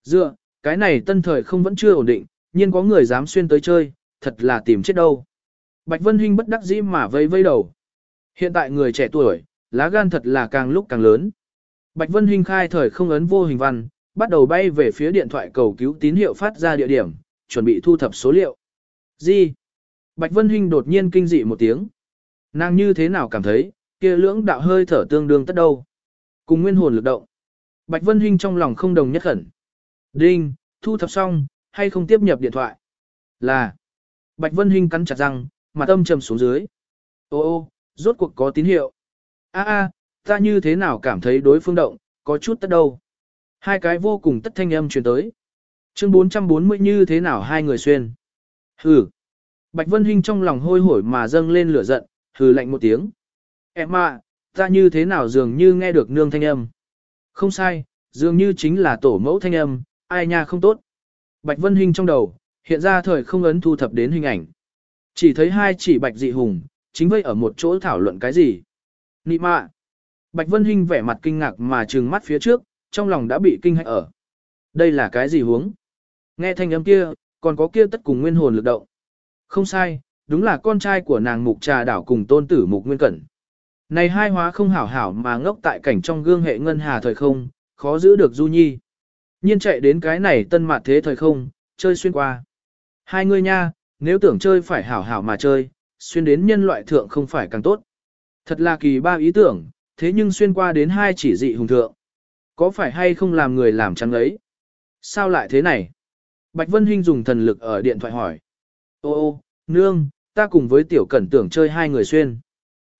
Dựa, cái này tân thời không vẫn chưa ổn định, nhưng có người dám xuyên tới chơi, thật là tìm chết đâu. Bạch Vân Hinh bất đắc dĩ mà vây vây đầu. Hiện tại người trẻ tuổi, lá gan thật là càng lúc càng lớn. Bạch Vân Hinh khai thời không ấn vô hình văn, bắt đầu bay về phía điện thoại cầu cứu tín hiệu phát ra địa điểm, chuẩn bị thu thập số liệu. Gì? Bạch Vân Hinh đột nhiên kinh dị một tiếng. Nàng như thế nào cảm thấy, kia lưỡng đạo hơi thở tương đương tất đâu. Cùng nguyên hồn lực động. Bạch Vân Hinh trong lòng không đồng nhất khẩn. Đinh, thu thập xong, hay không tiếp nhập điện thoại? Là. Bạch Vân Hinh cắn chặt răng, mặt âm trầm xuống dưới. Ô ô, rốt cuộc có tín hiệu. A a, ta như thế nào cảm thấy đối phương động, có chút tất đâu. Hai cái vô cùng tất thanh âm truyền tới. Chương 440 như thế nào hai người xuyên. Hừ. Bạch Vân Hinh trong lòng hôi hổi mà dâng lên lửa giận, hừ lạnh một tiếng. Em à, ta như thế nào dường như nghe được nương thanh âm. Không sai, dường như chính là tổ mẫu thanh âm, ai nha không tốt. Bạch Vân Hinh trong đầu, hiện ra thời không ấn thu thập đến hình ảnh. Chỉ thấy hai chỉ bạch dị hùng, chính vây ở một chỗ thảo luận cái gì. Nị mạ. Bạch Vân Hinh vẻ mặt kinh ngạc mà trừng mắt phía trước, trong lòng đã bị kinh hãi ở. Đây là cái gì huống? Nghe thanh âm kia, còn có kia tất cùng nguyên hồn lực động. Không sai, đúng là con trai của nàng mục trà đảo cùng tôn tử mục nguyên cẩn. Này hai hóa không hảo hảo mà ngốc tại cảnh trong gương hệ ngân hà thời không, khó giữ được du nhi. Nhiên chạy đến cái này tân mạt thế thời không, chơi xuyên qua. Hai người nha, nếu tưởng chơi phải hảo hảo mà chơi, xuyên đến nhân loại thượng không phải càng tốt. Thật là kỳ ba ý tưởng, thế nhưng xuyên qua đến hai chỉ dị hùng thượng. Có phải hay không làm người làm trắng ấy? Sao lại thế này? Bạch Vân Hinh dùng thần lực ở điện thoại hỏi. Ô ô, nương, ta cùng với tiểu cẩn tưởng chơi hai người xuyên.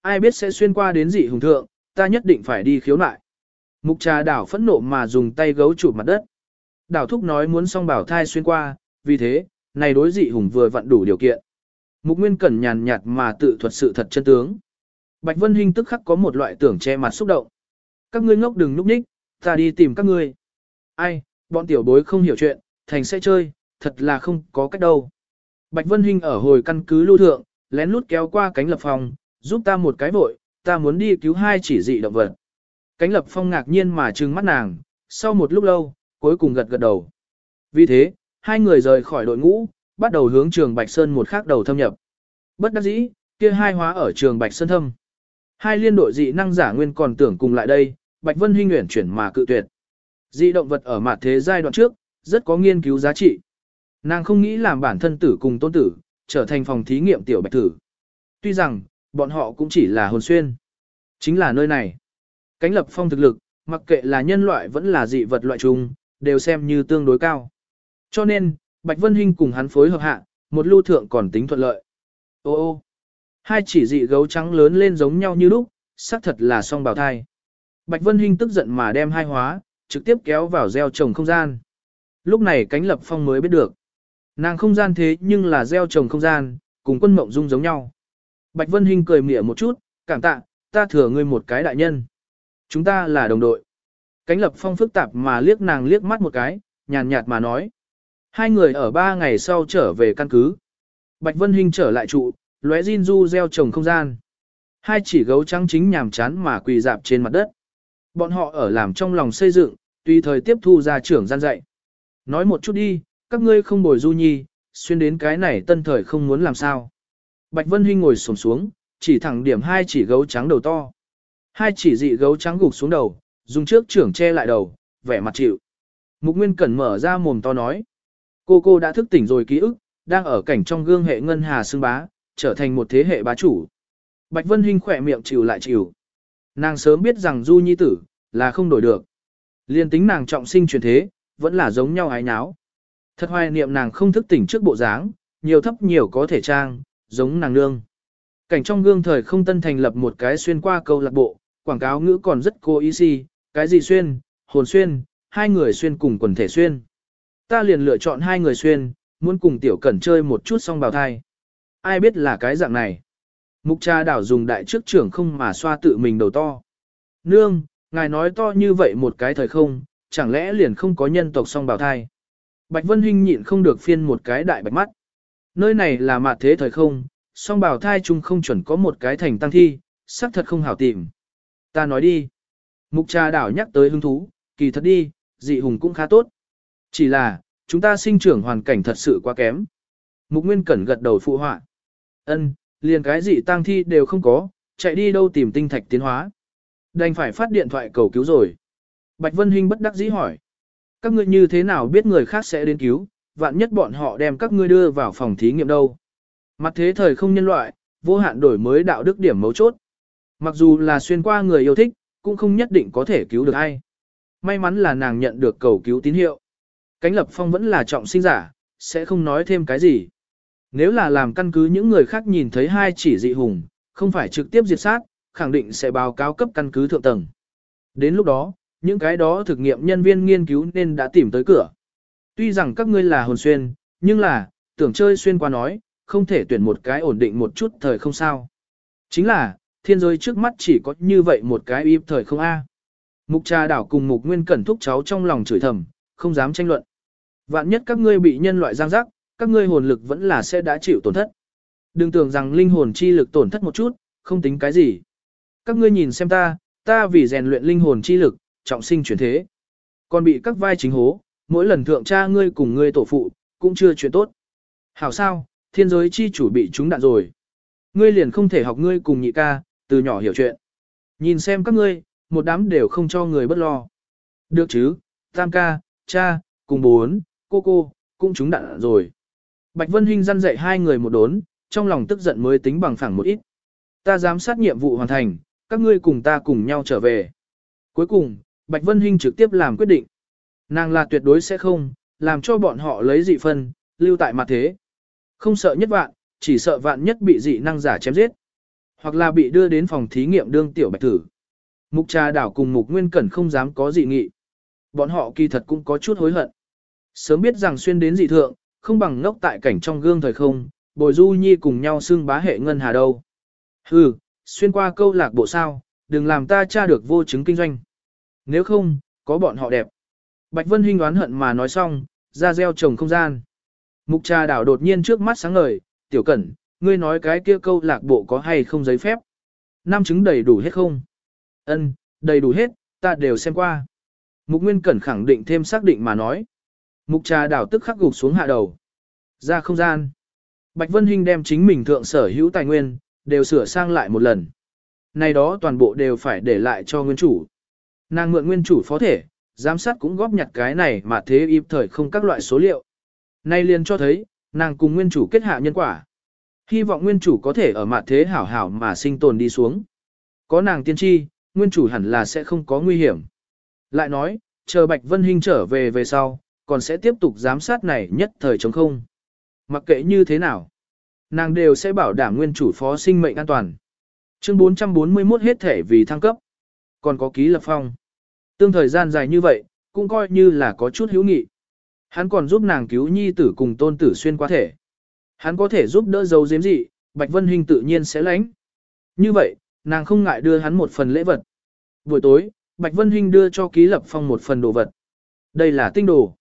Ai biết sẽ xuyên qua đến dị hùng thượng, ta nhất định phải đi khiếu nại. Mục trà đảo phẫn nộ mà dùng tay gấu chụp mặt đất. Đảo thúc nói muốn song bảo thai xuyên qua, vì thế, này đối dị hùng vừa vặn đủ điều kiện. Mục Nguyên Cẩn nhàn nhạt mà tự thuật sự thật chân tướng. Bạch Vân Hinh tức khắc có một loại tưởng che mặt xúc động. Các ngươi ngốc đừng núp nhích, ta đi tìm các ngươi. Ai, bọn tiểu bối không hiểu chuyện, thành sẽ chơi, thật là không có cách đâu. Bạch Vân Hinh ở hồi căn cứ lưu thượng, lén lút kéo qua cánh lập phòng, giúp ta một cái vội, ta muốn đi cứu hai chỉ dị động vật. Cánh lập phong ngạc nhiên mà trừng mắt nàng, sau một lúc lâu, cuối cùng gật gật đầu. Vì thế, hai người rời khỏi đội ngũ, bắt đầu hướng trường Bạch Sơn một khác đầu thâm nhập. Bất đắc dĩ, kia hai hóa ở trường Bạch Sơn thâm. Hai liên đội dị năng giả nguyên còn tưởng cùng lại đây, Bạch Vân Hinh nguyện chuyển mà cự tuyệt. Dị động vật ở mặt thế giai đoạn trước, rất có nghiên cứu giá trị. Nàng không nghĩ làm bản thân tử cùng tôn tử, trở thành phòng thí nghiệm tiểu bạch tử. Tuy rằng, bọn họ cũng chỉ là hồn xuyên. Chính là nơi này. Cánh lập phong thực lực, mặc kệ là nhân loại vẫn là dị vật loại chung, đều xem như tương đối cao. Cho nên, Bạch Vân Hinh cùng hắn phối hợp hạ, một lưu thượng còn tính thuận lợi. Ô ô, hai chỉ dị gấu trắng lớn lên giống nhau như lúc, xác thật là song bào thai. Bạch Vân Hinh tức giận mà đem hai hóa, trực tiếp kéo vào gieo trồng không gian. Lúc này cánh lập phong mới biết được. Nàng không gian thế nhưng là gieo trồng không gian, cùng quân mộng dung giống nhau. Bạch Vân Hinh cười mỉa một chút, cảm tạ, ta thừa ngươi một cái đại nhân. Chúng ta là đồng đội. Cánh lập phong phức tạp mà liếc nàng liếc mắt một cái, nhàn nhạt mà nói. Hai người ở ba ngày sau trở về căn cứ. Bạch Vân Hinh trở lại trụ, lóe Jin Du gieo trồng không gian. Hai chỉ gấu trắng chính nhàm chán mà quỳ dạp trên mặt đất. Bọn họ ở làm trong lòng xây dựng, tùy thời tiếp thu ra trưởng gian dạy. Nói một chút đi, các ngươi không bồi du nhi, xuyên đến cái này tân thời không muốn làm sao. Bạch Vân Hinh ngồi xổm xuống, chỉ thẳng điểm hai chỉ gấu trắng đầu to. Hai chỉ dị gấu trắng gục xuống đầu, dùng trước trưởng che lại đầu, vẻ mặt chịu. Mục Nguyên Cẩn mở ra mồm to nói. Cô cô đã thức tỉnh rồi ký ức, đang ở cảnh trong gương hệ ngân hà xương bá, trở thành một thế hệ bá chủ. Bạch Vân Hinh khỏe miệng chịu lại chịu. Nàng sớm biết rằng Du Nhi tử, là không đổi được. Liên tính nàng trọng sinh truyền thế, vẫn là giống nhau ái nháo. Thật hoài niệm nàng không thức tỉnh trước bộ dáng, nhiều thấp nhiều có thể trang, giống nàng nương. Cảnh trong gương thời không tân thành lập một cái xuyên qua câu lạc bộ, quảng cáo ngữ còn rất cố ý si, cái gì xuyên, hồn xuyên, hai người xuyên cùng quần thể xuyên. Ta liền lựa chọn hai người xuyên, muốn cùng tiểu cẩn chơi một chút xong bào thai. Ai biết là cái dạng này. Mục cha đảo dùng đại trước trưởng không mà xoa tự mình đầu to. Nương, ngài nói to như vậy một cái thời không, chẳng lẽ liền không có nhân tộc song bào thai. Bạch Vân Hinh nhịn không được phiên một cái đại bạch mắt. Nơi này là mạt thế thời không, song bào thai chung không chuẩn có một cái thành tăng thi, xác thật không hảo tìm. Ta nói đi. Mục trà đảo nhắc tới hứng thú, kỳ thật đi, dị hùng cũng khá tốt. Chỉ là, chúng ta sinh trưởng hoàn cảnh thật sự quá kém. Mục Nguyên Cẩn gật đầu phụ họa. Ân, liền cái gì tang thi đều không có, chạy đi đâu tìm tinh thạch tiến hóa. Đành phải phát điện thoại cầu cứu rồi. Bạch Vân Hinh bất đắc dĩ hỏi. Các ngươi như thế nào biết người khác sẽ đến cứu, vạn nhất bọn họ đem các ngươi đưa vào phòng thí nghiệm đâu. Mặt thế thời không nhân loại, vô hạn đổi mới đạo đức điểm mấu chốt. Mặc dù là xuyên qua người yêu thích, cũng không nhất định có thể cứu được ai. May mắn là nàng nhận được cầu cứu tín hiệu. Cánh lập phong vẫn là trọng sinh giả, sẽ không nói thêm cái gì. Nếu là làm căn cứ những người khác nhìn thấy hai chỉ dị hùng, không phải trực tiếp diệt sát, khẳng định sẽ báo cáo cấp căn cứ thượng tầng. Đến lúc đó, những cái đó thực nghiệm nhân viên nghiên cứu nên đã tìm tới cửa. Tuy rằng các ngươi là hồn xuyên, nhưng là, tưởng chơi xuyên qua nói, không thể tuyển một cái ổn định một chút thời không sao. Chính là, thiên giới trước mắt chỉ có như vậy một cái im thời không A. Mục trà đảo cùng mục nguyên cẩn thúc cháu trong lòng chửi thầm, không dám tranh luận. Vạn nhất các ngươi bị nhân loại giang giác, các ngươi hồn lực vẫn là sẽ đã chịu tổn thất. Đừng tưởng rằng linh hồn chi lực tổn thất một chút, không tính cái gì. Các ngươi nhìn xem ta, ta vì rèn luyện linh hồn chi lực, trọng sinh chuyển thế. Còn bị các vai chính hố, mỗi lần thượng cha ngươi cùng ngươi tổ phụ, cũng chưa chuyện tốt. Hảo sao, thiên giới chi chủ bị chúng đạn rồi. Ngươi liền không thể học ngươi cùng nhị ca, từ nhỏ hiểu chuyện. Nhìn xem các ngươi, một đám đều không cho người bất lo. Được chứ, tam ca, cha, cùng bốn, cô cô, cũng chúng đạn rồi. Bạch Vân Hinh răn dạy hai người một đốn, trong lòng tức giận mới tính bằng phẳng một ít. Ta giám sát nhiệm vụ hoàn thành, các ngươi cùng ta cùng nhau trở về. Cuối cùng, Bạch Vân Hinh trực tiếp làm quyết định. Nàng là tuyệt đối sẽ không, làm cho bọn họ lấy dị phân, lưu tại mặt thế. Không sợ nhất vạn, chỉ sợ vạn nhất bị dị năng giả chém giết. Hoặc là bị đưa đến phòng thí nghiệm đương tiểu bạch tử. Mục trà đảo cùng mục nguyên cẩn không dám có dị nghị. Bọn họ kỳ thật cũng có chút hối hận. Sớm biết rằng xuyên đến dị thượng, không bằng ngốc tại cảnh trong gương thời không, bồi du nhi cùng nhau xưng bá hệ ngân hà đâu. Hừ, xuyên qua câu lạc bộ sao, đừng làm ta tra được vô chứng kinh doanh. Nếu không, có bọn họ đẹp. Bạch Vân Hinh đoán hận mà nói xong, ra gieo trồng không gian. Mục trà đảo đột nhiên trước mắt sáng ngời, tiểu cẩn, ngươi nói cái kia câu lạc bộ có hay không giấy phép. Năm chứng đầy đủ hết không? Ân, đầy đủ hết, ta đều xem qua. Mục Nguyên Cẩn khẳng định thêm xác định mà nói. Mục trà đảo tức khắc gục xuống hạ đầu. Ra không gian. Bạch Vân Hinh đem chính mình thượng sở hữu tài nguyên, đều sửa sang lại một lần. Này đó toàn bộ đều phải để lại cho nguyên chủ. Nàng mượn nguyên chủ phó thể, giám sát cũng góp nhặt cái này mà thế im thời không các loại số liệu. Nay liền cho thấy, nàng cùng nguyên chủ kết hạ nhân quả. Hy vọng nguyên chủ có thể ở mặt thế hảo hảo mà sinh tồn đi xuống. Có nàng tiên tri, nguyên chủ hẳn là sẽ không có nguy hiểm. Lại nói, chờ Bạch Vân Hinh trở về về sau, còn sẽ tiếp tục giám sát này nhất thời chống không. Mặc kệ như thế nào, nàng đều sẽ bảo đảm nguyên chủ phó sinh mệnh an toàn. Chương 441 hết thể vì thăng cấp. Còn có ký lập phong. Tương thời gian dài như vậy, cũng coi như là có chút hữu nghị. Hắn còn giúp nàng cứu nhi tử cùng tôn tử xuyên qua thể. Hắn có thể giúp đỡ dấu giếm dị, Bạch Vân Hinh tự nhiên sẽ lãnh. Như vậy, nàng không ngại đưa hắn một phần lễ vật. Buổi tối, Bạch Vân Hinh đưa cho Ký Lập Phong một phần đồ vật. Đây là tinh đồ.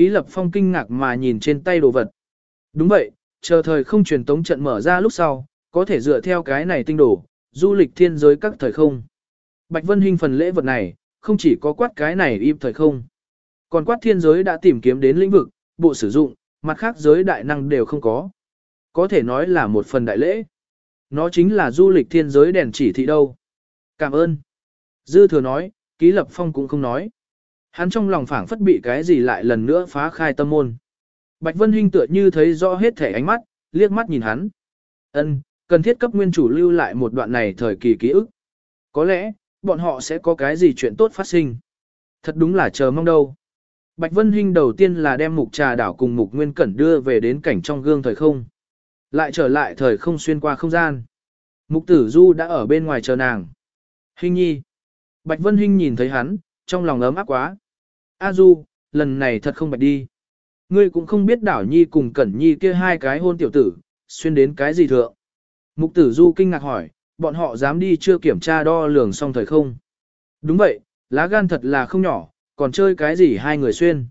Ký Lập Phong kinh ngạc mà nhìn trên tay đồ vật. Đúng vậy, chờ thời không truyền tống trận mở ra lúc sau, có thể dựa theo cái này tinh đồ, du lịch thiên giới các thời không. Bạch Vân Hinh phần lễ vật này, không chỉ có quát cái này im thời không. Còn quát thiên giới đã tìm kiếm đến lĩnh vực, bộ sử dụng, mặt khác giới đại năng đều không có. Có thể nói là một phần đại lễ. Nó chính là du lịch thiên giới đèn chỉ thị đâu. Cảm ơn. Dư thừa nói, ký lập phong cũng không nói. Hắn trong lòng phảng phất bị cái gì lại lần nữa phá khai tâm môn. Bạch Vân Hinh tựa như thấy rõ hết thể ánh mắt, liếc mắt nhìn hắn. Ân, cần thiết cấp nguyên chủ lưu lại một đoạn này thời kỳ ký ức. Có lẽ, bọn họ sẽ có cái gì chuyện tốt phát sinh. Thật đúng là chờ mong đâu. Bạch Vân Hinh đầu tiên là đem mục trà đảo cùng mục nguyên cẩn đưa về đến cảnh trong gương thời không. Lại trở lại thời không xuyên qua không gian. Mục tử du đã ở bên ngoài chờ nàng. Hinh nhi. Bạch Vân Hinh nhìn thấy hắn, trong lòng ấm áp quá. A du, lần này thật không bạch đi. Ngươi cũng không biết đảo nhi cùng cẩn nhi kia hai cái hôn tiểu tử, xuyên đến cái gì thượng. Mục tử du kinh ngạc hỏi, bọn họ dám đi chưa kiểm tra đo lường xong thời không. Đúng vậy, lá gan thật là không nhỏ, còn chơi cái gì hai người xuyên.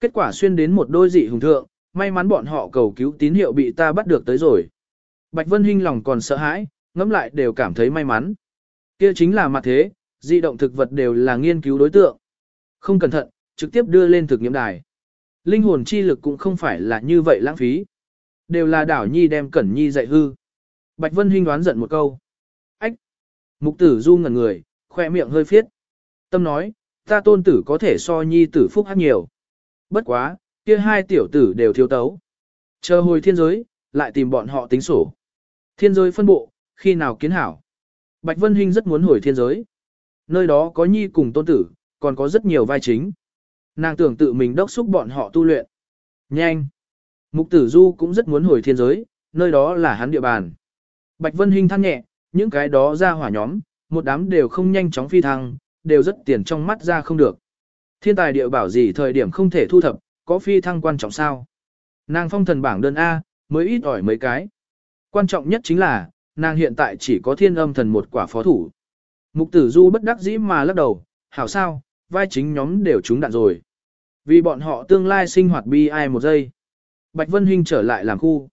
Kết quả xuyên đến một đôi dị hùng thượng, may mắn bọn họ cầu cứu tín hiệu bị ta bắt được tới rồi. Bạch Vân Hinh lòng còn sợ hãi, ngẫm lại đều cảm thấy may mắn. Kia chính là mặt thế, dị động thực vật đều là nghiên cứu đối tượng. Không cẩn thận, trực tiếp đưa lên thực nghiệm đài. Linh hồn chi lực cũng không phải là như vậy lãng phí. Đều là đảo nhi đem cẩn nhi dạy hư. Bạch Vân Hinh đoán giận một câu. Ách! Mục tử du ngẩn người, khoe miệng hơi phiết. Tâm nói, ta tôn tử có thể so nhi tử phúc hát nhiều. Bất quá, kia hai tiểu tử đều thiếu tấu. Chờ hồi thiên giới, lại tìm bọn họ tính sổ. Thiên giới phân bộ, khi nào kiến hảo. Bạch Vân Hinh rất muốn hồi thiên giới. Nơi đó có nhi cùng tôn tử, còn có rất nhiều vai chính. Nàng tưởng tự mình đốc xúc bọn họ tu luyện. Nhanh! Mục tử du cũng rất muốn hồi thiên giới, nơi đó là hắn địa bàn. Bạch Vân Hinh than nhẹ, những cái đó ra hỏa nhóm, một đám đều không nhanh chóng phi thăng, đều rất tiền trong mắt ra không được. Thiên tài địa bảo gì thời điểm không thể thu thập, có phi thăng quan trọng sao? Nàng phong thần bảng đơn A, mới ít ỏi mấy cái. Quan trọng nhất chính là, nàng hiện tại chỉ có thiên âm thần một quả phó thủ. Mục tử du bất đắc dĩ mà lắc đầu, hảo sao, vai chính nhóm đều trúng đạn rồi. Vì bọn họ tương lai sinh hoạt bi ai một giây. Bạch Vân Hinh trở lại làm khu.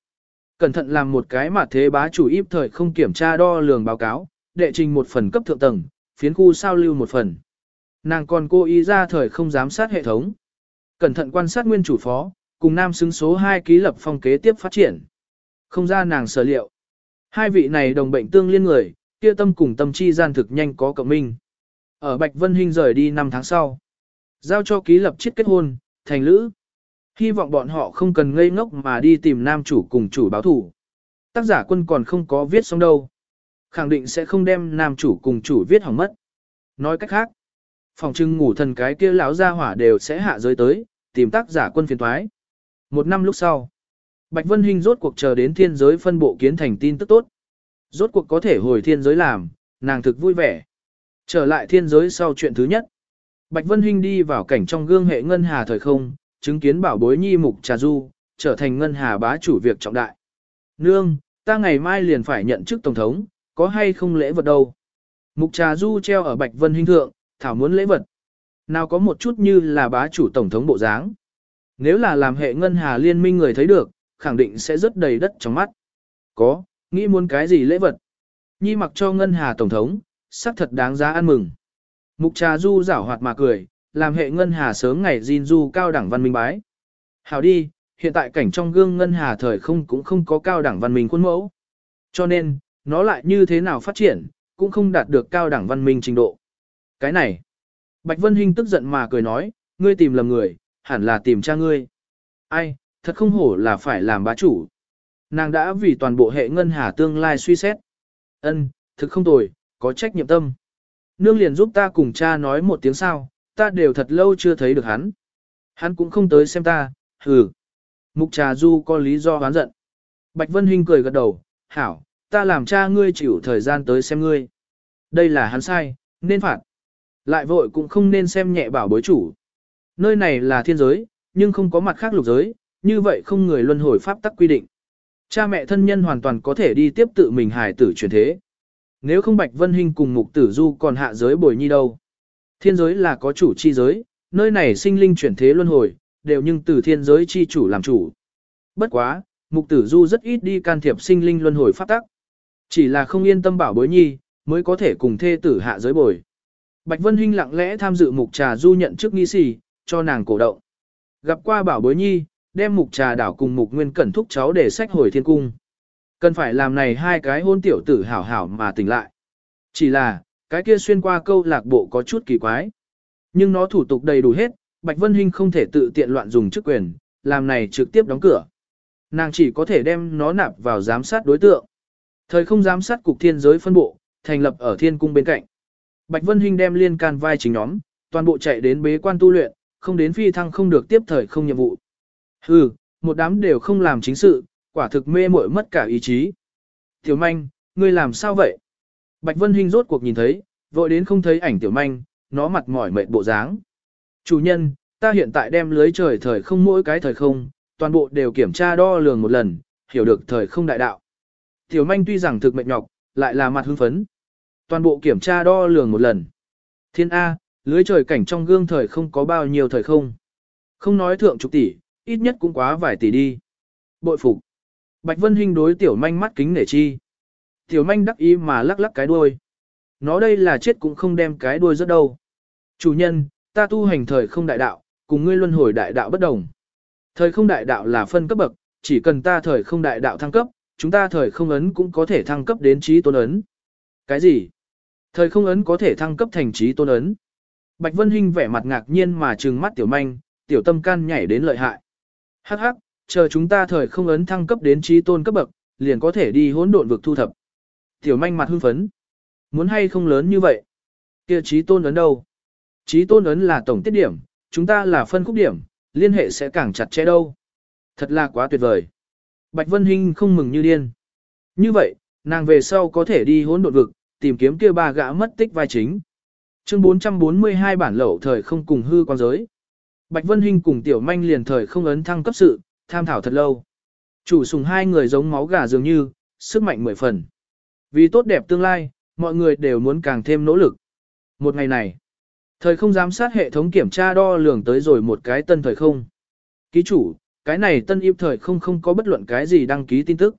Cẩn thận làm một cái mà thế bá chủ íp thời không kiểm tra đo lường báo cáo, đệ trình một phần cấp thượng tầng, phiến khu sao lưu một phần. Nàng còn cố ý ra thời không giám sát hệ thống. Cẩn thận quan sát nguyên chủ phó, cùng nam xứng số 2 ký lập phong kế tiếp phát triển. Không ra nàng sở liệu. Hai vị này đồng bệnh tương liên người, kia tâm cùng tâm chi gian thực nhanh có cộng minh. Ở Bạch Vân Hinh rời đi 5 tháng sau. Giao cho ký lập chiết kết hôn, thành lữ. Hy vọng bọn họ không cần ngây ngốc mà đi tìm nam chủ cùng chủ báo thủ. Tác giả quân còn không có viết xong đâu. Khẳng định sẽ không đem nam chủ cùng chủ viết hỏng mất. Nói cách khác, phòng trưng ngủ thần cái kia lão gia hỏa đều sẽ hạ giới tới, tìm tác giả quân phiền thoái. Một năm lúc sau, Bạch Vân Hinh rốt cuộc chờ đến thiên giới phân bộ kiến thành tin tức tốt. Rốt cuộc có thể hồi thiên giới làm, nàng thực vui vẻ. Trở lại thiên giới sau chuyện thứ nhất. Bạch Vân Hinh đi vào cảnh trong gương hệ ngân hà thời không, chứng kiến bảo bối nhi mục trà du, trở thành ngân hà bá chủ việc trọng đại. Nương, ta ngày mai liền phải nhận chức tổng thống, có hay không lễ vật đâu. Mục trà du treo ở Bạch Vân Hinh thượng, thảo muốn lễ vật. Nào có một chút như là bá chủ tổng thống bộ dáng. Nếu là làm hệ ngân hà liên minh người thấy được, khẳng định sẽ rất đầy đất trong mắt. Có, nghĩ muốn cái gì lễ vật. Nhi mặc cho ngân hà tổng thống, sắc thật đáng giá ăn mừng. Mục trà du giảo hoạt mà cười, làm hệ ngân hà sớm ngày Jin du cao đẳng văn minh bái. Hảo đi, hiện tại cảnh trong gương ngân hà thời không cũng không có cao đẳng văn minh khuôn mẫu. Cho nên, nó lại như thế nào phát triển, cũng không đạt được cao đẳng văn minh trình độ. Cái này, Bạch Vân Hinh tức giận mà cười nói, ngươi tìm lầm người, hẳn là tìm cha ngươi. Ai, thật không hổ là phải làm bá chủ. Nàng đã vì toàn bộ hệ ngân hà tương lai suy xét. Ân, thực không tồi, có trách nhiệm tâm. Nương liền giúp ta cùng cha nói một tiếng sao, ta đều thật lâu chưa thấy được hắn. Hắn cũng không tới xem ta, hừ. Mục trà du có lý do hoán giận. Bạch Vân Hinh cười gật đầu, hảo, ta làm cha ngươi chịu thời gian tới xem ngươi. Đây là hắn sai, nên phạt. Lại vội cũng không nên xem nhẹ bảo bối chủ. Nơi này là thiên giới, nhưng không có mặt khác lục giới, như vậy không người luân hồi pháp tắc quy định. Cha mẹ thân nhân hoàn toàn có thể đi tiếp tự mình hài tử chuyển thế. Nếu không Bạch Vân Hinh cùng Mục Tử Du còn hạ giới bồi nhi đâu. Thiên giới là có chủ chi giới, nơi này sinh linh chuyển thế luân hồi, đều nhưng từ thiên giới chi chủ làm chủ. Bất quá, Mục Tử Du rất ít đi can thiệp sinh linh luân hồi pháp tắc. Chỉ là không yên tâm bảo bối nhi, mới có thể cùng thê tử hạ giới bồi. Bạch Vân Hinh lặng lẽ tham dự mục trà du nhận chức nghi sĩ, cho nàng cổ động. Gặp qua bảo bối nhi, đem mục trà đảo cùng mục nguyên cẩn thúc cháu để sách hồi thiên cung. Cần phải làm này hai cái hôn tiểu tử hảo hảo mà tỉnh lại. Chỉ là, cái kia xuyên qua câu lạc bộ có chút kỳ quái. Nhưng nó thủ tục đầy đủ hết, Bạch Vân Hinh không thể tự tiện loạn dùng chức quyền, làm này trực tiếp đóng cửa. Nàng chỉ có thể đem nó nạp vào giám sát đối tượng. Thời không giám sát cục thiên giới phân bộ, thành lập ở thiên cung bên cạnh. Bạch Vân Hinh đem liên can vai chính nhóm, toàn bộ chạy đến bế quan tu luyện, không đến phi thăng không được tiếp thời không nhiệm vụ. Hừ, một đám đều không làm chính sự, quả thực mê muội mất cả ý chí. Tiểu manh, ngươi làm sao vậy? Bạch Vân Hinh rốt cuộc nhìn thấy, vội đến không thấy ảnh tiểu manh, nó mặt mỏi mệt bộ dáng. Chủ nhân, ta hiện tại đem lưới trời thời không mỗi cái thời không, toàn bộ đều kiểm tra đo lường một lần, hiểu được thời không đại đạo. Tiểu manh tuy rằng thực mệt nhọc, lại là mặt hưng phấn. Toàn bộ kiểm tra đo lường một lần. Thiên A, lưới trời cảnh trong gương thời không có bao nhiêu thời không. Không nói thượng chục tỷ, ít nhất cũng quá vài tỷ đi. Bội phục. Bạch Vân Hinh đối tiểu manh mắt kính nể chi. Tiểu manh đắc ý mà lắc lắc cái đuôi. Nó đây là chết cũng không đem cái đuôi rất đâu. Chủ nhân, ta tu hành thời không đại đạo, cùng ngươi luân hồi đại đạo bất đồng. Thời không đại đạo là phân cấp bậc, chỉ cần ta thời không đại đạo thăng cấp, chúng ta thời không ấn cũng có thể thăng cấp đến trí tôn ấn. Cái gì? Thời không ấn có thể thăng cấp thành trí tôn ấn. Bạch Vân Hinh vẻ mặt ngạc nhiên mà trừng mắt tiểu manh, tiểu tâm can nhảy đến lợi hại. Hắc hắc, chờ chúng ta thời không ấn thăng cấp đến trí tôn cấp bậc, liền có thể đi hỗn độn vực thu thập. Tiểu manh mặt hưng phấn. Muốn hay không lớn như vậy? Kia trí tôn ấn đâu? Trí tôn ấn là tổng tiết điểm, chúng ta là phân khúc điểm, liên hệ sẽ càng chặt chẽ đâu. Thật là quá tuyệt vời. Bạch Vân Hinh không mừng như điên. Như vậy, nàng về sau có thể đi hỗn độn vực, tìm kiếm kia ba gã mất tích vai chính. Chương 442 bản lậu thời không cùng hư quan giới. Bạch Vân Hinh cùng Tiểu Manh liền thời không ấn thăng cấp sự, tham thảo thật lâu. Chủ sùng hai người giống máu gà dường như, sức mạnh mười phần. Vì tốt đẹp tương lai, mọi người đều muốn càng thêm nỗ lực. Một ngày này, thời không giám sát hệ thống kiểm tra đo lường tới rồi một cái tân thời không. Ký chủ, cái này tân im thời không không có bất luận cái gì đăng ký tin tức.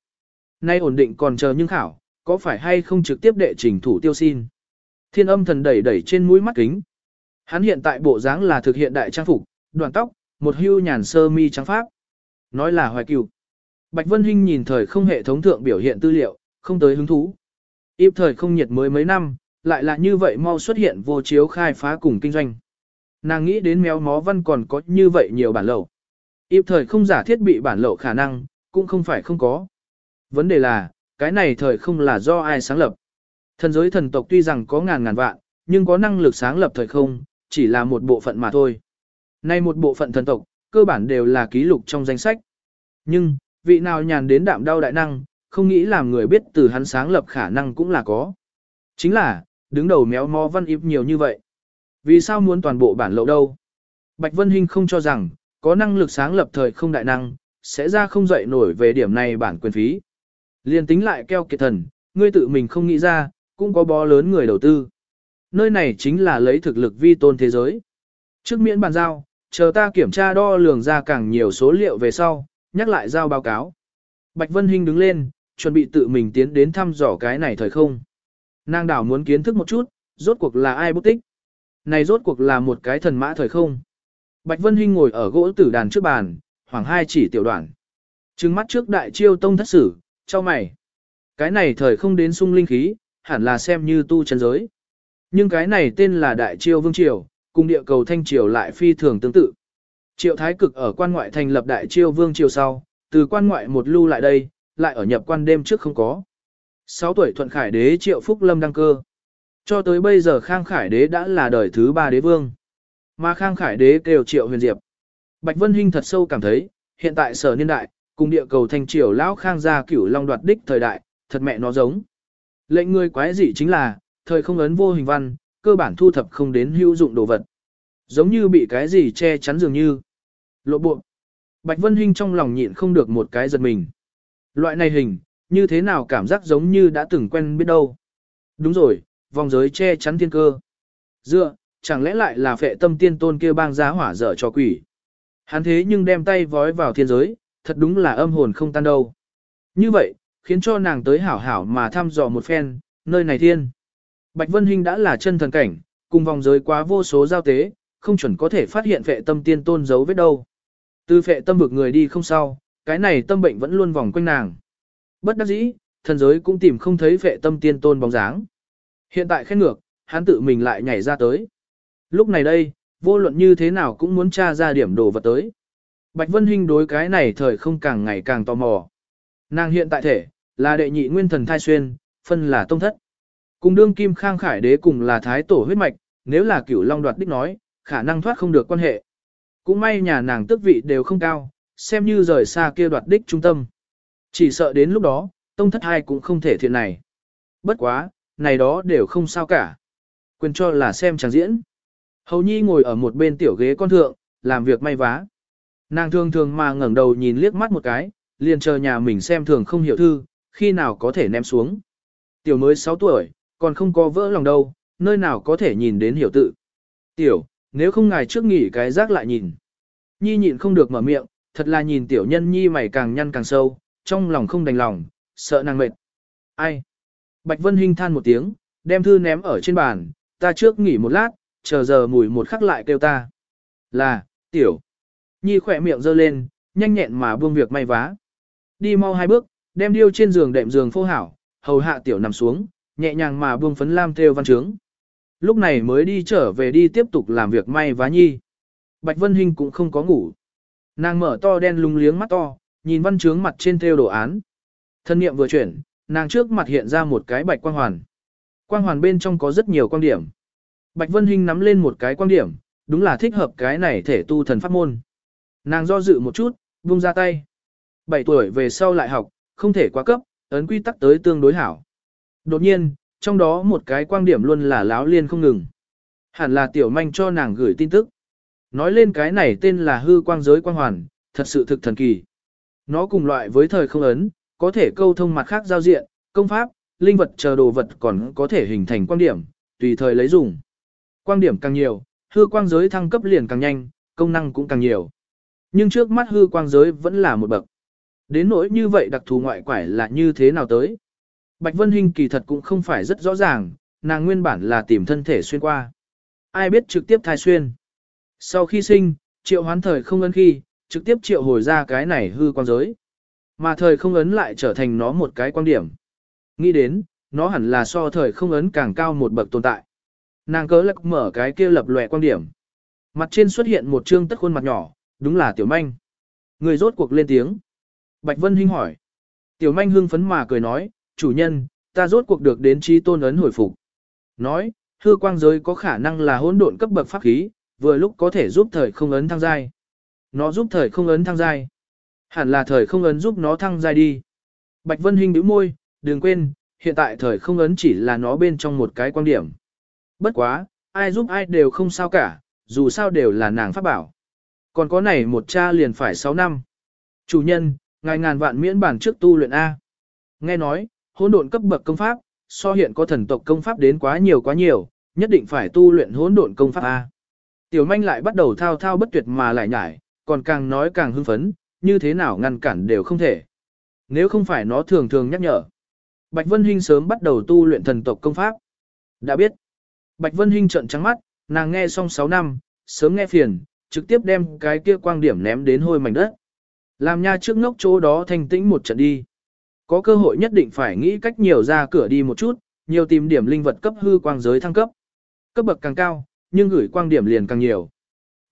Nay ổn định còn chờ nhưng khảo, có phải hay không trực tiếp đệ trình thủ tiêu xin. Thiên âm thần đẩy đẩy trên mũi mắt kính. Hắn hiện tại bộ dáng là thực hiện đại trang phục, đoạn tóc, một hưu nhàn sơ mi trắng pháp. Nói là hoài cửu. Bạch Vân Hinh nhìn thời không hệ thống thượng biểu hiện tư liệu, không tới hứng thú. Íp thời không nhiệt mới mấy năm, lại là như vậy mau xuất hiện vô chiếu khai phá cùng kinh doanh. Nàng nghĩ đến méo mó văn còn có như vậy nhiều bản lậu. Íp thời không giả thiết bị bản lậu khả năng, cũng không phải không có. Vấn đề là, cái này thời không là do ai sáng lập. Thần giới thần tộc tuy rằng có ngàn ngàn vạn, nhưng có năng lực sáng lập thời không, chỉ là một bộ phận mà thôi. Nay một bộ phận thần tộc, cơ bản đều là ký lục trong danh sách. Nhưng, vị nào nhàn đến đạm đau đại năng, không nghĩ làm người biết từ hắn sáng lập khả năng cũng là có. Chính là, đứng đầu méo mó văn íp nhiều như vậy. Vì sao muốn toàn bộ bản lậu đâu? Bạch Vân Hinh không cho rằng, có năng lực sáng lập thời không đại năng, sẽ ra không dậy nổi về điểm này bản quyền phí. Liên tính lại keo kiệt thần, ngươi tự mình không nghĩ ra, cũng có bó lớn người đầu tư. Nơi này chính là lấy thực lực vi tôn thế giới. Trước miễn bàn giao, chờ ta kiểm tra đo lường ra càng nhiều số liệu về sau, nhắc lại giao báo cáo. Bạch Vân Hinh đứng lên, chuẩn bị tự mình tiến đến thăm dò cái này thời không. Nàng đảo muốn kiến thức một chút, rốt cuộc là ai bút tích. Này rốt cuộc là một cái thần mã thời không. Bạch Vân Hinh ngồi ở gỗ tử đàn trước bàn, khoảng hai chỉ tiểu đoạn. Trừng mắt trước đại chiêu tông thất sử, cho mày. Cái này thời không đến sung linh khí, hẳn là xem như tu chân giới. Nhưng cái này tên là Đại chiêu Vương Triều, cùng địa cầu Thanh Triều lại phi thường tương tự. Triệu Thái Cực ở quan ngoại thành lập Đại Triều Vương Triều sau, từ quan ngoại một lưu lại đây, lại ở nhập quan đêm trước không có. 6 tuổi thuận khải đế Triệu Phúc Lâm đăng cơ. Cho tới bây giờ Khang Khải đế đã là đời thứ ba đế vương. Mà Khang Khải đế kêu Triệu Huyền Diệp. Bạch Vân Hinh thật sâu cảm thấy, hiện tại sở niên đại, cùng địa cầu Thanh Triều lão Khang gia cửu long đoạt đích thời đại, thật mẹ nó giống. Lệnh người quái dị chính là, thời không ấn vô hình văn, cơ bản thu thập không đến hữu dụng đồ vật. Giống như bị cái gì che chắn dường như. Lộ bộ. Bạch Vân Hinh trong lòng nhịn không được một cái giật mình. Loại này hình, như thế nào cảm giác giống như đã từng quen biết đâu. Đúng rồi, vòng giới che chắn thiên cơ. Dựa, chẳng lẽ lại là phệ tâm tiên tôn kia bang giá hỏa dở cho quỷ. Hắn thế nhưng đem tay vói vào thiên giới, thật đúng là âm hồn không tan đâu. Như vậy, khiến cho nàng tới hảo hảo mà thăm dò một phen, nơi này thiên. Bạch Vân Hinh đã là chân thần cảnh, cùng vòng giới quá vô số giao tế, không chuẩn có thể phát hiện phệ tâm tiên tôn giấu vết đâu. Từ phệ tâm vực người đi không sao, cái này tâm bệnh vẫn luôn vòng quanh nàng. Bất đắc dĩ, thần giới cũng tìm không thấy phệ tâm tiên tôn bóng dáng. Hiện tại khen ngược, hắn tự mình lại nhảy ra tới. Lúc này đây, vô luận như thế nào cũng muốn tra ra điểm đồ vật tới. Bạch Vân Hinh đối cái này thời không càng ngày càng tò mò. Nàng hiện tại thể, là đệ nhị nguyên thần thai xuyên, phân là tông thất. Cùng đương kim khang khải đế cùng là thái tổ huyết mạch, nếu là cửu long đoạt đích nói, khả năng thoát không được quan hệ. Cũng may nhà nàng tước vị đều không cao, xem như rời xa kia đoạt đích trung tâm. Chỉ sợ đến lúc đó, tông thất hai cũng không thể thiện này. Bất quá, này đó đều không sao cả. Quyền cho là xem chẳng diễn. Hầu nhi ngồi ở một bên tiểu ghế con thượng, làm việc may vá. Nàng thường thường mà ngẩng đầu nhìn liếc mắt một cái, liền chờ nhà mình xem thường không hiểu thư, khi nào có thể ném xuống. Tiểu mới 6 tuổi, còn không có vỡ lòng đâu, nơi nào có thể nhìn đến hiểu tự. Tiểu, nếu không ngài trước nghỉ cái rác lại nhìn. Nhi nhịn không được mở miệng, thật là nhìn tiểu nhân nhi mày càng nhăn càng sâu, trong lòng không đành lòng, sợ nàng mệt. Ai? Bạch Vân Hinh than một tiếng, đem thư ném ở trên bàn, ta trước nghỉ một lát, chờ giờ mùi một khắc lại kêu ta. Là, tiểu. Nhi khỏe miệng giơ lên, nhanh nhẹn mà buông việc may vá. Đi mau hai bước, đem điêu trên giường đệm giường phô hảo, hầu hạ tiểu nằm xuống, nhẹ nhàng mà buông phấn lam theo văn trướng. lúc này mới đi trở về đi tiếp tục làm việc may vá nhi. Bạch Vân Hinh cũng không có ngủ. Nàng mở to đen lung liếng mắt to, nhìn văn trướng mặt trên theo đồ án. Thân niệm vừa chuyển, nàng trước mặt hiện ra một cái bạch quang hoàn. Quang hoàn bên trong có rất nhiều quan điểm. Bạch Vân Hinh nắm lên một cái quan điểm, đúng là thích hợp cái này thể tu thần pháp môn. Nàng do dự một chút, buông ra tay. 7 tuổi về sau lại học, không thể quá cấp, ấn quy tắc tới tương đối hảo. Đột nhiên, trong đó một cái quan điểm luôn là láo liên không ngừng. Hẳn là tiểu manh cho nàng gửi tin tức. Nói lên cái này tên là hư quang giới quang hoàn, thật sự thực thần kỳ. Nó cùng loại với thời không ấn, có thể câu thông mặt khác giao diện, công pháp, linh vật chờ đồ vật còn có thể hình thành quan điểm, tùy thời lấy dùng. Quan điểm càng nhiều, hư quang giới thăng cấp liền càng nhanh, công năng cũng càng nhiều. Nhưng trước mắt hư quang giới vẫn là một bậc. Đến nỗi như vậy đặc thù ngoại quải là như thế nào tới. Bạch Vân Hinh kỳ thật cũng không phải rất rõ ràng, nàng nguyên bản là tìm thân thể xuyên qua. Ai biết trực tiếp thai xuyên. Sau khi sinh, triệu hoán thời không ấn khi, trực tiếp triệu hồi ra cái này hư quan giới. Mà thời không ấn lại trở thành nó một cái quan điểm. Nghĩ đến, nó hẳn là so thời không ấn càng cao một bậc tồn tại. Nàng cớ lắc mở cái kia lập lòe quan điểm. Mặt trên xuất hiện một trương tất khuôn mặt nhỏ, đúng là tiểu manh. Người rốt cuộc lên tiếng. Bạch Vân Hinh hỏi. Tiểu manh hưng phấn mà cười nói, chủ nhân, ta rốt cuộc được đến chi tôn ấn hồi phục. Nói, hư quang giới có khả năng là hỗn độn cấp bậc pháp khí, vừa lúc có thể giúp thời không ấn thăng giai. Nó giúp thời không ấn thăng giai. Hẳn là thời không ấn giúp nó thăng giai đi. Bạch Vân Hinh bĩu môi, đừng quên, hiện tại thời không ấn chỉ là nó bên trong một cái quan điểm. Bất quá, ai giúp ai đều không sao cả, dù sao đều là nàng pháp bảo. Còn có này một cha liền phải 6 năm. Chủ nhân, ngài ngàn vạn miễn bản trước tu luyện A. Nghe nói, hỗn độn cấp bậc công pháp, so hiện có thần tộc công pháp đến quá nhiều quá nhiều, nhất định phải tu luyện hỗn độn công pháp A. Tiểu manh lại bắt đầu thao thao bất tuyệt mà lại nhải, còn càng nói càng hưng phấn, như thế nào ngăn cản đều không thể. Nếu không phải nó thường thường nhắc nhở. Bạch Vân Hinh sớm bắt đầu tu luyện thần tộc công pháp. Đã biết. Bạch Vân Hinh trợn trắng mắt, nàng nghe xong 6 năm, sớm nghe phiền, trực tiếp đem cái kia quang điểm ném đến hôi mảnh đất. Làm nha trước ngốc chỗ đó thanh tĩnh một trận đi. Có cơ hội nhất định phải nghĩ cách nhiều ra cửa đi một chút, nhiều tìm điểm linh vật cấp hư quang giới thăng cấp. Cấp bậc càng cao, nhưng gửi quang điểm liền càng nhiều.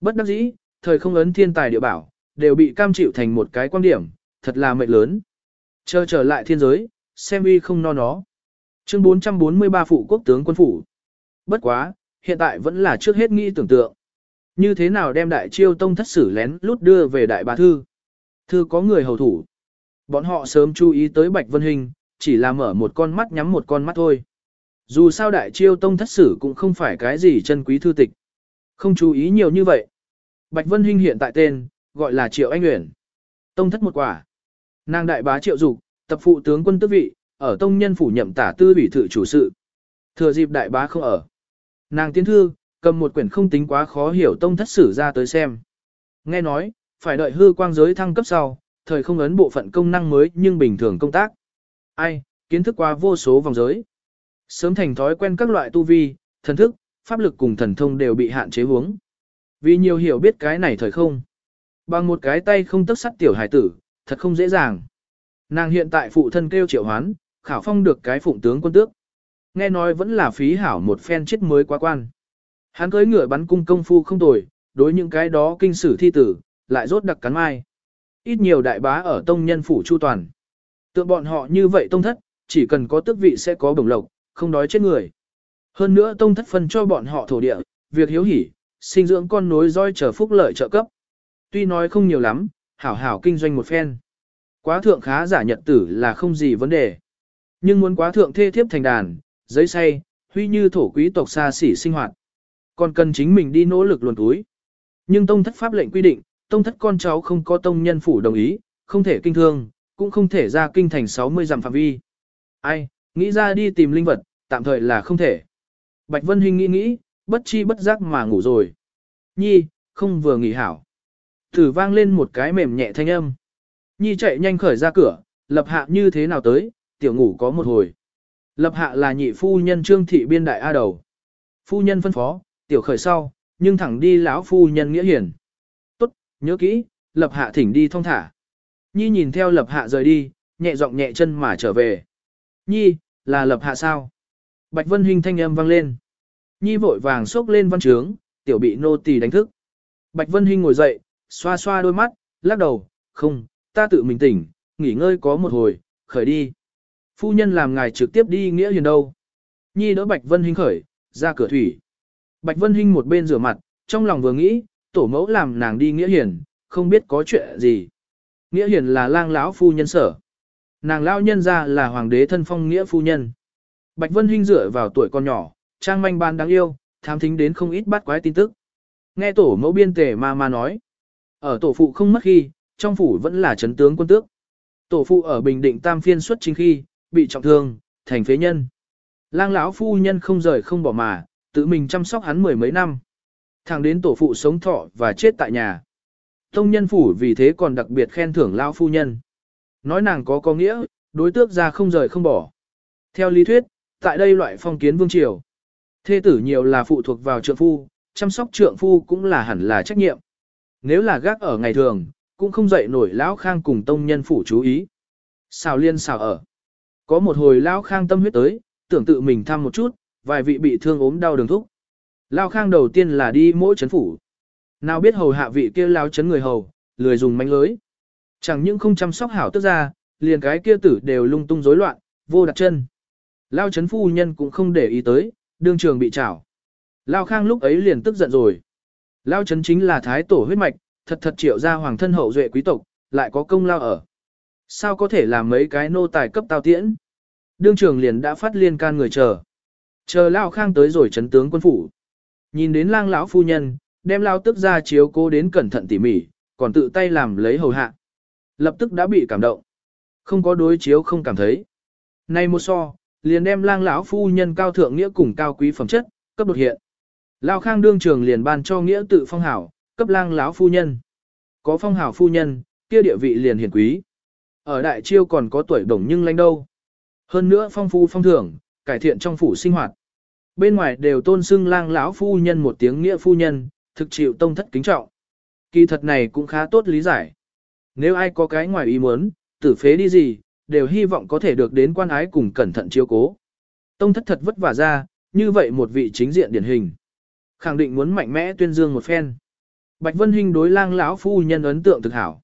Bất đắc dĩ, thời không ấn thiên tài địa bảo, đều bị cam chịu thành một cái quang điểm, thật là mệnh lớn. Chờ trở lại thiên giới, xem uy không no nó. Chương 443 phụ quốc tướng quân phủ. Bất quá, hiện tại vẫn là trước hết nghĩ tưởng tượng. Như thế nào đem đại chiêu tông thất sử lén lút đưa về đại bà thư. Thư có người hầu thủ. Bọn họ sớm chú ý tới Bạch Vân Hình, chỉ là mở một con mắt nhắm một con mắt thôi. Dù sao đại chiêu tông thất sử cũng không phải cái gì chân quý thư tịch. Không chú ý nhiều như vậy. Bạch Vân Hinh hiện tại tên, gọi là Triệu Anh nguyễn Tông thất một quả. Nàng đại bá Triệu Dục, tập phụ tướng quân tước vị, ở tông nhân phủ nhậm tả tư ủy thự chủ sự. Thừa dịp đại bá không ở. Nàng tiến thư, cầm một quyển không tính quá khó hiểu tông thất sử ra tới xem. Nghe nói, phải đợi hư quang giới thăng cấp sau, thời không ấn bộ phận công năng mới nhưng bình thường công tác. Ai, kiến thức qua vô số vòng giới. Sớm thành thói quen các loại tu vi, thần thức, pháp lực cùng thần thông đều bị hạn chế huống. Vì nhiều hiểu biết cái này thời không. Bằng một cái tay không tức sắt tiểu hải tử, thật không dễ dàng. Nàng hiện tại phụ thân kêu triệu hoán, khảo phong được cái phụng tướng quân tước. Nghe nói vẫn là phí hảo một phen chết mới quá quan. Hắn cưới ngựa bắn cung công phu không tồi, đối những cái đó kinh sử thi tử, lại rốt đặc cắn mai. Ít nhiều đại bá ở tông nhân phủ chu toàn. Tượng bọn họ như vậy tông thất, chỉ cần có tước vị sẽ có bổng lộc, không đói chết người. Hơn nữa tông thất phân cho bọn họ thổ địa, việc hiếu hỉ, sinh dưỡng con nối roi chờ phúc lợi trợ cấp. Tuy nói không nhiều lắm, hảo hảo kinh doanh một phen. Quá thượng khá giả nhật tử là không gì vấn đề. Nhưng muốn quá thượng thê thiếp thành đàn, giấy say, huy như thổ quý tộc xa xỉ sinh hoạt. Còn cần chính mình đi nỗ lực luồn túi. Nhưng tông thất pháp lệnh quy định, tông thất con cháu không có tông nhân phủ đồng ý, không thể kinh thương, cũng không thể ra kinh thành 60 dặm phạm vi. Ai, nghĩ ra đi tìm linh vật, tạm thời là không thể. Bạch Vân Hinh nghĩ nghĩ, bất chi bất giác mà ngủ rồi. Nhi, không vừa nghỉ hảo. Thử vang lên một cái mềm nhẹ thanh âm. Nhi chạy nhanh khởi ra cửa, lập hạ như thế nào tới, tiểu ngủ có một hồi. Lập hạ là nhị phu nhân trương thị biên đại A đầu. Phu nhân phân phó, tiểu khởi sau, nhưng thẳng đi lão phu nhân nghĩa hiển. Nhớ kỹ, lập hạ thỉnh đi thong thả. Nhi nhìn theo lập hạ rời đi, nhẹ giọng nhẹ chân mà trở về. Nhi, là lập hạ sao? Bạch Vân Hinh thanh âm vang lên. Nhi vội vàng xốc lên văn trướng, tiểu bị nô tỳ đánh thức. Bạch Vân Hinh ngồi dậy, xoa xoa đôi mắt, lắc đầu, không, ta tự mình tỉnh, nghỉ ngơi có một hồi, khởi đi. Phu nhân làm ngài trực tiếp đi nghĩa hiền đâu. Nhi đỡ Bạch Vân Hinh khởi, ra cửa thủy. Bạch Vân Hinh một bên rửa mặt, trong lòng vừa nghĩ, tổ mẫu làm nàng đi nghĩa hiền, không biết có chuyện gì. Nghĩa hiền là lang lão phu nhân sở. Nàng lão nhân ra là hoàng đế thân phong nghĩa phu nhân. Bạch Vân Hinh dựa vào tuổi con nhỏ, trang manh ban đáng yêu, tham thính đến không ít bắt quái tin tức. Nghe tổ mẫu biên tề ma ma nói. Ở tổ phụ không mất khi, trong phủ vẫn là chấn tướng quân tước. Tổ phụ ở Bình Định Tam Phiên xuất chính khi, bị trọng thương, thành phế nhân. Lang lão phu nhân không rời không bỏ mà, tự mình chăm sóc hắn mười mấy năm. Thẳng đến tổ phụ sống thọ và chết tại nhà. Tông nhân phủ vì thế còn đặc biệt khen thưởng lão phu nhân. Nói nàng có có nghĩa, đối tước ra không rời không bỏ. Theo lý thuyết, tại đây loại phong kiến vương triều. Thê tử nhiều là phụ thuộc vào trượng phu, chăm sóc trượng phu cũng là hẳn là trách nhiệm. Nếu là gác ở ngày thường, cũng không dậy nổi lão khang cùng tông nhân phủ chú ý. Xào liên xào ở. Có một hồi lão khang tâm huyết tới, tưởng tự mình thăm một chút, vài vị bị thương ốm đau đường thúc. Lão khang đầu tiên là đi mỗi chấn phủ. Nào biết hầu hạ vị kia lao chấn người hầu, lười dùng mánh lưới. Chẳng những không chăm sóc hảo tức ra, liền cái kia tử đều lung tung rối loạn, vô đặt chân. Lao chấn phu nhân cũng không để ý tới, đương trường bị trảo. Lao khang lúc ấy liền tức giận rồi. Lao chấn chính là thái tổ huyết mạch, thật thật triệu ra hoàng thân hậu duệ quý tộc, lại có công lao ở. Sao có thể làm mấy cái nô tài cấp tao tiễn? Đương trường liền đã phát liên can người chờ. Chờ Lao khang tới rồi chấn tướng quân phủ. Nhìn đến lang lão phu nhân, đem Lao tức ra chiếu cố đến cẩn thận tỉ mỉ, còn tự tay làm lấy hầu hạ. Lập tức đã bị cảm động. Không có đối chiếu không cảm thấy. Này một so, liền đem lang lão phu nhân cao thượng nghĩa cùng cao quý phẩm chất, cấp đột hiện. Lao khang đương trường liền ban cho nghĩa tự phong hảo, cấp lang lão phu nhân. Có phong hảo phu nhân, kia địa vị liền hiển quý. Ở đại chiêu còn có tuổi đồng nhưng lãnh đâu. Hơn nữa phong phu phong thưởng, cải thiện trong phủ sinh hoạt. Bên ngoài đều tôn xưng lang lão phu nhân một tiếng nghĩa phu nhân, thực chịu tông thất kính trọng. Kỳ thật này cũng khá tốt lý giải. Nếu ai có cái ngoài ý muốn, tử phế đi gì, đều hy vọng có thể được đến quan ái cùng cẩn thận chiếu cố. Tông thất thật vất vả ra, như vậy một vị chính diện điển hình. Khẳng định muốn mạnh mẽ tuyên dương một phen. Bạch Vân Hinh đối lang lão phu nhân ấn tượng thực hảo.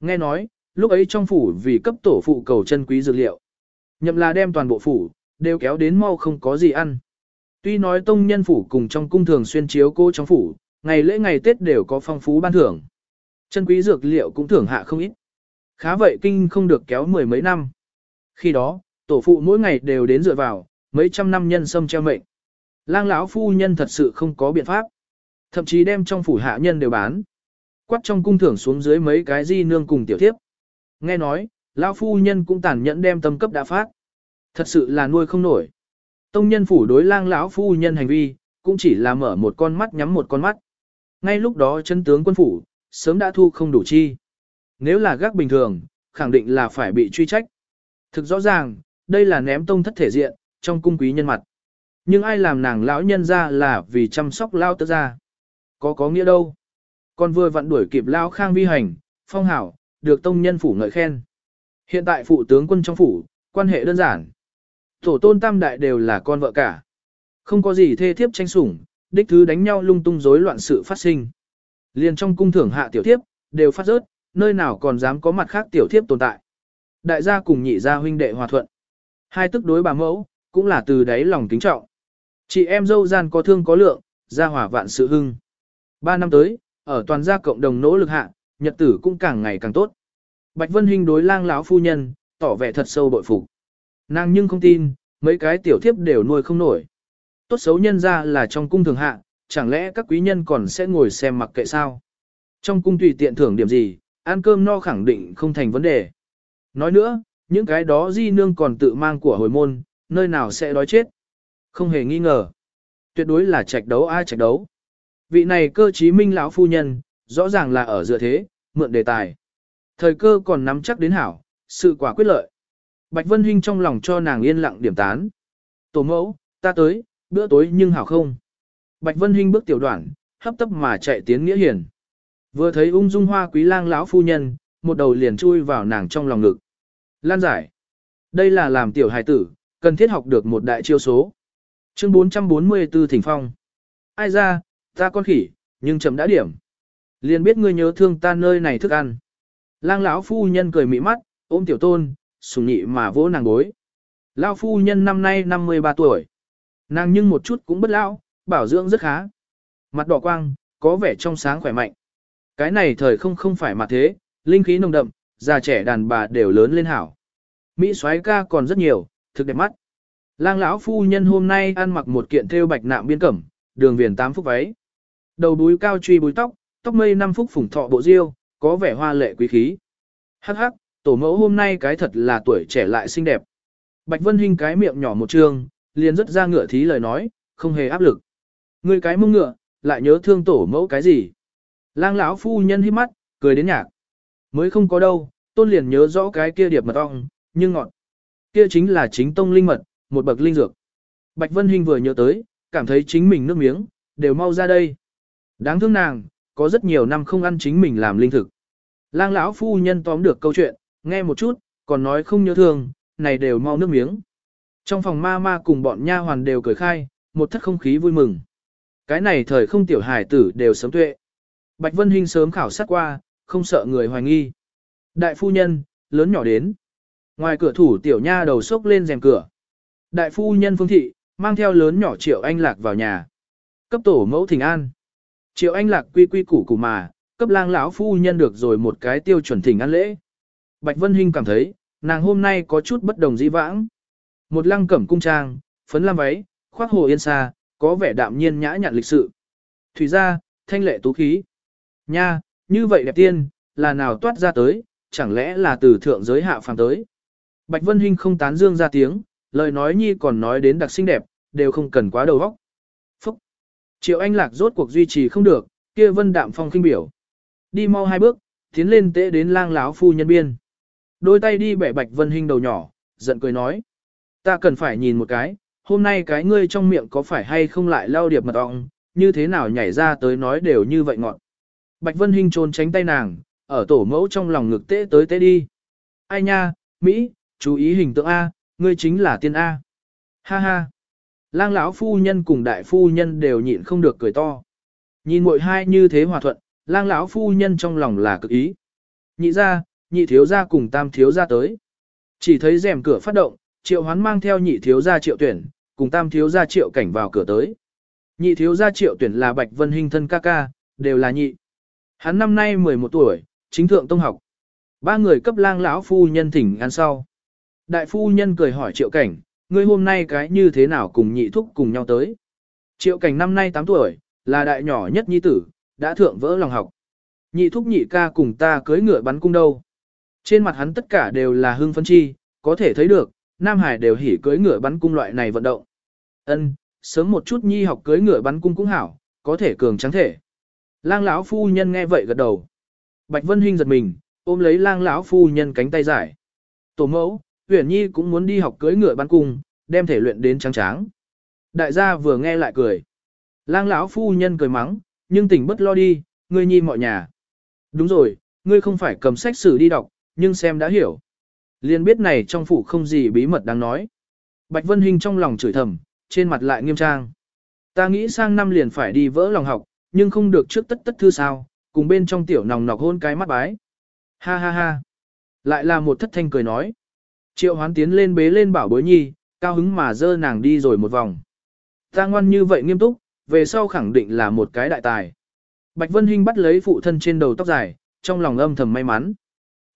Nghe nói, lúc ấy trong phủ vì cấp tổ phụ cầu chân quý dược liệu. Nhậm là đem toàn bộ phủ, đều kéo đến mau không có gì ăn. Tuy nói tông nhân phủ cùng trong cung thường xuyên chiếu cô trong phủ, ngày lễ ngày Tết đều có phong phú ban thưởng. Chân quý dược liệu cũng thưởng hạ không ít. Khá vậy kinh không được kéo mười mấy năm. Khi đó, tổ phụ mỗi ngày đều đến dựa vào, mấy trăm năm nhân sâm treo mệnh. Lang lão phu nhân thật sự không có biện pháp. Thậm chí đem trong phủ hạ nhân đều bán. Quát trong cung thưởng xuống dưới mấy cái di nương cùng tiểu thiếp. Nghe nói, lão phu nhân cũng tàn nhẫn đem tâm cấp đã phát. Thật sự là nuôi không nổi. Tông nhân phủ đối lang lão phu nhân hành vi, cũng chỉ là mở một con mắt nhắm một con mắt. Ngay lúc đó chân tướng quân phủ, sớm đã thu không đủ chi. Nếu là gác bình thường, khẳng định là phải bị truy trách. Thực rõ ràng, đây là ném tông thất thể diện, trong cung quý nhân mặt. Nhưng ai làm nàng lão nhân ra là vì chăm sóc lao tớ ra. Có có nghĩa đâu. Còn vừa vặn đuổi kịp lao khang vi hành, phong hảo, được tông nhân phủ ngợi khen. Hiện tại phụ tướng quân trong phủ, quan hệ đơn giản. Tổ tôn tam đại đều là con vợ cả. Không có gì thê thiếp tranh sủng, đích thứ đánh nhau lung tung rối loạn sự phát sinh. Liền trong cung thưởng hạ tiểu thiếp, đều phát rớt, nơi nào còn dám có mặt khác tiểu thiếp tồn tại. Đại gia cùng nhị gia huynh đệ hòa thuận. Hai tức đối bà mẫu, cũng là từ đáy lòng kính trọng. Chị em dâu gian có thương có lượng, gia hòa vạn sự hưng. Ba năm tới, ở toàn gia cộng đồng nỗ lực hạ, nhật tử cũng càng ngày càng tốt. Bạch Vân Hinh đối lang lão phu nhân, tỏ vẻ thật sâu bội phục. Nàng nhưng không tin, mấy cái tiểu thiếp đều nuôi không nổi. Tốt xấu nhân ra là trong cung thường hạ, chẳng lẽ các quý nhân còn sẽ ngồi xem mặc kệ sao? Trong cung tùy tiện thưởng điểm gì, ăn cơm no khẳng định không thành vấn đề. Nói nữa, những cái đó di nương còn tự mang của hồi môn, nơi nào sẽ đói chết. Không hề nghi ngờ. Tuyệt đối là trạch đấu ai trạch đấu. Vị này cơ trí minh lão phu nhân, rõ ràng là ở dựa thế, mượn đề tài. Thời cơ còn nắm chắc đến hảo, sự quả quyết lợi. Bạch Vân Hinh trong lòng cho nàng yên lặng điểm tán. Tổ mẫu, ta tới, bữa tối nhưng hảo không. Bạch Vân Hinh bước tiểu đoạn, hấp tấp mà chạy tiến nghĩa hiền. Vừa thấy ung dung hoa quý lang lão phu nhân, một đầu liền chui vào nàng trong lòng ngực. Lan giải. Đây là làm tiểu hài tử, cần thiết học được một đại chiêu số. Chương 444 Thỉnh Phong. Ai ra, ta con khỉ, nhưng chậm đã điểm. Liền biết ngươi nhớ thương ta nơi này thức ăn. Lang lão phu nhân cười mỹ mắt, ôm tiểu tôn, sùng nhị mà vỗ nàng gối. Lão phu nhân năm nay 53 tuổi. Nàng nhưng một chút cũng bất lão, bảo dưỡng rất khá. Mặt đỏ quang, có vẻ trong sáng khỏe mạnh. Cái này thời không không phải mặt thế, linh khí nồng đậm, già trẻ đàn bà đều lớn lên hảo. Mỹ soái ca còn rất nhiều, thực đẹp mắt. Lang lão phu nhân hôm nay ăn mặc một kiện thêu bạch nạm biên cẩm, đường viền tám phúc váy. Đầu búi cao truy búi tóc, tóc mây năm phúc phủng thọ bộ diêu, có vẻ hoa lệ quý khí. Hắc hắc, tổ mẫu hôm nay cái thật là tuổi trẻ lại xinh đẹp. Bạch Vân Hinh cái miệng nhỏ một trương, liền rất ra ngựa thí lời nói, không hề áp lực. Người cái mông ngựa, lại nhớ thương tổ mẫu cái gì? Lang lão phu nhân hít mắt, cười đến nhạc. Mới không có đâu, tôn liền nhớ rõ cái kia điệp mật ong, nhưng ngọn. Kia chính là chính tông linh mật, một bậc linh dược. Bạch Vân Hinh vừa nhớ tới, cảm thấy chính mình nước miếng, đều mau ra đây. Đáng thương nàng, có rất nhiều năm không ăn chính mình làm linh thực. Lang lão phu nhân tóm được câu chuyện, nghe một chút, còn nói không nhớ thương, này đều mau nước miếng. Trong phòng ma ma cùng bọn nha hoàn đều cười khai, một thất không khí vui mừng. Cái này thời không tiểu hải tử đều sớm tuệ. Bạch Vân Hinh sớm khảo sát qua, không sợ người hoài nghi. Đại phu nhân, lớn nhỏ đến. Ngoài cửa thủ tiểu nha đầu sốc lên rèm cửa. Đại phu nhân phương thị, mang theo lớn nhỏ triệu anh lạc vào nhà. Cấp tổ mẫu thỉnh an. Triệu anh lạc quy quy củ củ mà, cấp lang lão phu nhân được rồi một cái tiêu chuẩn thỉnh an lễ. Bạch Vân Hinh cảm thấy, nàng hôm nay có chút bất đồng dĩ vãng. Một lăng cẩm cung trang, phấn lam váy, khoác hồ yên xa, có vẻ đạm nhiên nhã nhặn lịch sự. Thủy ra, thanh lệ tú khí. Nha, như vậy đẹp tiên, là nào toát ra tới, chẳng lẽ là từ thượng giới hạ phàm tới. Bạch Vân Hinh không tán dương ra tiếng, lời nói nhi còn nói đến đặc xinh đẹp, đều không cần quá đầu óc. Phúc! Triệu Anh Lạc rốt cuộc duy trì không được, kia vân đạm phong kinh biểu. Đi mau hai bước, tiến lên tễ đến lang láo phu nhân biên. Đôi tay đi bẻ Bạch Vân Hinh đầu nhỏ, giận cười nói. Ta cần phải nhìn một cái, hôm nay cái ngươi trong miệng có phải hay không lại lao điệp mật ong, như thế nào nhảy ra tới nói đều như vậy ngọn. Bạch Vân Hinh trốn tránh tay nàng, ở tổ mẫu trong lòng ngực tế tới tế đi. Ai nha, Mỹ, chú ý hình tượng A, ngươi chính là tiên A. Ha ha. Lang lão phu nhân cùng đại phu nhân đều nhịn không được cười to. Nhìn muội hai như thế hòa thuận, lang lão phu nhân trong lòng là cực ý. Nhị ra, nhị thiếu gia cùng tam thiếu gia tới. Chỉ thấy rèm cửa phát động, triệu hoán mang theo nhị thiếu gia triệu tuyển, cùng tam thiếu gia triệu cảnh vào cửa tới. Nhị thiếu gia triệu tuyển là Bạch Vân Hinh thân ca ca, đều là nhị. Hắn năm nay 11 tuổi, chính thượng tông học. Ba người cấp lang lão phu nhân thỉnh ăn sau. Đại phu nhân cười hỏi triệu cảnh, ngươi hôm nay cái như thế nào cùng nhị thúc cùng nhau tới. Triệu cảnh năm nay 8 tuổi, là đại nhỏ nhất nhi tử, đã thượng vỡ lòng học. Nhị thúc nhị ca cùng ta cưới ngựa bắn cung đâu. Trên mặt hắn tất cả đều là hưng phấn chi, có thể thấy được, Nam Hải đều hỉ cưới ngựa bắn cung loại này vận động. Ân, sớm một chút nhi học cưới ngựa bắn cung cũng hảo, có thể cường trắng thể. Lang lão phu nhân nghe vậy gật đầu. Bạch Vân Hinh giật mình, ôm lấy lang lão phu nhân cánh tay giải. Tổ mẫu, Huyền Nhi cũng muốn đi học cưới ngựa bắn cung, đem thể luyện đến trắng tráng. Đại gia vừa nghe lại cười. Lang lão phu nhân cười mắng, nhưng tỉnh bất lo đi, ngươi nhi mọi nhà. Đúng rồi, ngươi không phải cầm sách sử đi đọc, nhưng xem đã hiểu. Liên biết này trong phủ không gì bí mật đáng nói. Bạch Vân Hinh trong lòng chửi thầm, trên mặt lại nghiêm trang. Ta nghĩ sang năm liền phải đi vỡ lòng học, nhưng không được trước tất tất thư sao, cùng bên trong tiểu nòng nọc hôn cái mắt bái. Ha ha ha. Lại là một thất thanh cười nói. Triệu hoán tiến lên bế lên bảo bối nhi, cao hứng mà dơ nàng đi rồi một vòng. Ta ngoan như vậy nghiêm túc, về sau khẳng định là một cái đại tài. Bạch Vân Hinh bắt lấy phụ thân trên đầu tóc dài, trong lòng âm thầm may mắn.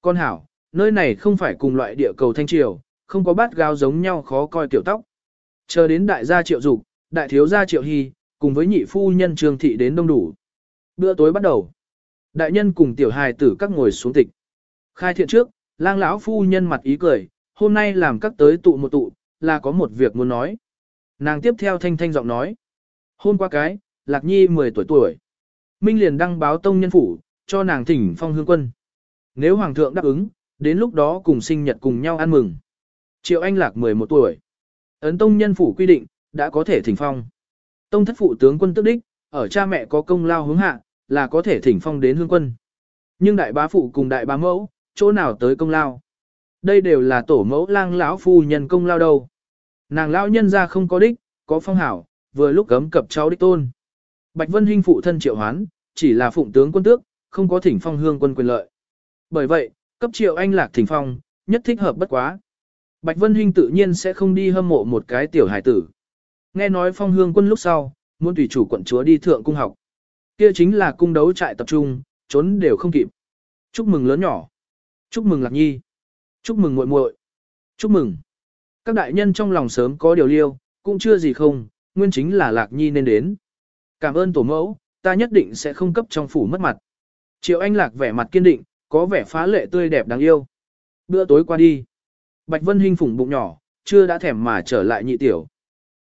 Con hảo, nơi này không phải cùng loại địa cầu thanh triều, không có bát gao giống nhau khó coi tiểu tóc. Chờ đến đại gia triệu dục, đại thiếu gia triệu hy, cùng với nhị phu nhân trường thị đến đông đủ. Bữa tối bắt đầu. Đại nhân cùng tiểu hài tử các ngồi xuống tịch. Khai thiện trước, lang lão phu nhân mặt ý cười, hôm nay làm các tới tụ một tụ, là có một việc muốn nói. Nàng tiếp theo thanh thanh giọng nói. Hôm qua cái, Lạc Nhi 10 tuổi tuổi. Minh liền đăng báo tông nhân phủ, cho nàng thỉnh phong hương quân. Nếu hoàng thượng đáp ứng, đến lúc đó cùng sinh nhật cùng nhau ăn mừng. Triệu Anh Lạc 11 tuổi. Ấn tông nhân phủ quy định, đã có thể thỉnh phong. Tông thất phụ tướng quân tức đích, ở cha mẹ có công lao hướng hạ, là có thể thỉnh phong đến hương quân. Nhưng đại bá phụ cùng đại bá mẫu, chỗ nào tới công lao? Đây đều là tổ mẫu lang lão phu nhân công lao đâu. Nàng lão nhân ra không có đích, có phong hảo, vừa lúc gấm cập cháu đích tôn. Bạch Vân Hinh phụ thân triệu hoán, chỉ là phụng tướng quân tước, không có thỉnh phong hương quân quyền lợi. Bởi vậy, cấp triệu anh lạc thỉnh phong, nhất thích hợp bất quá. Bạch Vân Hinh tự nhiên sẽ không đi hâm mộ một cái tiểu hải tử. Nghe nói phong hương quân lúc sau, muốn tùy chủ quận chúa đi thượng cung học. Kia chính là cung đấu trại tập trung, trốn đều không kịp. Chúc mừng lớn nhỏ. Chúc mừng lạc nhi. Chúc mừng muội muội. Chúc mừng. Các đại nhân trong lòng sớm có điều liêu, cũng chưa gì không, nguyên chính là lạc nhi nên đến. Cảm ơn tổ mẫu, ta nhất định sẽ không cấp trong phủ mất mặt. Triệu Anh Lạc vẻ mặt kiên định, có vẻ phá lệ tươi đẹp đáng yêu. Bữa tối qua đi. Bạch Vân Hinh phủng bụng nhỏ, chưa đã thèm mà trở lại nhị tiểu.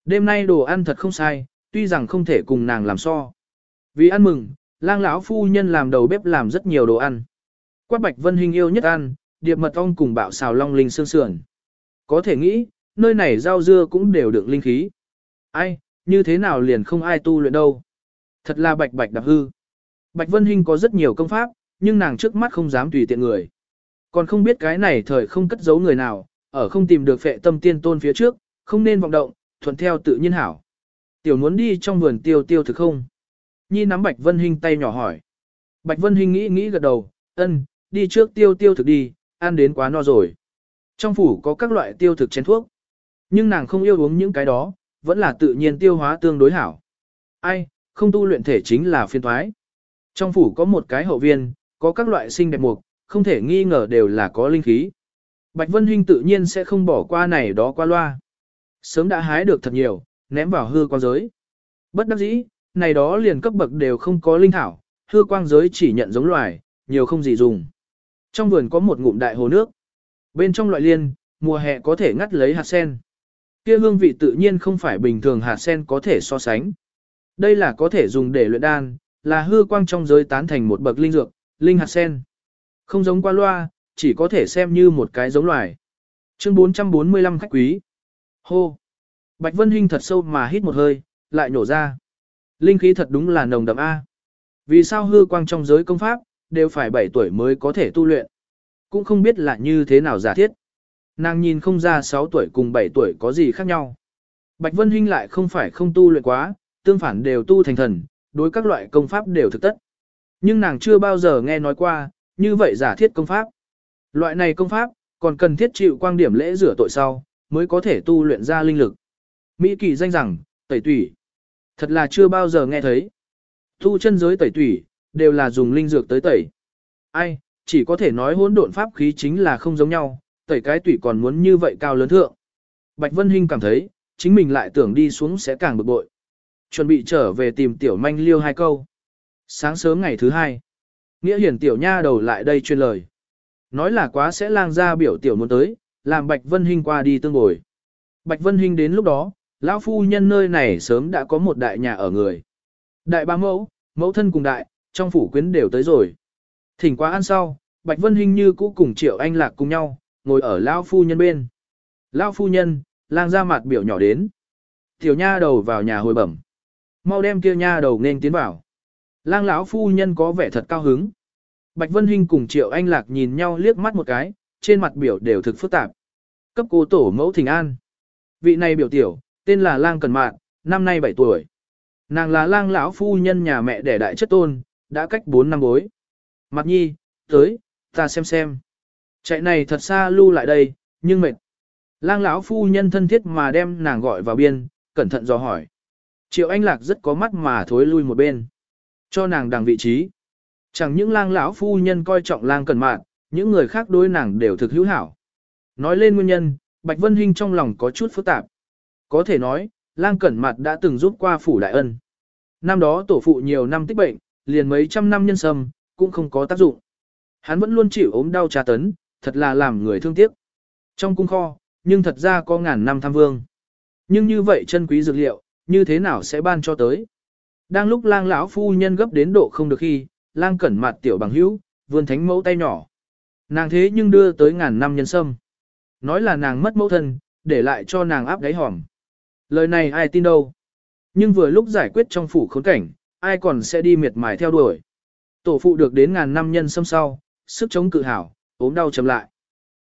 Đêm nay đồ ăn thật không sai, tuy rằng không thể cùng nàng làm so. Vì ăn mừng, lang lão phu nhân làm đầu bếp làm rất nhiều đồ ăn. Quát Bạch Vân Hinh yêu nhất ăn, điệp mật ong cùng bạo xào long linh xương sườn. Có thể nghĩ, nơi này rau dưa cũng đều được linh khí. Ai, như thế nào liền không ai tu luyện đâu. Thật là bạch bạch đạp hư. Bạch Vân Hinh có rất nhiều công pháp, nhưng nàng trước mắt không dám tùy tiện người. Còn không biết cái này thời không cất giấu người nào, ở không tìm được phệ tâm tiên tôn phía trước, không nên vọng động, thuận theo tự nhiên hảo. Tiểu muốn đi trong vườn tiêu tiêu thực không? Nhi nắm Bạch Vân Hinh tay nhỏ hỏi. Bạch Vân Hinh nghĩ nghĩ gật đầu, ân, đi trước tiêu tiêu thực đi, ăn đến quá no rồi. Trong phủ có các loại tiêu thực chén thuốc. Nhưng nàng không yêu uống những cái đó, vẫn là tự nhiên tiêu hóa tương đối hảo. Ai, không tu luyện thể chính là phiên thoái. Trong phủ có một cái hậu viên, có các loại sinh đẹp mục, không thể nghi ngờ đều là có linh khí. Bạch Vân Hinh tự nhiên sẽ không bỏ qua này đó qua loa. Sớm đã hái được thật nhiều, ném vào hư quang giới. Bất đắc dĩ, này đó liền cấp bậc đều không có linh thảo, hư quang giới chỉ nhận giống loài, nhiều không gì dùng. Trong vườn có một ngụm đại hồ nước. Bên trong loại liên, mùa hè có thể ngắt lấy hạt sen. Kia hương vị tự nhiên không phải bình thường hạt sen có thể so sánh. Đây là có thể dùng để luyện đan, là hư quang trong giới tán thành một bậc linh dược, linh hạt sen. Không giống qua loa, chỉ có thể xem như một cái giống loài. Chương 445 khách quý. Hô. Bạch Vân Hinh thật sâu mà hít một hơi, lại nổ ra. Linh khí thật đúng là nồng đậm A. Vì sao hư quang trong giới công pháp, đều phải 7 tuổi mới có thể tu luyện. Cũng không biết là như thế nào giả thiết. Nàng nhìn không ra 6 tuổi cùng 7 tuổi có gì khác nhau. Bạch Vân Hinh lại không phải không tu luyện quá, tương phản đều tu thành thần, đối các loại công pháp đều thực tất. Nhưng nàng chưa bao giờ nghe nói qua, như vậy giả thiết công pháp. Loại này công pháp, còn cần thiết chịu quang điểm lễ rửa tội sau, mới có thể tu luyện ra linh lực. Mỹ kỳ danh rằng, tẩy tủy. Thật là chưa bao giờ nghe thấy. Tu chân giới tẩy tủy, đều là dùng linh dược tới tẩy. Ai, chỉ có thể nói hỗn độn pháp khí chính là không giống nhau, tẩy cái tủy còn muốn như vậy cao lớn thượng. Bạch Vân Hinh cảm thấy, chính mình lại tưởng đi xuống sẽ càng bực bội. Chuẩn bị trở về tìm tiểu manh liêu hai câu. Sáng sớm ngày thứ hai, Nghĩa hiển tiểu nha đầu lại đây truyền lời. Nói là quá sẽ lang ra biểu tiểu muốn tới, làm Bạch Vân Hinh qua đi tương bồi. Bạch Vân Hinh đến lúc đó, lão phu nhân nơi này sớm đã có một đại nhà ở người. Đại ba mẫu, mẫu thân cùng đại, trong phủ quyến đều tới rồi. Thỉnh quá ăn sau, Bạch Vân Hinh như cũ cùng Triệu Anh Lạc cùng nhau, ngồi ở lão phu nhân bên. Lão phu nhân, lang ra mặt biểu nhỏ đến. Tiểu nha đầu vào nhà hồi bẩm. Mau đem kia nha đầu nên tiến vào. Lang lão phu nhân có vẻ thật cao hứng. Bạch Vân Hinh cùng Triệu Anh Lạc nhìn nhau liếc mắt một cái, trên mặt biểu đều thực phức tạp. Cấp cô tổ mẫu thỉnh an. Vị này biểu tiểu, tên là Lang Cần Mạn, năm nay 7 tuổi. Nàng là lang lão phu nhân nhà mẹ đẻ đại chất tôn, đã cách 4 năm bối. Mặt nhi, tới, ta xem xem. Chạy này thật xa lưu lại đây, nhưng mệt. Lang lão phu nhân thân thiết mà đem nàng gọi vào biên, cẩn thận dò hỏi. Triệu Anh Lạc rất có mắt mà thối lui một bên. Cho nàng đằng vị trí. Chẳng những lang lão phu nhân coi trọng lang cần mạn, những người khác đối nàng đều thực hữu hảo. Nói lên nguyên nhân, Bạch Vân Hinh trong lòng có chút phức tạp. Có thể nói, lang cẩn mặt đã từng giúp qua phủ đại ân. Năm đó tổ phụ nhiều năm tích bệnh, liền mấy trăm năm nhân sâm, cũng không có tác dụng. Hắn vẫn luôn chịu ốm đau tra tấn, thật là làm người thương tiếc. Trong cung kho, nhưng thật ra có ngàn năm tham vương. Nhưng như vậy chân quý dược liệu, như thế nào sẽ ban cho tới? Đang lúc lang lão phu nhân gấp đến độ không được khi, lang cẩn mặt tiểu bằng hữu, vươn thánh mẫu tay nhỏ. Nàng thế nhưng đưa tới ngàn năm nhân sâm. Nói là nàng mất mẫu thân, để lại cho nàng áp đáy hòm. Lời này ai tin đâu. Nhưng vừa lúc giải quyết trong phủ khốn cảnh, ai còn sẽ đi miệt mài theo đuổi. Tổ phụ được đến ngàn năm nhân sâm sau, sức chống cự hảo, ốm đau chậm lại.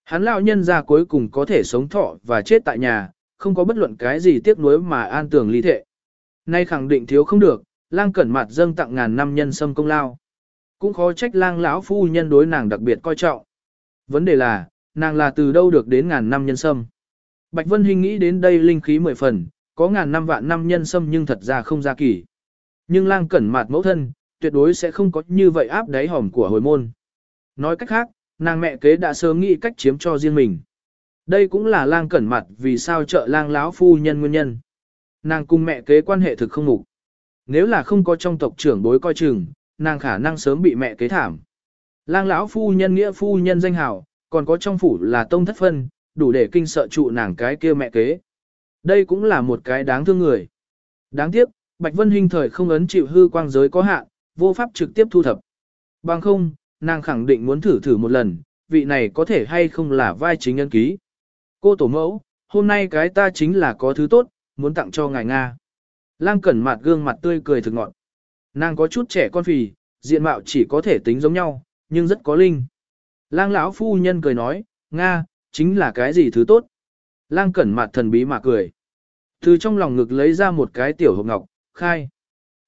Hắn lão nhân ra cuối cùng có thể sống thọ và chết tại nhà, không có bất luận cái gì tiếc nuối mà an tường ly thệ. Nay khẳng định thiếu không được, lang cẩn mặt dâng tặng ngàn năm nhân sâm công lao. Cũng khó trách lang lão phu nhân đối nàng đặc biệt coi trọng. Vấn đề là, nàng là từ đâu được đến ngàn năm nhân sâm. Bạch Vân Hinh nghĩ đến đây linh khí mười phần, có ngàn năm vạn năm nhân sâm nhưng thật ra không ra kỳ. Nhưng lang cẩn mặt mẫu thân, tuyệt đối sẽ không có như vậy áp đáy hòm của hồi môn. Nói cách khác, nàng mẹ kế đã sớm nghĩ cách chiếm cho riêng mình. Đây cũng là lang cẩn mặt vì sao trợ lang lão phu nhân nguyên nhân. Nàng cùng mẹ kế quan hệ thực không mục. Nếu là không có trong tộc trưởng bối coi chừng, nàng khả năng sớm bị mẹ kế thảm. Lang lão phu nhân nghĩa phu nhân danh hào, còn có trong phủ là tông thất phân, đủ để kinh sợ trụ nàng cái kia mẹ kế. Đây cũng là một cái đáng thương người. Đáng tiếc, Bạch Vân Hinh thời không ấn chịu hư quang giới có hạn, vô pháp trực tiếp thu thập. Bằng không, nàng khẳng định muốn thử thử một lần, vị này có thể hay không là vai chính nhân ký. Cô tổ mẫu, hôm nay cái ta chính là có thứ tốt, muốn tặng cho ngài Nga. Lang cẩn mặt gương mặt tươi cười thực ngọn. Nàng có chút trẻ con phì, diện mạo chỉ có thể tính giống nhau, nhưng rất có linh. Lang lão phu nhân cười nói, Nga, chính là cái gì thứ tốt. Lang cẩn mặt thần bí mà cười. Từ trong lòng ngực lấy ra một cái tiểu hộp ngọc, khai.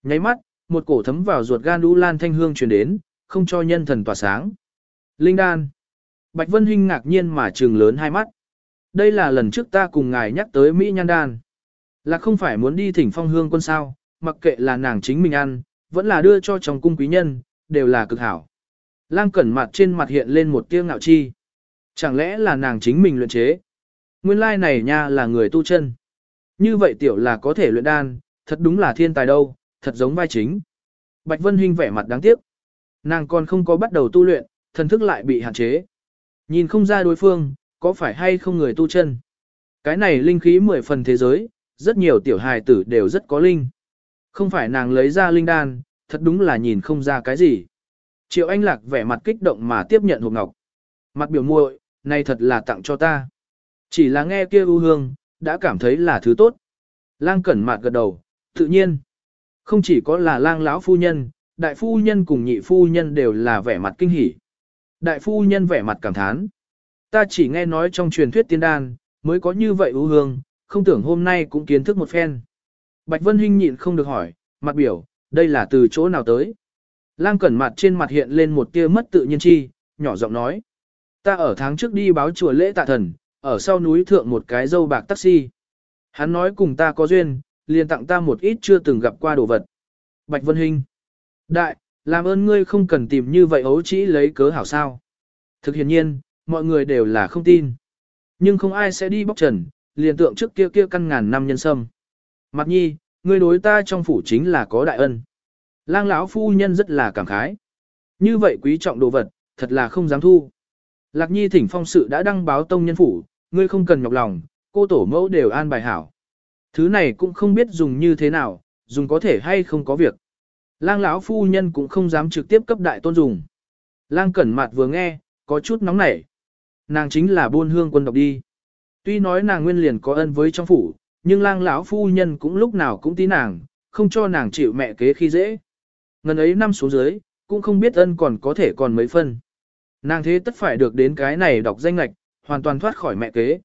Nháy mắt, một cổ thấm vào ruột gan đu lan thanh hương truyền đến, không cho nhân thần tỏa sáng. Linh đan. Bạch Vân Hinh ngạc nhiên mà trừng lớn hai mắt. Đây là lần trước ta cùng ngài nhắc tới Mỹ Nhan Đan. Là không phải muốn đi thỉnh phong hương quân sao, mặc kệ là nàng chính mình ăn, vẫn là đưa cho chồng cung quý nhân, đều là cực hảo. Lang cẩn mặt trên mặt hiện lên một tia ngạo chi. Chẳng lẽ là nàng chính mình luyện chế? Nguyên lai này nha là người tu chân. Như vậy tiểu là có thể luyện đan, thật đúng là thiên tài đâu, thật giống vai chính. Bạch Vân Hinh vẻ mặt đáng tiếc. Nàng còn không có bắt đầu tu luyện, thần thức lại bị hạn chế. Nhìn không ra đối phương, có phải hay không người tu chân. Cái này linh khí mười phần thế giới, rất nhiều tiểu hài tử đều rất có linh. Không phải nàng lấy ra linh đan, thật đúng là nhìn không ra cái gì. Triệu Anh Lạc vẻ mặt kích động mà tiếp nhận hộp ngọc. Mặt biểu muội, này thật là tặng cho ta. Chỉ là nghe kia ưu hương, đã cảm thấy là thứ tốt. Lang cẩn mạt gật đầu, tự nhiên. Không chỉ có là lang lão phu nhân, đại phu nhân cùng nhị phu nhân đều là vẻ mặt kinh hỉ. Đại phu nhân vẻ mặt cảm thán. Ta chỉ nghe nói trong truyền thuyết tiên đan, mới có như vậy ưu hương, không tưởng hôm nay cũng kiến thức một phen. Bạch Vân Hinh nhịn không được hỏi, mặt biểu, đây là từ chỗ nào tới? Lang cẩn mặt trên mặt hiện lên một tia mất tự nhiên chi, nhỏ giọng nói. Ta ở tháng trước đi báo chùa lễ tạ thần, ở sau núi thượng một cái dâu bạc taxi. Hắn nói cùng ta có duyên, liền tặng ta một ít chưa từng gặp qua đồ vật. Bạch Vân Hinh. Đại, làm ơn ngươi không cần tìm như vậy ấu chỉ lấy cớ hảo sao. Thực hiện nhiên, mọi người đều là không tin. Nhưng không ai sẽ đi bóc trần, liền tượng trước kia kia căn ngàn năm nhân sâm. Mặc nhi, ngươi đối ta trong phủ chính là có đại ân. Lang lão phu nhân rất là cảm khái. Như vậy quý trọng đồ vật, thật là không dám thu. Lạc nhi thỉnh phong sự đã đăng báo tông nhân phủ, ngươi không cần nhọc lòng, cô tổ mẫu đều an bài hảo. Thứ này cũng không biết dùng như thế nào, dùng có thể hay không có việc. Lang lão phu nhân cũng không dám trực tiếp cấp đại tôn dùng. Lang cẩn mặt vừa nghe, có chút nóng nảy. Nàng chính là buôn hương quân độc đi. Tuy nói nàng nguyên liền có ân với trong phủ, nhưng lang lão phu nhân cũng lúc nào cũng tí nàng, không cho nàng chịu mẹ kế khi dễ. Ngần ấy năm xuống dưới, cũng không biết ân còn có thể còn mấy phân. Nàng thế tất phải được đến cái này đọc danh lạch, hoàn toàn thoát khỏi mẹ kế.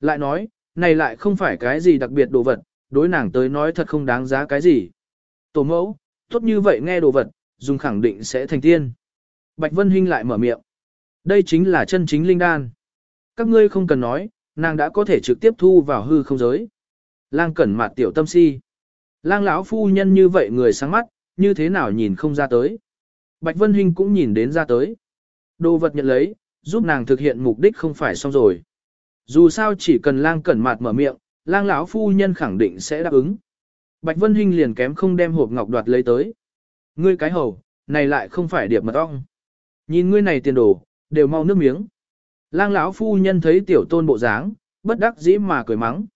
Lại nói, này lại không phải cái gì đặc biệt đồ vật, đối nàng tới nói thật không đáng giá cái gì. Tổ mẫu, tốt như vậy nghe đồ vật, dùng khẳng định sẽ thành tiên. Bạch Vân Hinh lại mở miệng. Đây chính là chân chính linh đan. Các ngươi không cần nói, nàng đã có thể trực tiếp thu vào hư không giới. Lang cẩn mặt tiểu tâm si. Lang lão phu nhân như vậy người sáng mắt, như thế nào nhìn không ra tới. Bạch Vân Hinh cũng nhìn đến ra tới. Đồ vật nhận lấy, giúp nàng thực hiện mục đích không phải xong rồi. Dù sao chỉ cần lang cẩn mặt mở miệng, lang lão phu nhân khẳng định sẽ đáp ứng. Bạch Vân Hinh liền kém không đem hộp ngọc đoạt lấy tới. Ngươi cái hầu, này lại không phải điệp mật ong. Nhìn ngươi này tiền đồ, đều mau nước miếng. Lang lão phu nhân thấy tiểu tôn bộ dáng, bất đắc dĩ mà cười mắng.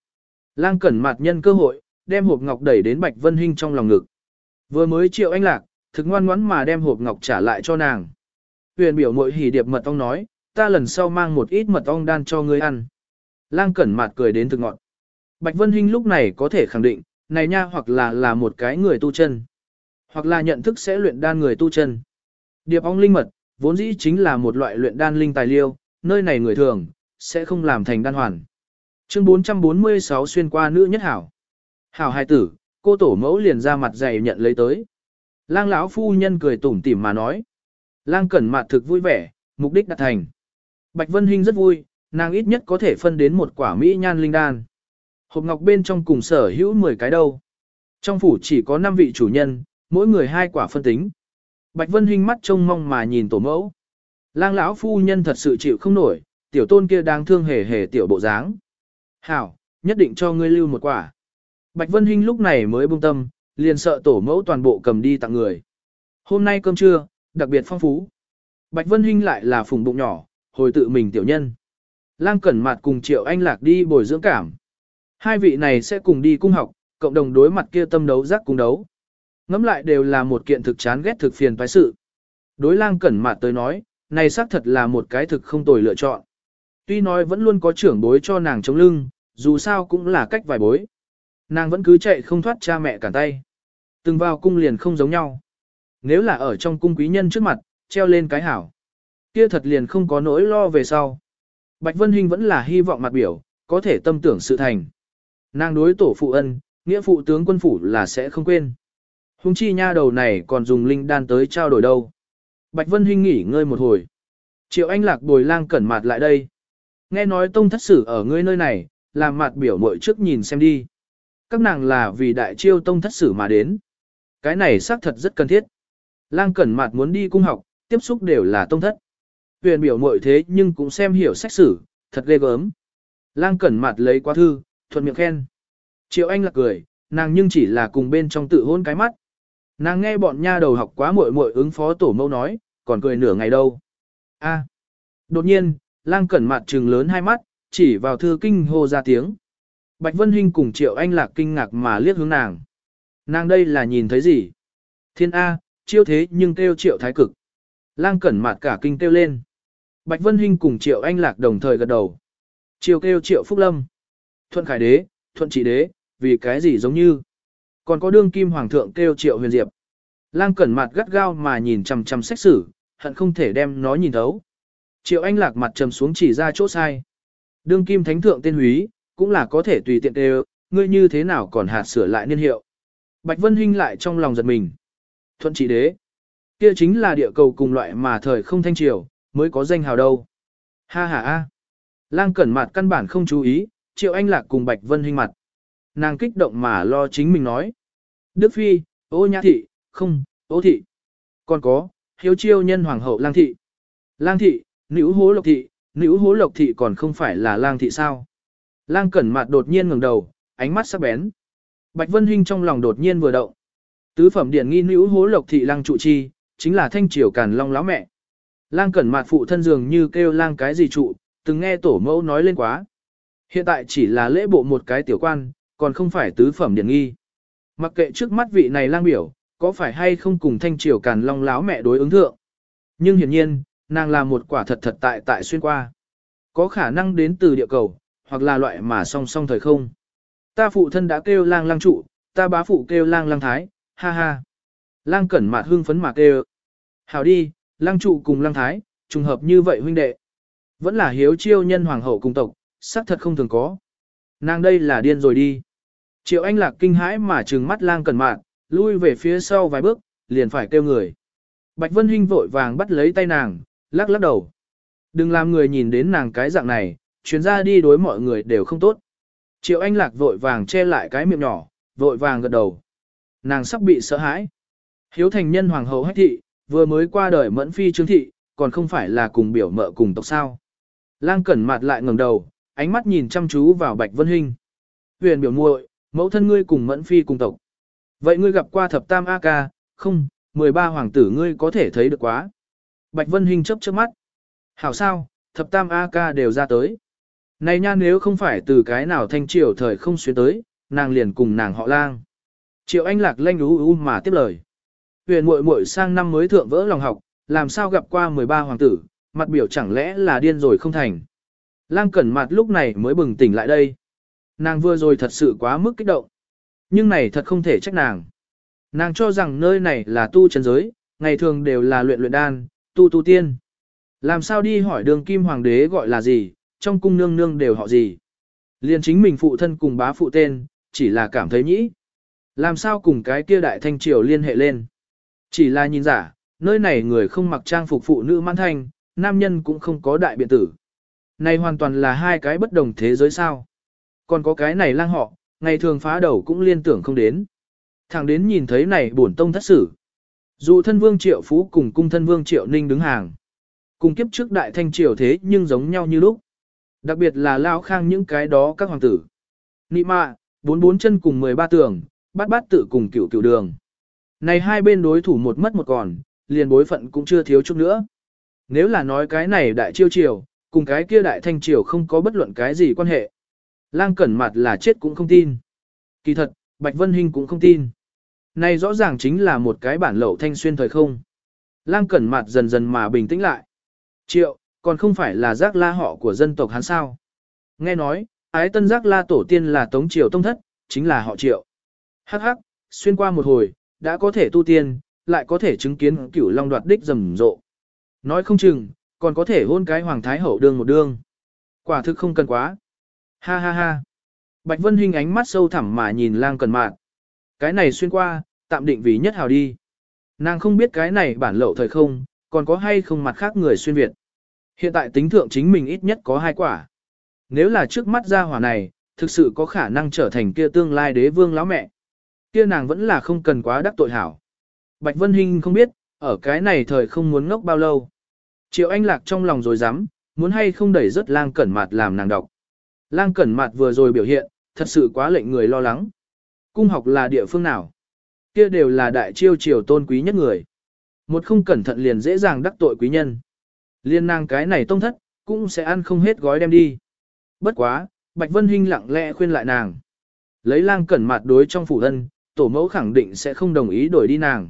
Lang cẩn mặt nhân cơ hội, đem hộp ngọc đẩy đến Bạch Vân Hinh trong lòng ngực. Vừa mới triệu anh lạc, thực ngoan ngoãn mà đem hộp ngọc trả lại cho nàng. Huyền biểu mội hỉ điệp mật ong nói, ta lần sau mang một ít mật ong đan cho ngươi ăn. Lang cẩn mặt cười đến thực ngọn. Bạch Vân Hinh lúc này có thể khẳng định, này nha hoặc là là một cái người tu chân, hoặc là nhận thức sẽ luyện đan người tu chân. Điệp ong linh mật, vốn dĩ chính là một loại luyện đan linh tài liêu, nơi này người thường, sẽ không làm thành đan hoàn. Chương 446 xuyên qua nữ nhất hảo. Hảo hai tử, cô tổ mẫu liền ra mặt dày nhận lấy tới. Lang lão phu nhân cười tủm tỉm mà nói. Lang cẩn mặt thực vui vẻ, mục đích đạt thành. Bạch Vân Hinh rất vui, nàng ít nhất có thể phân đến một quả mỹ nhan linh đan. Hộp ngọc bên trong cùng sở hữu 10 cái đâu. Trong phủ chỉ có 5 vị chủ nhân, mỗi người hai quả phân tính. Bạch Vân Hinh mắt trông mong mà nhìn tổ mẫu. Lang lão phu nhân thật sự chịu không nổi, tiểu tôn kia đang thương hề hề tiểu bộ dáng. Hảo, nhất định cho ngươi lưu một quả. Bạch Vân Hinh lúc này mới buông tâm, liền sợ tổ mẫu toàn bộ cầm đi tặng người. Hôm nay cơm trưa, đặc biệt phong phú. Bạch Vân Hinh lại là phùng bụng nhỏ, hồi tự mình tiểu nhân. Lang Cẩn Mạt cùng Triệu Anh Lạc đi bồi dưỡng cảm. Hai vị này sẽ cùng đi cung học, cộng đồng đối mặt kia tâm đấu giác cung đấu. Ngắm lại đều là một kiện thực chán ghét thực phiền toái sự. Đối Lang Cẩn Mạt tới nói, này xác thật là một cái thực không tồi lựa chọn. Tuy nói vẫn luôn có trưởng bối cho nàng chống lưng, dù sao cũng là cách vài bối. Nàng vẫn cứ chạy không thoát cha mẹ cản tay. Từng vào cung liền không giống nhau. Nếu là ở trong cung quý nhân trước mặt, treo lên cái hảo. Kia thật liền không có nỗi lo về sau. Bạch Vân Hinh vẫn là hy vọng mặt biểu, có thể tâm tưởng sự thành. Nàng đối tổ phụ ân, nghĩa phụ tướng quân phủ là sẽ không quên. Hùng chi nha đầu này còn dùng linh đan tới trao đổi đâu. Bạch Vân Hinh nghỉ ngơi một hồi. Triệu Anh Lạc bồi lang cẩn mặt lại đây. Nghe nói tông thất sử ở ngươi nơi này, làm mặt biểu mội trước nhìn xem đi. Các nàng là vì đại chiêu tông thất sử mà đến. Cái này xác thật rất cần thiết. Lang cẩn mặt muốn đi cung học, tiếp xúc đều là tông thất. Huyền biểu mội thế nhưng cũng xem hiểu sách sử, thật ghê gớm. Lang cẩn mặt lấy qua thư, thuận miệng khen. Triệu Anh lạc cười, nàng nhưng chỉ là cùng bên trong tự hôn cái mắt. Nàng nghe bọn nha đầu học quá muội muội ứng phó tổ mẫu nói, còn cười nửa ngày đâu. A. À. Đột nhiên, lang cẩn mặt trừng lớn hai mắt, chỉ vào thư kinh hô ra tiếng. Bạch Vân Hinh cùng Triệu Anh Lạc kinh ngạc mà liếc hướng nàng. Nàng đây là nhìn thấy gì? Thiên A, chiêu thế nhưng kêu Triệu Thái Cực. Lang cẩn mặt cả kinh kêu lên. Bạch Vân Hinh cùng Triệu Anh Lạc đồng thời gật đầu. chiêu kêu Triệu Phúc Lâm. Thuận Khải Đế, Thuận Trị Đế, vì cái gì giống như. Còn có đương kim hoàng thượng kêu Triệu Huyền Diệp. Lang cẩn mặt gắt gao mà nhìn chằm chằm xét xử, hận không thể đem nó nhìn thấu. Triệu Anh Lạc mặt trầm xuống chỉ ra chỗ sai. Đương kim thánh thượng tên húy, cũng là có thể tùy tiện đều, ngươi như thế nào còn hạt sửa lại niên hiệu. Bạch Vân Hinh lại trong lòng giật mình. Thuận trị đế. Kia chính là địa cầu cùng loại mà thời không thanh triều, mới có danh hào đâu. Ha ha ha. Lang cẩn mặt căn bản không chú ý, triệu anh lạc cùng Bạch Vân Hinh mặt. Nàng kích động mà lo chính mình nói. Đức Phi, ô nhã thị, không, ô thị. Còn có, hiếu chiêu nhân hoàng hậu lang thị. Lang thị, nữ hố lộc thị, nữ hố lộc thị còn không phải là lang thị sao. Lang cẩn mặt đột nhiên ngẩng đầu, ánh mắt sắc bén. Bạch Vân Hinh trong lòng đột nhiên vừa động. Tứ phẩm điển nghi nữ hố lộc thị lang trụ chi, chính là thanh triều càn long láo mẹ. Lang cẩn mặt phụ thân dường như kêu lang cái gì trụ, từng nghe tổ mẫu nói lên quá. Hiện tại chỉ là lễ bộ một cái tiểu quan, còn không phải tứ phẩm điển nghi. Mặc kệ trước mắt vị này lang biểu, có phải hay không cùng thanh triều càn long láo mẹ đối ứng thượng. Nhưng hiển nhiên, nàng là một quả thật thật tại tại xuyên qua. Có khả năng đến từ địa cầu, hoặc là loại mà song song thời không. Ta phụ thân đã kêu lang lang trụ, ta bá phụ kêu lang lang thái, ha ha. Lang cẩn mạt hưng phấn mà kêu. Hảo đi, lang trụ cùng lang thái, trùng hợp như vậy huynh đệ. Vẫn là hiếu chiêu nhân hoàng hậu cùng tộc, xác thật không thường có. Nàng đây là điên rồi đi. Triệu anh lạc kinh hãi mà trừng mắt lang cẩn Mạn lui về phía sau vài bước, liền phải kêu người. Bạch Vân Hinh vội vàng bắt lấy tay nàng, lắc lắc đầu. Đừng làm người nhìn đến nàng cái dạng này, chuyến ra đi đối mọi người đều không tốt. Triệu Anh Lạc vội vàng che lại cái miệng nhỏ, vội vàng gật đầu. Nàng sắp bị sợ hãi. Hiếu thành nhân hoàng hậu hách thị, vừa mới qua đời mẫn phi trương thị, còn không phải là cùng biểu mợ cùng tộc sao. Lang cẩn mặt lại ngẩng đầu, ánh mắt nhìn chăm chú vào Bạch Vân Hinh. Huyền biểu muội, mẫu thân ngươi cùng mẫn phi cùng tộc. Vậy ngươi gặp qua thập tam A ca, không, 13 hoàng tử ngươi có thể thấy được quá. Bạch Vân Hinh chớp trước mắt. Hảo sao, thập tam A ca đều ra tới. Này nha nếu không phải từ cái nào thanh triều thời không xuyên tới, nàng liền cùng nàng họ lang. Triệu anh lạc lanh ú ú mà tiếp lời. Huyền muội muội sang năm mới thượng vỡ lòng học, làm sao gặp qua 13 hoàng tử, mặt biểu chẳng lẽ là điên rồi không thành. Lang cẩn mặt lúc này mới bừng tỉnh lại đây. Nàng vừa rồi thật sự quá mức kích động. Nhưng này thật không thể trách nàng. Nàng cho rằng nơi này là tu chân giới, ngày thường đều là luyện luyện đan, tu tu tiên. Làm sao đi hỏi đường kim hoàng đế gọi là gì, trong cung nương nương đều họ gì. Liền chính mình phụ thân cùng bá phụ tên, chỉ là cảm thấy nhĩ. Làm sao cùng cái kia đại thanh triều liên hệ lên. Chỉ là nhìn giả, nơi này người không mặc trang phục phụ nữ mãn thanh, nam nhân cũng không có đại biện tử. Này hoàn toàn là hai cái bất đồng thế giới sao. Còn có cái này lang họ, ngày thường phá đầu cũng liên tưởng không đến. Thẳng đến nhìn thấy này bổn tông thất sử. Dù thân vương triệu phú cùng cung thân vương triệu ninh đứng hàng. Cùng kiếp trước đại thanh triều thế nhưng giống nhau như lúc. Đặc biệt là lao khang những cái đó các hoàng tử. Nị mạ, bốn bốn chân cùng 13 tường, bát bát tự cùng cửu cửu đường. Này hai bên đối thủ một mất một còn, liền bối phận cũng chưa thiếu chút nữa. Nếu là nói cái này đại chiêu triều, cùng cái kia đại thanh triều không có bất luận cái gì quan hệ. Lang cẩn mặt là chết cũng không tin. Kỳ thật, Bạch Vân Hinh cũng không tin. Này rõ ràng chính là một cái bản lậu thanh xuyên thời không. Lang cẩn mặt dần dần mà bình tĩnh lại. Triệu, còn không phải là giác la họ của dân tộc hắn sao. Nghe nói, ái tân giác la tổ tiên là tống triều tông thất, chính là họ triệu. Hắc hắc, xuyên qua một hồi, đã có thể tu tiên, lại có thể chứng kiến cửu long đoạt đích rầm rộ. Nói không chừng, còn có thể hôn cái hoàng thái hậu đương một đương. Quả thực không cần quá. Ha ha ha. Bạch Vân Hinh ánh mắt sâu thẳm mà nhìn lang cần mạn. Cái này xuyên qua, tạm định vì nhất hào đi. Nàng không biết cái này bản lậu thời không, còn có hay không mặt khác người xuyên Việt. Hiện tại tính thượng chính mình ít nhất có hai quả. Nếu là trước mắt ra hỏa này, thực sự có khả năng trở thành kia tương lai đế vương lão mẹ. Kia nàng vẫn là không cần quá đắc tội hảo. Bạch Vân Hinh không biết, ở cái này thời không muốn ngốc bao lâu. Triệu Anh Lạc trong lòng rồi dám, muốn hay không đẩy rất lang cẩn mặt làm nàng đọc. Lang cẩn Mạt vừa rồi biểu hiện, thật sự quá lệnh người lo lắng. Cung học là địa phương nào? Kia đều là đại chiêu triều tôn quý nhất người. Một không cẩn thận liền dễ dàng đắc tội quý nhân. Liên nàng cái này tông thất, cũng sẽ ăn không hết gói đem đi. Bất quá, Bạch Vân Hinh lặng lẽ khuyên lại nàng. Lấy lang cẩn mặt đối trong phủ thân, tổ mẫu khẳng định sẽ không đồng ý đổi đi nàng.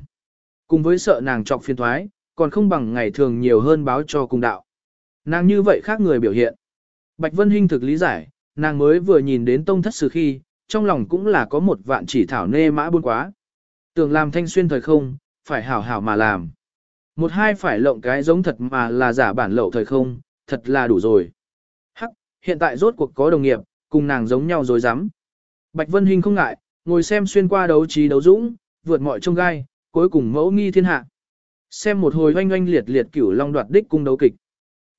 Cùng với sợ nàng trọc phiền thoái, còn không bằng ngày thường nhiều hơn báo cho cung đạo. Nàng như vậy khác người biểu hiện. Bạch Vân Hinh thực lý giải, nàng mới vừa nhìn đến tông thất sử khi, trong lòng cũng là có một vạn chỉ thảo nê mã buôn quá. Tưởng làm thanh xuyên thời không, phải hảo hảo mà làm. Một hai phải lộng cái giống thật mà là giả bản lậu thời không, thật là đủ rồi. Hắc, hiện tại rốt cuộc có đồng nghiệp, cùng nàng giống nhau rồi dám. Bạch Vân Hinh không ngại, ngồi xem xuyên qua đấu trí đấu dũng, vượt mọi trông gai, cuối cùng mẫu nghi thiên hạ. Xem một hồi oanh oanh liệt liệt cửu long đoạt đích cung đấu kịch.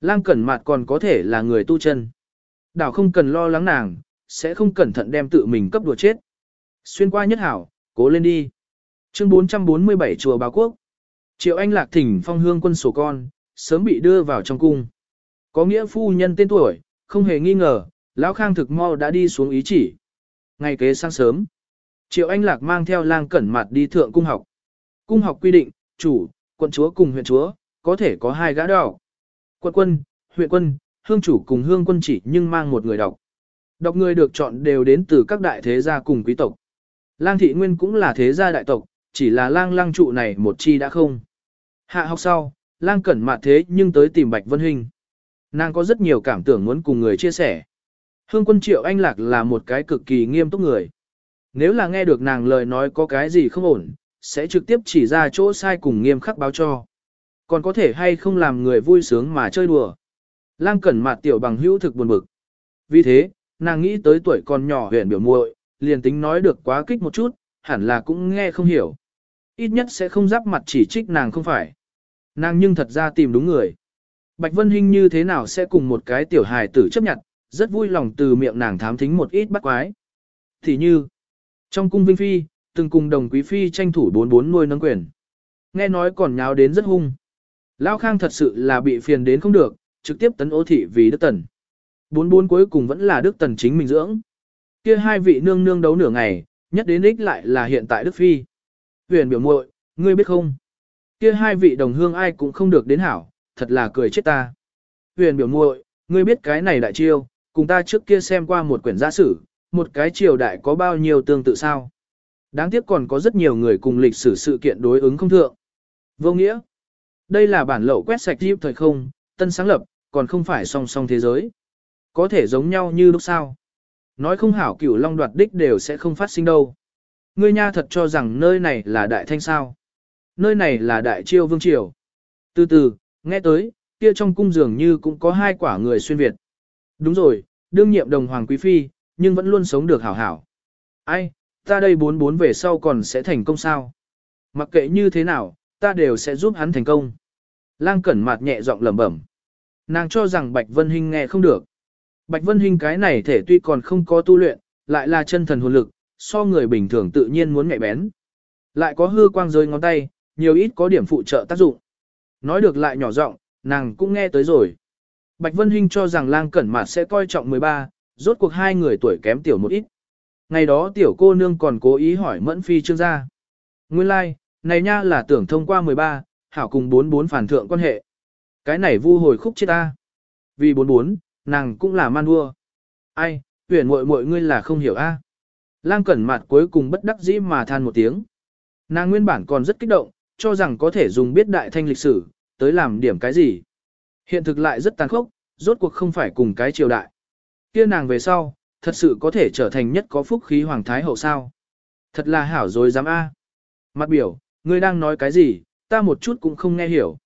Lang cẩn Mạt còn có thể là người tu chân. Đảo không cần lo lắng nàng, sẽ không cẩn thận đem tự mình cấp đùa chết. Xuyên qua nhất hảo, cố lên đi. Chương 447 Chùa Báo Quốc. Triệu Anh Lạc thỉnh phong hương quân sổ con, sớm bị đưa vào trong cung. Có nghĩa phu nhân tên tuổi, không hề nghi ngờ, Lão Khang thực mau đã đi xuống ý chỉ. Ngày kế sáng sớm, Triệu Anh Lạc mang theo lang cẩn mặt đi thượng cung học. Cung học quy định, chủ, quận chúa cùng huyện chúa, có thể có hai gã đỏ. Quận quân, huyện quân, hương chủ cùng hương quân chỉ nhưng mang một người đọc. Đọc người được chọn đều đến từ các đại thế gia cùng quý tộc. Lang thị nguyên cũng là thế gia đại tộc, chỉ là lang lang trụ này một chi đã không. Hạ học sau, lang cẩn mạn thế nhưng tới tìm Bạch Vân Hình. Nàng có rất nhiều cảm tưởng muốn cùng người chia sẻ. Hương quân triệu anh lạc là một cái cực kỳ nghiêm túc người. Nếu là nghe được nàng lời nói có cái gì không ổn, sẽ trực tiếp chỉ ra chỗ sai cùng nghiêm khắc báo cho. Còn có thể hay không làm người vui sướng mà chơi đùa. Lang cẩn mặt tiểu bằng hữu thực buồn bực. Vì thế, nàng nghĩ tới tuổi còn nhỏ huyện biểu muội, liền tính nói được quá kích một chút, hẳn là cũng nghe không hiểu. Ít nhất sẽ không giáp mặt chỉ trích nàng không phải. Nàng nhưng thật ra tìm đúng người. Bạch Vân Hinh như thế nào sẽ cùng một cái tiểu hài tử chấp nhận, rất vui lòng từ miệng nàng thám thính một ít bắt quái. Thì như, trong cung Vinh Phi, từng cùng đồng quý Phi tranh thủ bốn bốn nuôi nâng quyền. Nghe nói còn nháo đến rất hung. Lao Khang thật sự là bị phiền đến không được, trực tiếp tấn ô thị vì Đức Tần. Bốn bốn cuối cùng vẫn là Đức Tần chính mình dưỡng. Kia hai vị nương nương đấu nửa ngày, nhất đến ích lại là hiện tại Đức Phi. Huyền biểu muội, ngươi biết không? Kia hai vị đồng hương ai cũng không được đến hảo, thật là cười chết ta. Huyền biểu muội, ngươi biết cái này đại chiêu, cùng ta trước kia xem qua một quyển giả sử, một cái triều đại có bao nhiêu tương tự sao? Đáng tiếc còn có rất nhiều người cùng lịch sử sự kiện đối ứng không thượng. Vô nghĩa, đây là bản lậu quét sạch dịp thời không, tân sáng lập, còn không phải song song thế giới. Có thể giống nhau như lúc sao. Nói không hảo cửu long đoạt đích đều sẽ không phát sinh đâu. Ngươi nha thật cho rằng nơi này là đại thanh sao. Nơi này là đại chiêu vương triều. Từ từ, nghe tới, kia trong cung dường như cũng có hai quả người xuyên Việt. Đúng rồi, đương nhiệm đồng hoàng quý phi, nhưng vẫn luôn sống được hảo hảo. Ai, ta đây bốn bốn về sau còn sẽ thành công sao? Mặc kệ như thế nào, ta đều sẽ giúp hắn thành công. Lang Cẩn Mạt nhẹ giọng lẩm bẩm. Nàng cho rằng Bạch Vân Hinh nghe không được. Bạch Vân Hinh cái này thể tuy còn không có tu luyện, lại là chân thần hồn lực, so người bình thường tự nhiên muốn nhạy bén. Lại có hư quang rơi ngón tay, nhiều ít có điểm phụ trợ tác dụng. Nói được lại nhỏ giọng, nàng cũng nghe tới rồi. Bạch Vân Hinh cho rằng lang cẩn mạt sẽ coi trọng 13, rốt cuộc hai người tuổi kém tiểu một ít. Ngày đó tiểu cô nương còn cố ý hỏi mẫn phi trương gia. Nguyên lai, like, này nha là tưởng thông qua 13, hảo cùng 44 phản thượng quan hệ. Cái này vu hồi khúc chết ta. Vì 44, nàng cũng là man vua. Ai, tuyển muội muội ngươi là không hiểu a. Lang cẩn mặt cuối cùng bất đắc dĩ mà than một tiếng. Nàng nguyên bản còn rất kích động, cho rằng có thể dùng biết đại thanh lịch sử, tới làm điểm cái gì. Hiện thực lại rất tàn khốc, rốt cuộc không phải cùng cái triều đại. Kia nàng về sau, thật sự có thể trở thành nhất có phúc khí hoàng thái hậu sao. Thật là hảo rồi dám a. Mặt biểu, ngươi đang nói cái gì, ta một chút cũng không nghe hiểu.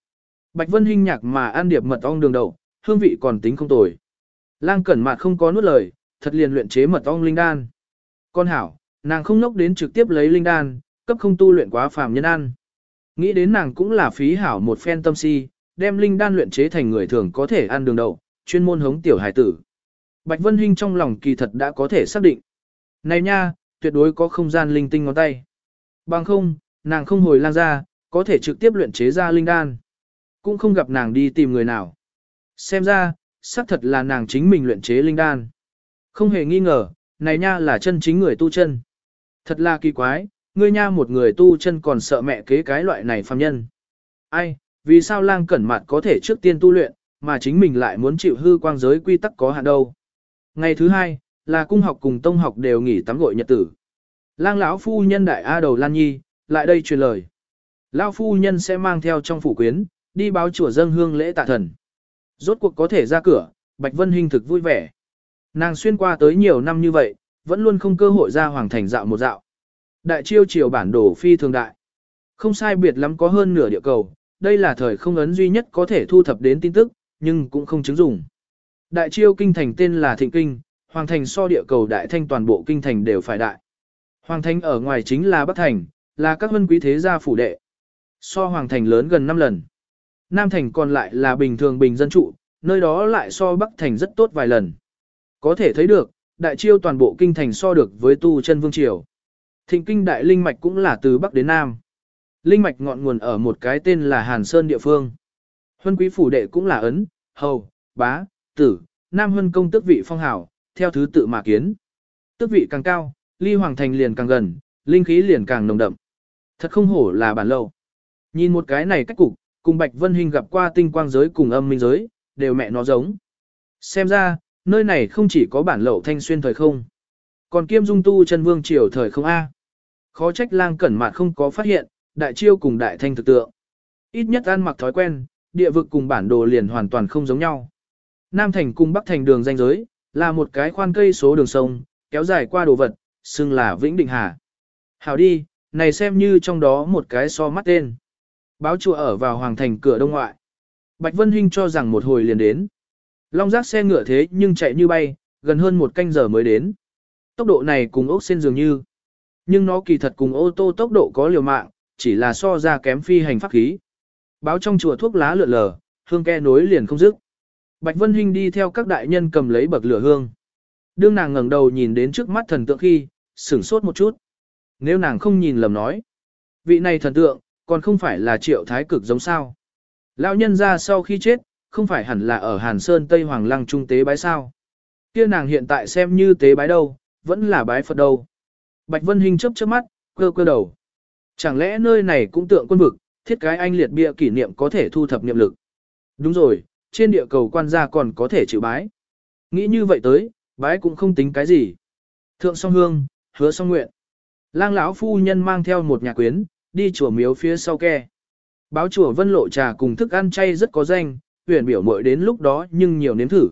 Bạch Vân Hinh nhạc mà ăn điệp mật ong đường đậu, hương vị còn tính không tồi. Lang cẩn mạt không có nuốt lời, thật liền luyện chế mật ong linh đan. Con hảo, nàng không nốc đến trực tiếp lấy linh đan, cấp không tu luyện quá phàm nhân ăn. Nghĩ đến nàng cũng là phí hảo một phen tâm si, đem linh đan luyện chế thành người thường có thể ăn đường đậu, chuyên môn hống tiểu hải tử. Bạch Vân Hinh trong lòng kỳ thật đã có thể xác định. Này nha, tuyệt đối có không gian linh tinh ngón tay. Bằng không, nàng không hồi lang ra, có thể trực tiếp luyện chế ra linh đan. Cũng không gặp nàng đi tìm người nào. Xem ra, xác thật là nàng chính mình luyện chế linh đan. Không hề nghi ngờ, này nha là chân chính người tu chân. Thật là kỳ quái, ngươi nha một người tu chân còn sợ mẹ kế cái loại này phàm nhân. Ai, vì sao lang cẩn mặt có thể trước tiên tu luyện, mà chính mình lại muốn chịu hư quang giới quy tắc có hạn đâu. Ngày thứ hai, là cung học cùng tông học đều nghỉ tắm gội nhật tử. Lang lão phu nhân đại A đầu Lan Nhi, lại đây truyền lời. Lão phu nhân sẽ mang theo trong phủ quyến, đi báo chùa dâng hương lễ tạ thần. Rốt cuộc có thể ra cửa, Bạch Vân Hinh thực vui vẻ. Nàng xuyên qua tới nhiều năm như vậy, vẫn luôn không cơ hội ra hoàng thành dạo một dạo. Đại chiêu triều bản đồ phi thường đại. Không sai biệt lắm có hơn nửa địa cầu, đây là thời không ấn duy nhất có thể thu thập đến tin tức, nhưng cũng không chứng dụng. Đại chiêu kinh thành tên là Thịnh Kinh, hoàng thành so địa cầu đại thanh toàn bộ kinh thành đều phải đại. Hoàng thành ở ngoài chính là Bắc thành, là các vân quý thế gia phủ đệ. So hoàng thành lớn gần 5 lần. Nam thành còn lại là bình thường bình dân trụ, nơi đó lại so Bắc thành rất tốt vài lần. Có thể thấy được, đại chiêu toàn bộ kinh thành so được với tu chân vương triều. Thịnh kinh đại linh mạch cũng là từ Bắc đến Nam. Linh mạch ngọn nguồn ở một cái tên là Hàn Sơn địa phương. Huân quý phủ đệ cũng là ấn, hầu, bá, tử, Nam Huân công tước vị phong hảo, theo thứ tự mà kiến. Tước vị càng cao, ly hoàng thành liền càng gần, linh khí liền càng nồng đậm. Thật không hổ là bản lâu. Nhìn một cái này cách cục, cùng Bạch Vân Hình gặp qua tinh quang giới cùng âm minh giới, đều mẹ nó giống. Xem ra, nơi này không chỉ có bản lậu thanh xuyên thời không, còn kiêm dung tu chân vương triều thời không A. Khó trách lang cẩn mạn không có phát hiện, đại chiêu cùng đại thanh thực tượng. Ít nhất ăn mặc thói quen, địa vực cùng bản đồ liền hoàn toàn không giống nhau. Nam thành cùng Bắc thành đường danh giới, là một cái khoan cây số đường sông, kéo dài qua đồ vật, xưng là Vĩnh Định Hà. Hảo đi, này xem như trong đó một cái so mắt tên. Báo chùa ở vào hoàng thành cửa đông ngoại. Bạch Vân Hinh cho rằng một hồi liền đến. Long giác xe ngựa thế nhưng chạy như bay, gần hơn một canh giờ mới đến. Tốc độ này cùng ốc sen dường như. Nhưng nó kỳ thật cùng ô tô tốc độ có liều mạng, chỉ là so ra kém phi hành pháp khí. Báo trong chùa thuốc lá lượn lờ, hương ke nối liền không dứt. Bạch Vân Hinh đi theo các đại nhân cầm lấy bậc lửa hương. Đương nàng ngẩng đầu nhìn đến trước mắt thần tượng khi, sửng sốt một chút. Nếu nàng không nhìn lầm nói, vị này thần tượng, còn không phải là triệu thái cực giống sao. Lão nhân ra sau khi chết, không phải hẳn là ở Hàn Sơn Tây Hoàng Lăng Trung tế bái sao. Kia nàng hiện tại xem như tế bái đâu, vẫn là bái Phật đâu. Bạch Vân Hinh chớp chớp mắt, cơ cơ đầu. Chẳng lẽ nơi này cũng tượng quân vực, thiết cái anh liệt bia kỷ niệm có thể thu thập niệm lực. Đúng rồi, trên địa cầu quan gia còn có thể chịu bái. Nghĩ như vậy tới, bái cũng không tính cái gì. Thượng song hương, hứa song nguyện. Lang lão phu nhân mang theo một nhà quyến, đi chùa miếu phía sau ke. Báo chùa vân lộ trà cùng thức ăn chay rất có danh, huyền biểu mội đến lúc đó nhưng nhiều nếm thử.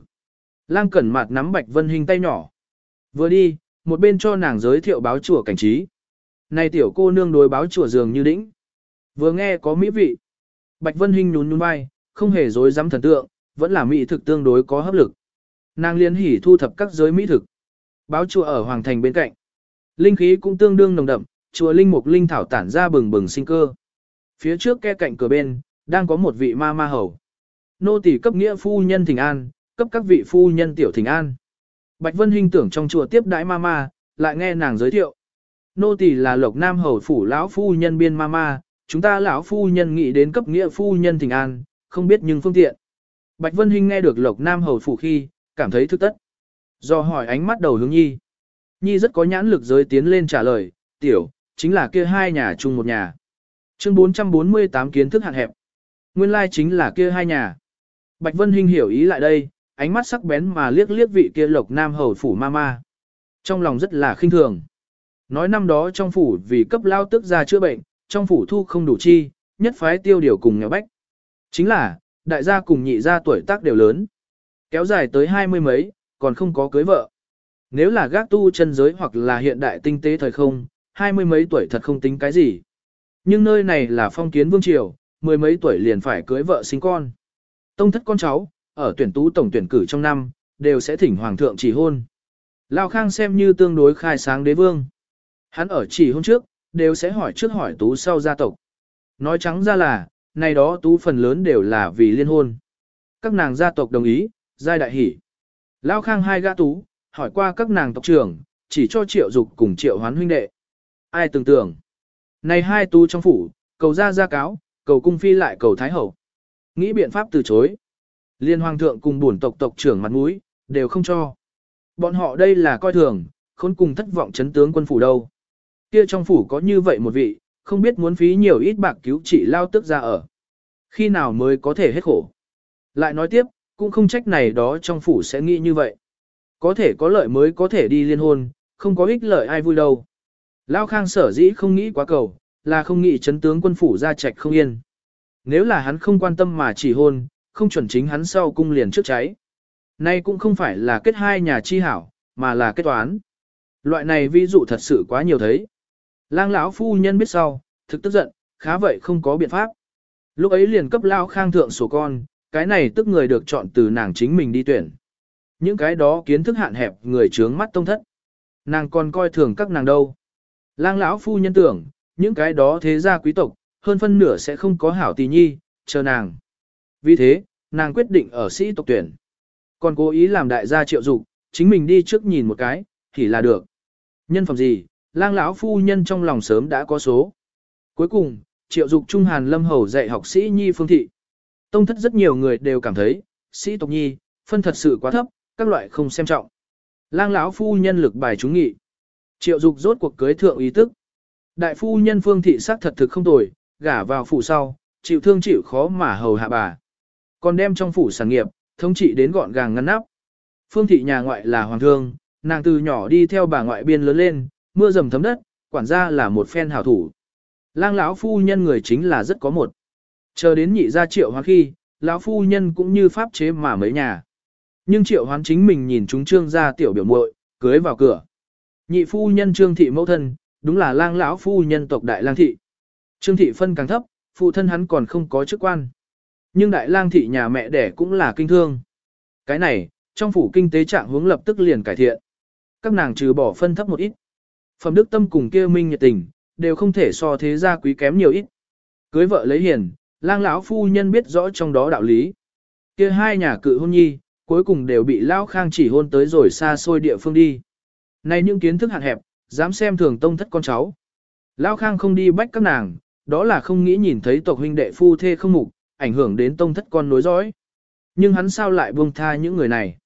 Lang cẩn mặt nắm bạch vân hình tay nhỏ. Vừa đi, một bên cho nàng giới thiệu báo chùa cảnh trí. Này tiểu cô nương đối báo chùa dường như đĩnh. Vừa nghe có mỹ vị. Bạch Vân hình nhún nhún vai, không hề dối dám thần tượng, vẫn là mỹ thực tương đối có hấp lực. Nàng liên hỉ thu thập các giới mỹ thực. Báo chùa ở Hoàng Thành bên cạnh. Linh khí cũng tương đương nồng đậm, chùa Linh Mục Linh Thảo tản ra bừng bừng sinh cơ. Phía trước ke cạnh cửa bên, đang có một vị ma ma hầu. Nô tỳ cấp nghĩa phu nhân thỉnh an, cấp các vị phu nhân tiểu thỉnh an. Bạch Vân Hinh tưởng trong chùa tiếp đãi ma ma, lại nghe nàng giới thiệu. Nô tỳ là Lộc Nam hầu phủ lão phu nhân biên ma ma, chúng ta lão phu nhân nghĩ đến cấp nghĩa phu nhân thỉnh an, không biết nhưng phương tiện. Bạch Vân Hinh nghe được Lộc Nam hầu phủ khi, cảm thấy thức tất. Do hỏi ánh mắt đầu hướng nhi. Nhi rất có nhãn lực giới tiến lên trả lời, tiểu, chính là kia hai nhà chung một nhà. Chương 448 kiến thức hạn hẹp. Nguyên lai chính là kia hai nhà. Bạch Vân Hinh hiểu ý lại đây, ánh mắt sắc bén mà liếc liếc vị kia lộc nam hầu phủ ma ma. Trong lòng rất là khinh thường. Nói năm đó trong phủ vì cấp lao tức ra chữa bệnh, trong phủ thu không đủ chi, nhất phái tiêu điều cùng nghèo bách. Chính là, đại gia cùng nhị gia tuổi tác đều lớn. Kéo dài tới hai mươi mấy, còn không có cưới vợ. Nếu là gác tu chân giới hoặc là hiện đại tinh tế thời không, hai mươi mấy tuổi thật không tính cái gì. Nhưng nơi này là phong kiến vương triều, mười mấy tuổi liền phải cưới vợ sinh con. Tông thất con cháu, ở tuyển tú tổng tuyển cử trong năm, đều sẽ thỉnh hoàng thượng chỉ hôn. Lao Khang xem như tương đối khai sáng đế vương. Hắn ở chỉ hôn trước, đều sẽ hỏi trước hỏi tú sau gia tộc. Nói trắng ra là, này đó tú phần lớn đều là vì liên hôn. Các nàng gia tộc đồng ý, giai đại hỷ. Lao Khang hai gã tú, hỏi qua các nàng tộc trưởng, chỉ cho triệu dục cùng triệu hoán huynh đệ. Ai tưởng tưởng. Này hai tú trong phủ, cầu ra ra cáo, cầu cung phi lại cầu thái hậu. Nghĩ biện pháp từ chối. Liên hoàng thượng cùng bổn tộc tộc trưởng mặt mũi, đều không cho. Bọn họ đây là coi thường, khốn cùng thất vọng chấn tướng quân phủ đâu. Kia trong phủ có như vậy một vị, không biết muốn phí nhiều ít bạc cứu trị lao tức ra ở. Khi nào mới có thể hết khổ. Lại nói tiếp, cũng không trách này đó trong phủ sẽ nghĩ như vậy. Có thể có lợi mới có thể đi liên hôn, không có ích lợi ai vui đâu. Lao Khang sở dĩ không nghĩ quá cầu, là không nghĩ chấn tướng quân phủ ra trạch không yên. Nếu là hắn không quan tâm mà chỉ hôn, không chuẩn chính hắn sau cung liền trước cháy. Nay cũng không phải là kết hai nhà chi hảo, mà là kết toán. Loại này ví dụ thật sự quá nhiều thấy. Lang lão phu nhân biết sau, thực tức giận, khá vậy không có biện pháp. Lúc ấy liền cấp lao khang thượng sổ con, cái này tức người được chọn từ nàng chính mình đi tuyển. Những cái đó kiến thức hạn hẹp người trướng mắt tông thất. Nàng còn coi thường các nàng đâu. Lang lão phu nhân tưởng, những cái đó thế gia quý tộc, hơn phân nửa sẽ không có hảo tỷ nhi, chờ nàng. Vì thế, nàng quyết định ở sĩ tộc tuyển. Còn cố ý làm đại gia triệu dục, chính mình đi trước nhìn một cái, thì là được. Nhân phẩm gì, lang lão phu nhân trong lòng sớm đã có số. Cuối cùng, triệu dục Trung Hàn Lâm Hầu dạy học sĩ Nhi Phương Thị. Tông thất rất nhiều người đều cảm thấy, sĩ tộc Nhi, phân thật sự quá thấp, các loại không xem trọng. Lang lão phu nhân lực bài chúng nghị. Triệu dục rốt cuộc cưới thượng ý tức. Đại phu nhân Phương Thị sắc thật thực không tồi, gả vào phủ sau, chịu thương chịu khó mà hầu hạ bà. Còn đem trong phủ sản nghiệp, thống trị đến gọn gàng ngăn nắp. Phương thị nhà ngoại là hoàng thương, nàng từ nhỏ đi theo bà ngoại biên lớn lên, mưa dầm thấm đất, quản gia là một phen hảo thủ. Lang lão phu nhân người chính là rất có một. Chờ đến nhị gia triệu hoán khi, lão phu nhân cũng như pháp chế mà mấy nhà. Nhưng triệu hoán chính mình nhìn chúng trương gia tiểu biểu muội cưới vào cửa. Nhị phu nhân trương thị mẫu thân, đúng là lang lão phu nhân tộc đại lang thị. Trương thị phân càng thấp, phụ thân hắn còn không có chức quan. Nhưng đại lang thị nhà mẹ đẻ cũng là kinh thương. Cái này, trong phủ kinh tế trạng hướng lập tức liền cải thiện. Các nàng trừ bỏ phân thấp một ít. Phẩm đức tâm cùng kia minh nhiệt tình, đều không thể so thế gia quý kém nhiều ít. Cưới vợ lấy hiền, lang lão phu nhân biết rõ trong đó đạo lý. Kia hai nhà cự hôn nhi, cuối cùng đều bị lão khang chỉ hôn tới rồi xa xôi địa phương đi. Này những kiến thức hạn hẹp, dám xem thường tông thất con cháu. Lão khang không đi bách các nàng, đó là không nghĩ nhìn thấy tộc huynh đệ phu thê không mục, ảnh hưởng đến tông thất con nối dõi. Nhưng hắn sao lại buông tha những người này?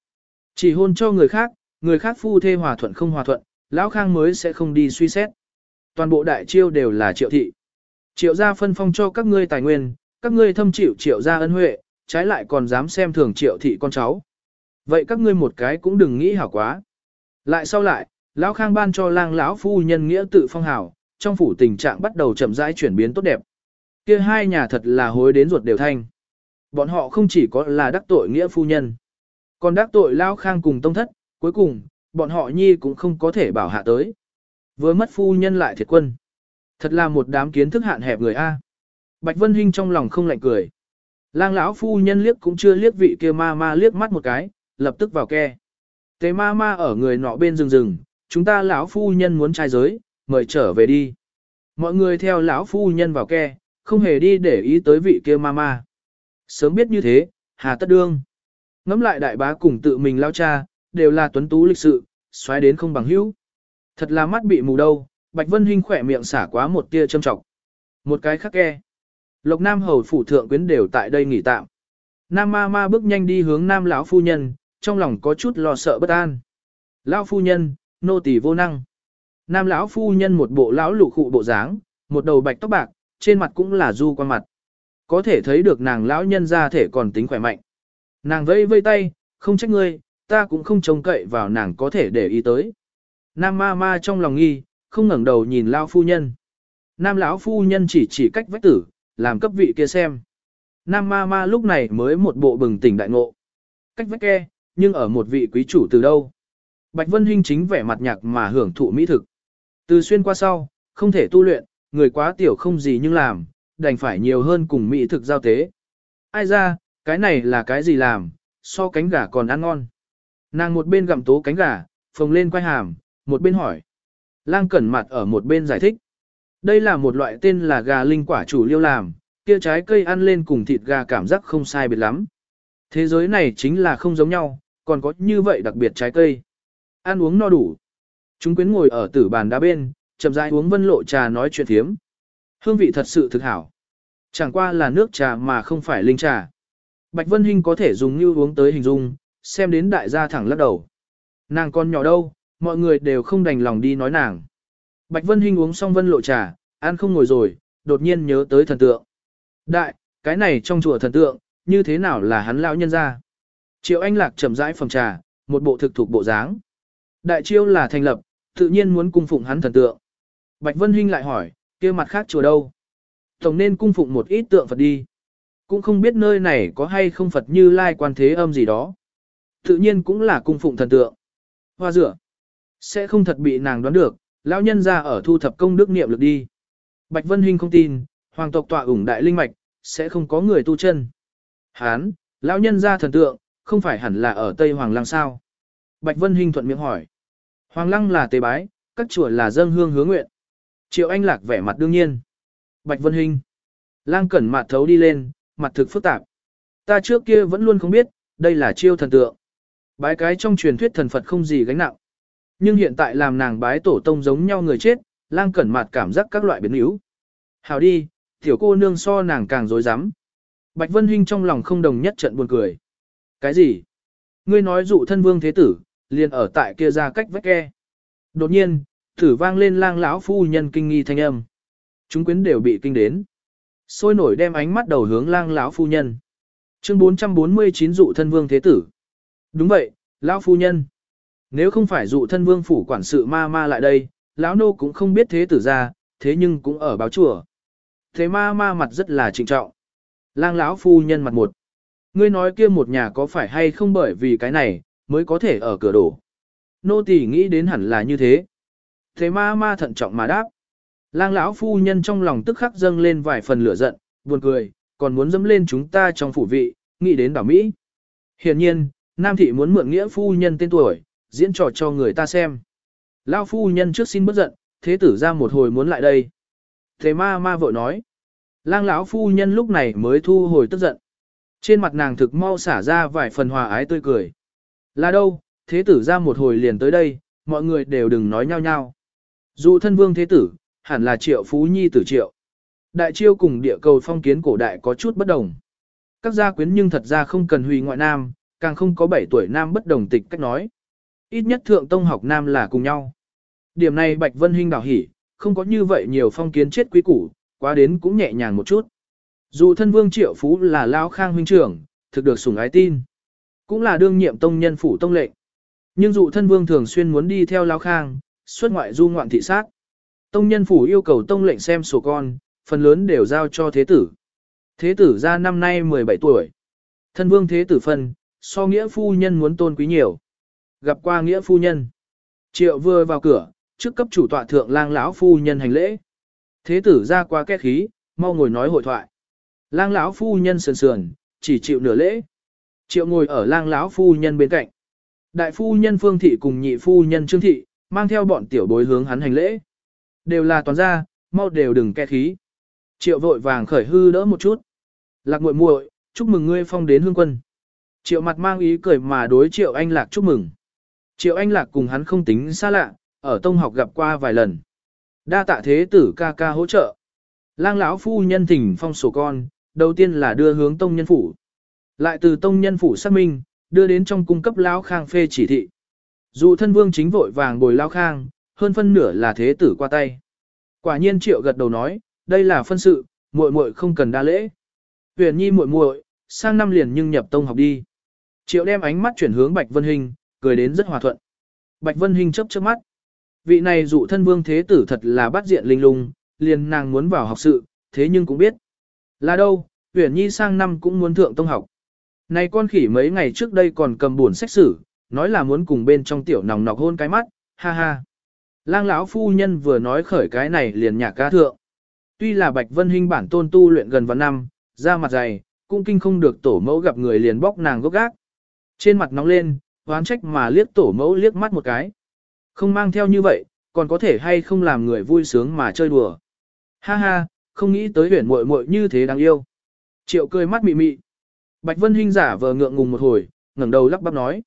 Chỉ hôn cho người khác, người khác phu thê hòa thuận không hòa thuận, lão khang mới sẽ không đi suy xét. Toàn bộ đại chiêu đều là triệu thị. Triệu gia phân phong cho các ngươi tài nguyên, các ngươi thâm chịu triệu gia ân huệ, trái lại còn dám xem thường triệu thị con cháu. Vậy các ngươi một cái cũng đừng nghĩ hảo quá. Lại sau lại, lão khang ban cho lang lão phu nhân nghĩa tự phong hảo, trong phủ tình trạng bắt đầu chậm rãi chuyển biến tốt đẹp. Kia hai nhà thật là hối đến ruột đều thanh. Bọn họ không chỉ có là đắc tội nghĩa phu nhân, còn đắc tội Lão khang cùng tông thất, cuối cùng, bọn họ nhi cũng không có thể bảo hạ tới. Vừa mất phu nhân lại thiệt quân. Thật là một đám kiến thức hạn hẹp người A. Bạch Vân Hinh trong lòng không lạnh cười. Lang lão phu nhân liếc cũng chưa liếc vị kia ma ma liếc mắt một cái, lập tức vào ke. Tế ma ma ở người nọ bên rừng rừng, chúng ta lão phu nhân muốn trai giới, mời trở về đi. Mọi người theo lão phu nhân vào ke, không hề đi để ý tới vị kia ma ma. Sớm biết như thế, hà tất đương. Ngắm lại đại bá cùng tự mình lao cha, đều là tuấn tú lịch sự, xoáy đến không bằng hữu. Thật là mắt bị mù đâu, Bạch Vân Hinh khỏe miệng xả quá một tia châm trọng. Một cái khắc ke. Lộc Nam hầu phủ thượng quyến đều tại đây nghỉ tạm. Nam ma ma bước nhanh đi hướng Nam lão phu nhân, trong lòng có chút lo sợ bất an. Lão phu nhân, nô tỳ vô năng. Nam lão phu nhân một bộ lão lụ khụ bộ dáng, một đầu bạch tóc bạc, trên mặt cũng là du quan mặt. Có thể thấy được nàng lão nhân ra thể còn tính khỏe mạnh. Nàng vây vây tay, không trách ngươi, ta cũng không trông cậy vào nàng có thể để ý tới. Nam ma ma trong lòng nghi, không ngẩng đầu nhìn lão phu nhân. Nam lão phu nhân chỉ chỉ cách vách tử, làm cấp vị kia xem. Nam ma ma lúc này mới một bộ bừng tỉnh đại ngộ. Cách vách ke, nhưng ở một vị quý chủ từ đâu. Bạch Vân Hinh chính vẻ mặt nhạc mà hưởng thụ mỹ thực. Từ xuyên qua sau, không thể tu luyện, người quá tiểu không gì nhưng làm, đành phải nhiều hơn cùng mỹ thực giao tế. Ai ra, cái này là cái gì làm, so cánh gà còn ăn ngon. Nàng một bên gặm tố cánh gà, phồng lên quay hàm, một bên hỏi. Lang cẩn mặt ở một bên giải thích. Đây là một loại tên là gà linh quả chủ liêu làm, kia trái cây ăn lên cùng thịt gà cảm giác không sai biệt lắm. Thế giới này chính là không giống nhau, còn có như vậy đặc biệt trái cây. Ăn uống no đủ. Chúng quyến ngồi ở tử bàn đá bên, chậm rãi uống vân lộ trà nói chuyện thiếm. Hương vị thật sự thực hảo. Chẳng qua là nước trà mà không phải linh trà. Bạch Vân Hinh có thể dùng như uống tới hình dung, xem đến đại gia thẳng lắc đầu. Nàng con nhỏ đâu, mọi người đều không đành lòng đi nói nàng. Bạch Vân Hinh uống xong vân lộ trà, ăn không ngồi rồi, đột nhiên nhớ tới thần tượng. Đại, cái này trong chùa thần tượng, như thế nào là hắn lão nhân ra? Triệu Anh Lạc chậm rãi phòng trà, một bộ thực thuộc bộ dáng. Đại chiêu là thành lập, tự nhiên muốn cung phụng hắn thần tượng. Bạch Vân Hinh lại hỏi, kia mặt khác chùa đâu? Tổng nên cung phụng một ít tượng Phật đi. Cũng không biết nơi này có hay không Phật như lai quan thế âm gì đó. Tự nhiên cũng là cung phụng thần tượng. Hoa rửa. Sẽ không thật bị nàng đoán được, lão nhân ra ở thu thập công đức niệm lực đi. Bạch Vân Hinh không tin, hoàng tộc tọa ủng đại linh mạch, sẽ không có người tu chân. Hán, lão nhân ra thần tượng, không phải hẳn là ở Tây Hoàng Lăng sao? Bạch Vân Hinh thuận miệng hỏi. Hoàng Lăng là tế bái, các chùa là dâng hương hứa nguyện. Triệu Anh Lạc vẻ mặt đương nhiên. Bạch Vân Hinh. Lang cẩn mặt thấu đi lên, mặt thực phức tạp. Ta trước kia vẫn luôn không biết, đây là chiêu thần tượng. Bái cái trong truyền thuyết thần Phật không gì gánh nặng. Nhưng hiện tại làm nàng bái tổ tông giống nhau người chết, lang cẩn mặt cảm giác các loại biến yếu. Hào đi, tiểu cô nương so nàng càng dối rắm Bạch Vân Hinh trong lòng không đồng nhất trận buồn cười. Cái gì? Ngươi nói dụ thân vương thế tử, liền ở tại kia ra cách vách ke. Đột nhiên, thử vang lên lang lão phu nhân kinh nghi thanh âm. Chúng quyến đều bị kinh đến. Sôi nổi đem ánh mắt đầu hướng lang lão phu nhân. Chương 449 dụ thân vương thế tử. Đúng vậy, lão phu nhân. Nếu không phải dụ thân vương phủ quản sự ma ma lại đây, lão nô cũng không biết thế tử ra, thế nhưng cũng ở báo chùa. Thế ma ma mặt rất là trịnh trọng. Lang lão phu nhân mặt một. Ngươi nói kia một nhà có phải hay không bởi vì cái này, mới có thể ở cửa đổ. Nô tỳ nghĩ đến hẳn là như thế. Thế ma ma thận trọng mà đáp. Lang lão phu nhân trong lòng tức khắc dâng lên vài phần lửa giận, buồn cười, còn muốn dẫm lên chúng ta trong phủ vị, nghĩ đến đảo Mỹ. Hiển nhiên, Nam thị muốn mượn nghĩa phu nhân tên tuổi, diễn trò cho người ta xem. Lão phu nhân trước xin bất giận, thế tử ra một hồi muốn lại đây. Thế ma ma vội nói. Lang lão phu nhân lúc này mới thu hồi tức giận. Trên mặt nàng thực mau xả ra vài phần hòa ái tươi cười. Là đâu, thế tử ra một hồi liền tới đây, mọi người đều đừng nói nhau nhau. Dù thân vương thế tử, hẳn là triệu phú nhi tử triệu. Đại chiêu cùng địa cầu phong kiến cổ đại có chút bất đồng. Các gia quyến nhưng thật ra không cần hủy ngoại nam, càng không có 7 tuổi nam bất đồng tịch cách nói. Ít nhất thượng tông học nam là cùng nhau. Điểm này Bạch Vân Hinh đảo hỉ, không có như vậy nhiều phong kiến chết quý củ, quá đến cũng nhẹ nhàng một chút. Dù thân vương triệu phú là lao khang huynh trưởng, thực được sủng ái tin. Cũng là đương nhiệm tông nhân phủ tông lệnh. Nhưng dụ thân vương thường xuyên muốn đi theo lao khang, xuất ngoại du ngoạn thị sát. Tông nhân phủ yêu cầu tông lệnh xem sổ con, phần lớn đều giao cho thế tử. Thế tử ra năm nay 17 tuổi. Thân vương thế tử phân, so nghĩa phu nhân muốn tôn quý nhiều. Gặp qua nghĩa phu nhân. Triệu vừa vào cửa, trước cấp chủ tọa thượng lang lão phu nhân hành lễ. Thế tử ra qua két khí, mau ngồi nói hội thoại. Lang lão phu nhân sườn sườn, chỉ chịu nửa lễ. Triệu ngồi ở lang lão phu nhân bên cạnh. Đại phu nhân Phương Thị cùng nhị phu nhân Trương Thị, mang theo bọn tiểu bối hướng hắn hành lễ. Đều là toàn gia, mau đều đừng ke khí. Triệu vội vàng khởi hư đỡ một chút. Lạc muội muội, chúc mừng ngươi phong đến hương quân. Triệu mặt mang ý cười mà đối Triệu Anh Lạc chúc mừng. Triệu Anh Lạc cùng hắn không tính xa lạ, ở tông học gặp qua vài lần. Đa tạ thế tử ca ca hỗ trợ. Lang lão phu nhân thỉnh phong sổ con, đầu tiên là đưa hướng tông nhân phủ. Lại từ tông nhân phủ xác minh, đưa đến trong cung cấp lão khang phê chỉ thị. Dù thân vương chính vội vàng bồi lão khang, hơn phân nửa là thế tử qua tay. Quả nhiên triệu gật đầu nói, đây là phân sự, muội muội không cần đa lễ. Huyền nhi muội muội, sang năm liền nhưng nhập tông học đi. Triệu đem ánh mắt chuyển hướng Bạch Vân Hình, cười đến rất hòa thuận. Bạch Vân Hình chớp chớp mắt. Vị này dụ thân vương thế tử thật là bắt diện linh lung, liền nàng muốn vào học sự, thế nhưng cũng biết. Là đâu, Uyển Nhi sang năm cũng muốn thượng tông học. Này con khỉ mấy ngày trước đây còn cầm buồn sách sử, nói là muốn cùng bên trong tiểu nòng nọc hôn cái mắt, ha ha. Lang lão phu nhân vừa nói khởi cái này liền nhạc ca thượng. Tuy là Bạch Vân Hinh bản tôn tu luyện gần vào năm, da mặt dày, cũng kinh không được tổ mẫu gặp người liền bóc nàng gốc gác. Trên mặt nóng lên, hoán trách mà liếc tổ mẫu liếc mắt một cái. Không mang theo như vậy, còn có thể hay không làm người vui sướng mà chơi đùa. Ha ha, không nghĩ tới huyền muội muội như thế đáng yêu. Triệu cười mắt mị mị. Bạch Vân Hinh giả vờ ngượng ngùng một hồi, ngẩng đầu lắp bắp nói.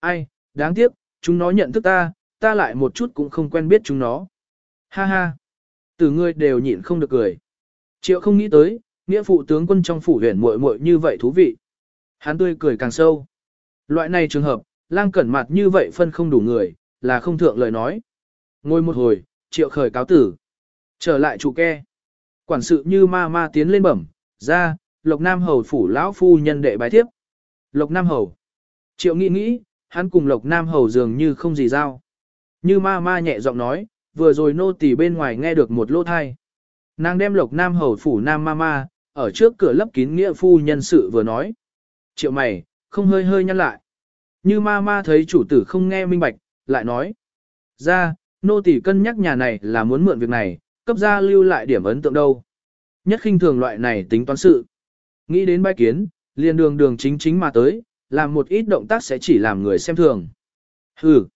Ai, đáng tiếc, chúng nó nhận thức ta, ta lại một chút cũng không quen biết chúng nó. Ha ha. Từ ngươi đều nhịn không được cười. Triệu không nghĩ tới, nghĩa phụ tướng quân trong phủ huyền muội muội như vậy thú vị. Hắn tươi cười càng sâu. Loại này trường hợp, lang cẩn mặt như vậy phân không đủ người, là không thượng lời nói. Ngồi một hồi, triệu khởi cáo tử. Trở lại chủ ke. Quản sự như ma ma tiến lên bẩm, ra, Lộc Nam Hầu phủ lão phu nhân đệ bài thiếp. Lộc Nam Hầu. Triệu nghĩ nghĩ, hắn cùng Lộc Nam Hầu dường như không gì giao. Như ma ma nhẹ giọng nói, vừa rồi nô tỳ bên ngoài nghe được một lô thai. Nàng đem Lộc Nam Hầu phủ Nam ma ma, ở trước cửa lấp kín nghĩa phu nhân sự vừa nói. Triệu mày, không hơi hơi nhăn lại. Như ma ma thấy chủ tử không nghe minh bạch, lại nói. Ra, nô tỳ cân nhắc nhà này là muốn mượn việc này, cấp ra lưu lại điểm ấn tượng đâu. Nhất khinh thường loại này tính toán sự. Nghĩ đến bái kiến, liền đường đường chính chính mà tới, làm một ít động tác sẽ chỉ làm người xem thường. Hừ.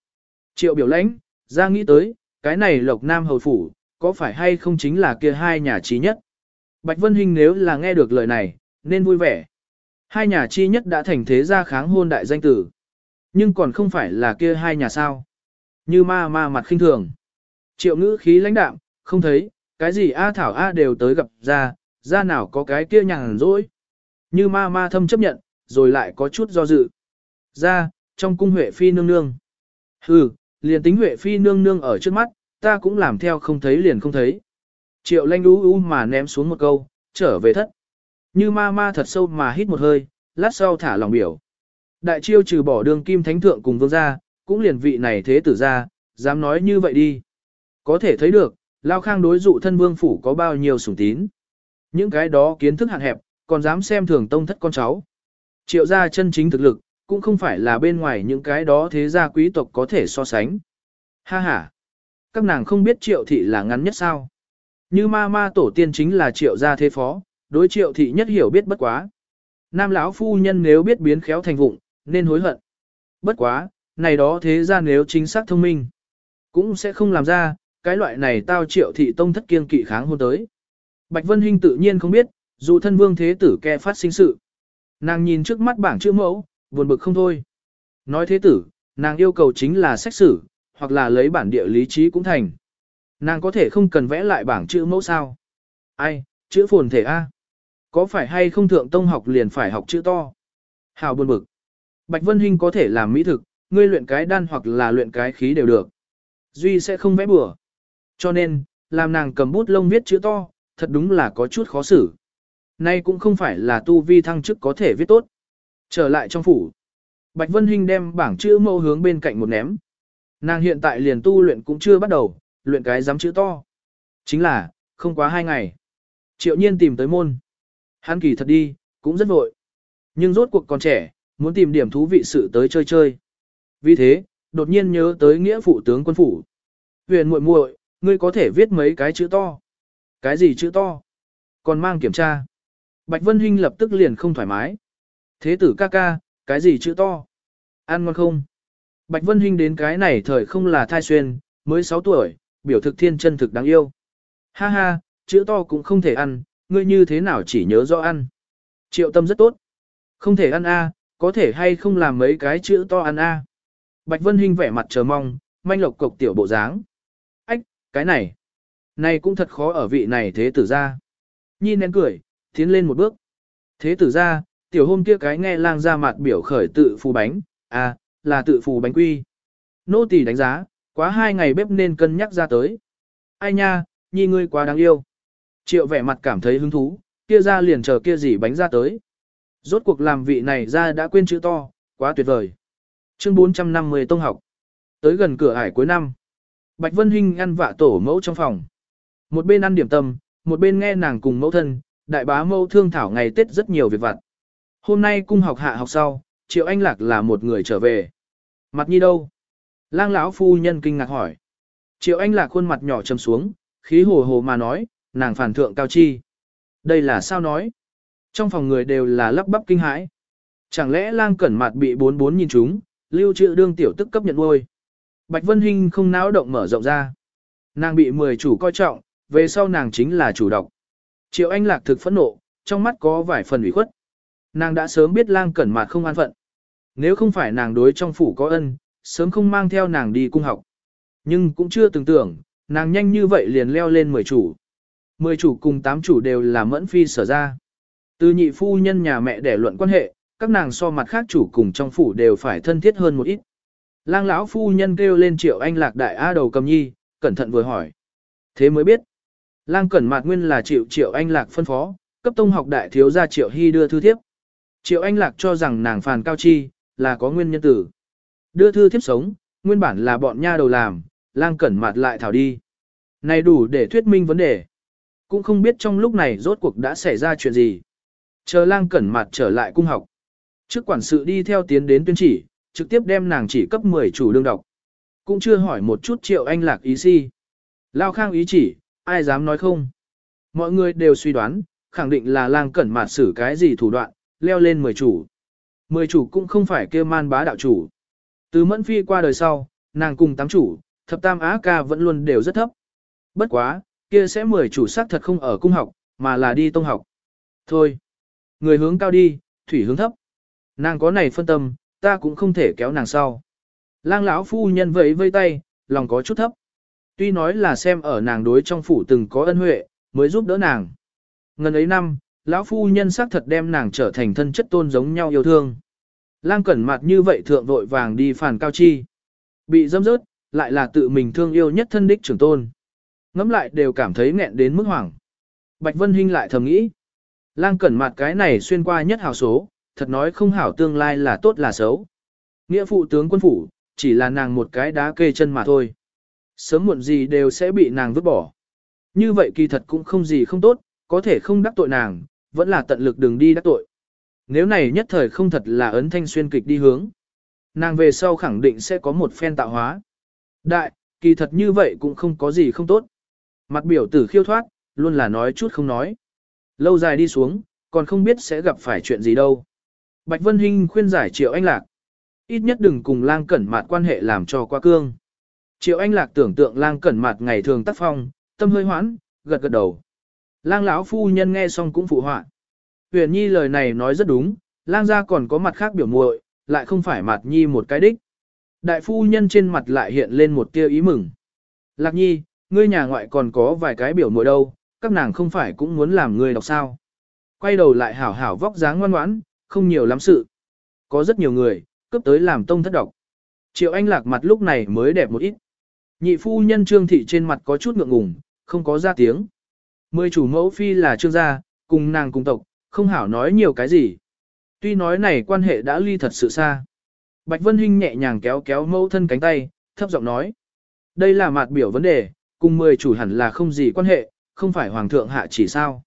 Triệu biểu lãnh, ra nghĩ tới, cái này lộc nam hầu phủ, có phải hay không chính là kia hai nhà trí nhất. Bạch Vân Hinh nếu là nghe được lời này, nên vui vẻ. Hai nhà chi nhất đã thành thế gia kháng hôn đại danh tử. Nhưng còn không phải là kia hai nhà sao. Như ma ma mặt khinh thường. Triệu ngữ khí lãnh đạm, không thấy, cái gì A Thảo A đều tới gặp ra, ra nào có cái kia nhàn rỗi. Như ma ma thâm chấp nhận, rồi lại có chút do dự. Ra, trong cung Huệ Phi nương nương. Hừ, liền tính Huệ Phi nương nương ở trước mắt, ta cũng làm theo không thấy liền không thấy. Triệu lanh đú u mà ném xuống một câu, trở về thất. Như ma ma thật sâu mà hít một hơi, lát sau thả lòng biểu. Đại chiêu trừ bỏ đường kim thánh thượng cùng vương gia, cũng liền vị này thế tử ra, dám nói như vậy đi. Có thể thấy được, Lao Khang đối dụ thân vương phủ có bao nhiêu sủng tín. Những cái đó kiến thức hạn hẹp, còn dám xem thường tông thất con cháu. Triệu gia chân chính thực lực, cũng không phải là bên ngoài những cái đó thế gia quý tộc có thể so sánh. Ha ha! Các nàng không biết triệu thị là ngắn nhất sao. Như ma ma tổ tiên chính là triệu gia thế phó, đối triệu thị nhất hiểu biết bất quá. Nam lão phu nhân nếu biết biến khéo thành vụng, nên hối hận. Bất quá, này đó thế ra nếu chính xác thông minh, cũng sẽ không làm ra, cái loại này tao triệu thị tông thất kiên kỵ kháng hôn tới. Bạch Vân Hinh tự nhiên không biết, dù thân vương thế tử ke phát sinh sự. Nàng nhìn trước mắt bảng chữ mẫu, buồn bực không thôi. Nói thế tử, nàng yêu cầu chính là xét xử, hoặc là lấy bản địa lý trí cũng thành. Nàng có thể không cần vẽ lại bảng chữ mẫu sao. Ai, chữ phồn thể A. Có phải hay không thượng tông học liền phải học chữ to? Hào buồn bực. Bạch Vân Hinh có thể làm mỹ thực, ngươi luyện cái đan hoặc là luyện cái khí đều được. Duy sẽ không vẽ bừa. Cho nên, làm nàng cầm bút lông viết chữ to, thật đúng là có chút khó xử. Nay cũng không phải là tu vi thăng chức có thể viết tốt. Trở lại trong phủ. Bạch Vân Hinh đem bảng chữ mẫu hướng bên cạnh một ném. Nàng hiện tại liền tu luyện cũng chưa bắt đầu, luyện cái dám chữ to. Chính là, không quá hai ngày. Triệu nhiên tìm tới môn. Hắn kỳ thật đi, cũng rất vội. Nhưng rốt cuộc còn trẻ, muốn tìm điểm thú vị sự tới chơi chơi. Vì thế, đột nhiên nhớ tới nghĩa phụ tướng quân phủ. Huyền muội muội, ngươi có thể viết mấy cái chữ to. Cái gì chữ to? Còn mang kiểm tra. Bạch Vân Hinh lập tức liền không thoải mái. Thế tử ca ca, cái gì chữ to? Ăn ngon không? Bạch Vân Hinh đến cái này thời không là thai xuyên, mới 6 tuổi, biểu thực thiên chân thực đáng yêu. Ha ha, chữ to cũng không thể ăn, ngươi như thế nào chỉ nhớ rõ ăn. Triệu tâm rất tốt. Không thể ăn a, có thể hay không làm mấy cái chữ to ăn a. Bạch Vân Hinh vẻ mặt chờ mong, manh lộc cộc tiểu bộ dáng. Ách, cái này. Này cũng thật khó ở vị này thế tử ra. Nhi nén cười, tiến lên một bước. Thế tử ra, tiểu hôm kia cái nghe lang ra mặt biểu khởi tự phù bánh, à, là tự phù bánh quy. Nô tỳ đánh giá, quá hai ngày bếp nên cân nhắc ra tới. Ai nha, nhi ngươi quá đáng yêu. Triệu vẻ mặt cảm thấy hứng thú, kia ra liền chờ kia gì bánh ra tới. Rốt cuộc làm vị này ra đã quên chữ to, quá tuyệt vời. Chương 450 Tông học. Tới gần cửa ải cuối năm. Bạch Vân Hinh ăn vạ tổ mẫu trong phòng. Một bên ăn điểm tâm, một bên nghe nàng cùng mẫu thân, đại bá Mâu thương thảo ngày Tết rất nhiều việc vặt. Hôm nay cung học hạ học sau, Triệu Anh Lạc là một người trở về. Mặt nhi đâu? Lang lão phu nhân kinh ngạc hỏi. Triệu Anh Lạc khuôn mặt nhỏ trầm xuống, khí hồ hồ mà nói, nàng phản thượng cao chi. Đây là sao nói? Trong phòng người đều là lắp bắp kinh hãi. Chẳng lẽ lang cẩn mặt bị bốn bốn nhìn chúng, lưu trữ đương tiểu tức cấp nhận nuôi. Bạch Vân Hinh không náo động mở rộng ra. Nàng bị mười chủ coi trọng, về sau nàng chính là chủ độc. Triệu Anh Lạc thực phẫn nộ, trong mắt có vài phần ủy khuất. Nàng đã sớm biết lang cẩn mà không an phận. Nếu không phải nàng đối trong phủ có ân, sớm không mang theo nàng đi cung học. Nhưng cũng chưa từng tưởng, nàng nhanh như vậy liền leo lên mười chủ. Mười chủ cùng tám chủ đều là mẫn phi sở ra. Từ nhị phu nhân nhà mẹ để luận quan hệ, các nàng so mặt khác chủ cùng trong phủ đều phải thân thiết hơn một ít. Lang lão phu nhân kêu lên triệu anh lạc đại a đầu cầm nhi, cẩn thận vừa hỏi. Thế mới biết. Lang cẩn mạt nguyên là triệu triệu anh lạc phân phó, cấp tông học đại thiếu gia triệu hy đưa thư thiếp. Triệu anh lạc cho rằng nàng phàn cao chi, là có nguyên nhân tử. Đưa thư thiếp sống, nguyên bản là bọn nha đầu làm, lang cẩn mạt lại thảo đi. Này đủ để thuyết minh vấn đề. Cũng không biết trong lúc này rốt cuộc đã xảy ra chuyện gì. Chờ lang cẩn mặt trở lại cung học. Trước quản sự đi theo tiến đến tuyên chỉ, trực tiếp đem nàng chỉ cấp 10 chủ đương đọc. Cũng chưa hỏi một chút triệu anh lạc ý si. Lao khang ý chỉ, ai dám nói không. Mọi người đều suy đoán, khẳng định là lang cẩn mạt xử cái gì thủ đoạn, leo lên 10 chủ. 10 chủ cũng không phải kêu man bá đạo chủ. Từ mẫn phi qua đời sau, nàng cùng tám chủ, thập tam á ca vẫn luôn đều rất thấp. Bất quá, kia sẽ 10 chủ sắc thật không ở cung học, mà là đi tông học. Thôi, người hướng cao đi, thủy hướng thấp. Nàng có này phân tâm, ta cũng không thể kéo nàng sau. Lang lão phu nhân vẫy vây tay, lòng có chút thấp. Tuy nói là xem ở nàng đối trong phủ từng có ân huệ, mới giúp đỡ nàng. Ngần ấy năm, lão phu nhân xác thật đem nàng trở thành thân chất tôn giống nhau yêu thương. Lang cẩn mặt như vậy thượng vội vàng đi phản cao chi. Bị dâm rớt, lại là tự mình thương yêu nhất thân đích trưởng tôn. Ngắm lại đều cảm thấy nghẹn đến mức hoảng. Bạch Vân Hinh lại thầm nghĩ. Lang cẩn mặt cái này xuyên qua nhất hào số, thật nói không hảo tương lai là tốt là xấu. Nghĩa phụ tướng quân phủ, chỉ là nàng một cái đá kê chân mà thôi. Sớm muộn gì đều sẽ bị nàng vứt bỏ. Như vậy kỳ thật cũng không gì không tốt, có thể không đắc tội nàng, vẫn là tận lực đừng đi đắc tội. Nếu này nhất thời không thật là ấn thanh xuyên kịch đi hướng. Nàng về sau khẳng định sẽ có một phen tạo hóa. Đại, kỳ thật như vậy cũng không có gì không tốt. Mặt biểu tử khiêu thoát, luôn là nói chút không nói. Lâu dài đi xuống, còn không biết sẽ gặp phải chuyện gì đâu. Bạch Vân Hinh khuyên giải Triệu Anh Lạc. Ít nhất đừng cùng lang cẩn mạt quan hệ làm cho qua cương. Triệu Anh Lạc tưởng tượng lang cẩn mạt ngày thường tác phong, tâm hơi hoãn, gật gật đầu. Lang lão phu nhân nghe xong cũng phụ họa. Huyền Nhi lời này nói rất đúng, lang gia còn có mặt khác biểu muội, lại không phải mặt nhi một cái đích. Đại phu nhân trên mặt lại hiện lên một tia ý mừng. Lạc nhi, ngươi nhà ngoại còn có vài cái biểu muội đâu, các nàng không phải cũng muốn làm ngươi đọc sao. Quay đầu lại hảo hảo vóc dáng ngoan ngoãn, không nhiều lắm sự. Có rất nhiều người, cấp tới làm tông thất độc. Triệu Anh Lạc mặt lúc này mới đẹp một ít. Nhị phu nhân Trương Thị trên mặt có chút ngượng ngùng, không có ra tiếng. Mười chủ mẫu phi là Trương gia, cùng nàng cùng tộc, không hảo nói nhiều cái gì. Tuy nói này quan hệ đã ly thật sự xa. Bạch Vân Hinh nhẹ nhàng kéo kéo mẫu thân cánh tay, thấp giọng nói. Đây là mặt biểu vấn đề, cùng mười chủ hẳn là không gì quan hệ, không phải hoàng thượng hạ chỉ sao.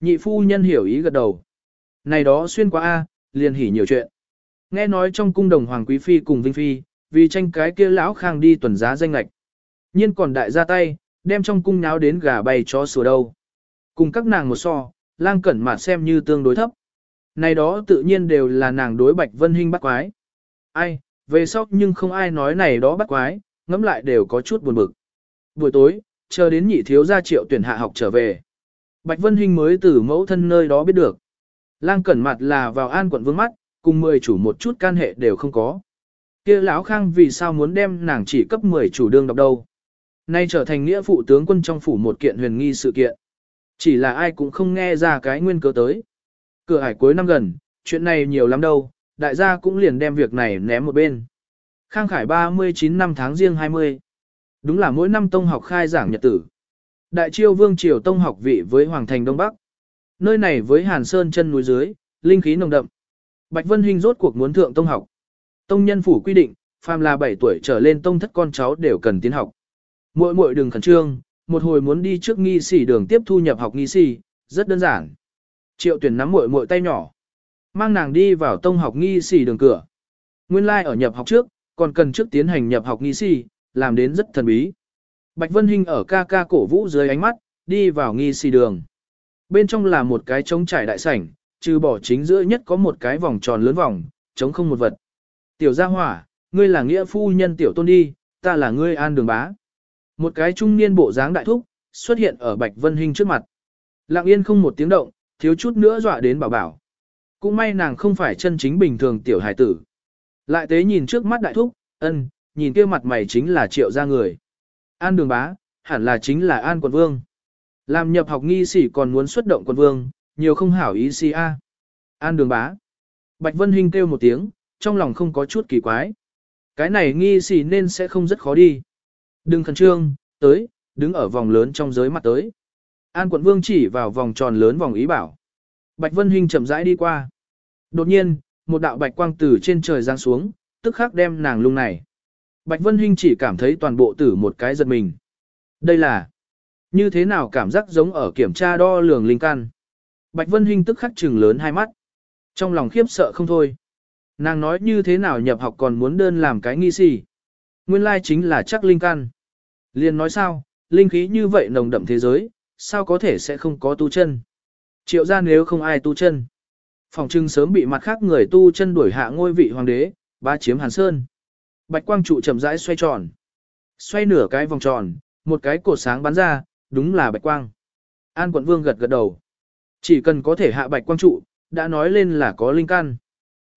Nhị phu nhân hiểu ý gật đầu. Này đó xuyên qua A, liền hỉ nhiều chuyện. Nghe nói trong cung đồng Hoàng Quý Phi cùng Vinh Phi, vì tranh cái kia lão khang đi tuần giá danh lạch nhiên còn đại ra tay, đem trong cung nháo đến gà bay chó sủa đâu. Cùng các nàng một so, lang cẩn mà xem như tương đối thấp. Này đó tự nhiên đều là nàng đối Bạch Vân Hinh bắt quái. Ai, về sóc nhưng không ai nói này đó bắt quái, ngẫm lại đều có chút buồn bực. Buổi tối, chờ đến nhị thiếu gia triệu tuyển hạ học trở về. Bạch Vân Hinh mới từ mẫu thân nơi đó biết được. Lang cẩn mặt là vào an quận vương mắt, cùng 10 chủ một chút can hệ đều không có. kia lão khang vì sao muốn đem nàng chỉ cấp 10 chủ đương đọc đâu. Nay trở thành nghĩa phụ tướng quân trong phủ một kiện huyền nghi sự kiện. Chỉ là ai cũng không nghe ra cái nguyên cớ tới. Cửa hải cuối năm gần, chuyện này nhiều lắm đâu, đại gia cũng liền đem việc này ném một bên. Khang Khải 39 năm tháng riêng 20. Đúng là mỗi năm tông học khai giảng nhật tử. Đại triều vương triều tông học vị với Hoàng thành Đông Bắc. Nơi này với Hàn Sơn chân núi dưới, linh khí nồng đậm. Bạch Vân Hinh rốt cuộc muốn thượng tông học. Tông nhân phủ quy định, phàm là 7 tuổi trở lên tông thất con cháu đều cần tiến học. Muội muội đừng khẩn trương, một hồi muốn đi trước nghi sĩ đường tiếp thu nhập học nghi sĩ, rất đơn giản. Triệu tuyển nắm muội muội tay nhỏ, mang nàng đi vào tông học nghi sĩ đường cửa. Nguyên lai like ở nhập học trước, còn cần trước tiến hành nhập học nghi sĩ, làm đến rất thần bí. Bạch Vân Hinh ở ca ca cổ vũ dưới ánh mắt, đi vào nghi sĩ đường. Bên trong là một cái trống trải đại sảnh, trừ bỏ chính giữa nhất có một cái vòng tròn lớn vòng, trống không một vật. Tiểu gia hỏa, ngươi là nghĩa phu nhân tiểu tôn đi, ta là ngươi an đường bá. Một cái trung niên bộ dáng đại thúc, xuất hiện ở Bạch Vân Hinh trước mặt. Lặng yên không một tiếng động, thiếu chút nữa dọa đến bảo bảo. Cũng may nàng không phải chân chính bình thường tiểu hải tử. Lại tế nhìn trước mắt đại thúc, ân, nhìn kia mặt mày chính là triệu gia người. An đường bá, hẳn là chính là An quận vương. Làm nhập học nghi sĩ còn muốn xuất động quận vương, nhiều không hảo ý si a. An đường bá. Bạch Vân Hinh kêu một tiếng, trong lòng không có chút kỳ quái. Cái này nghi sĩ nên sẽ không rất khó đi. Đừng khẩn trương, tới, đứng ở vòng lớn trong giới mặt tới. An quận vương chỉ vào vòng tròn lớn vòng ý bảo. Bạch Vân Hinh chậm rãi đi qua. Đột nhiên, một đạo bạch quang từ trên trời giáng xuống, tức khắc đem nàng lung này. Bạch Vân Hinh chỉ cảm thấy toàn bộ tử một cái giật mình. Đây là như thế nào cảm giác giống ở kiểm tra đo lường linh căn. Bạch Vân Hinh tức khắc trừng lớn hai mắt. Trong lòng khiếp sợ không thôi. Nàng nói như thế nào nhập học còn muốn đơn làm cái nghi si. Nguyên lai chính là chắc linh căn. Liên nói sao, linh khí như vậy nồng đậm thế giới, sao có thể sẽ không có tu chân. Triệu ra nếu không ai tu chân. Phòng trưng sớm bị mặt khác người tu chân đuổi hạ ngôi vị hoàng đế, ba chiếm hàn sơn. Bạch quang trụ chậm rãi xoay tròn. Xoay nửa cái vòng tròn, một cái cột sáng bắn ra, đúng là bạch quang. An quận vương gật gật đầu. Chỉ cần có thể hạ bạch quang trụ, đã nói lên là có linh căn.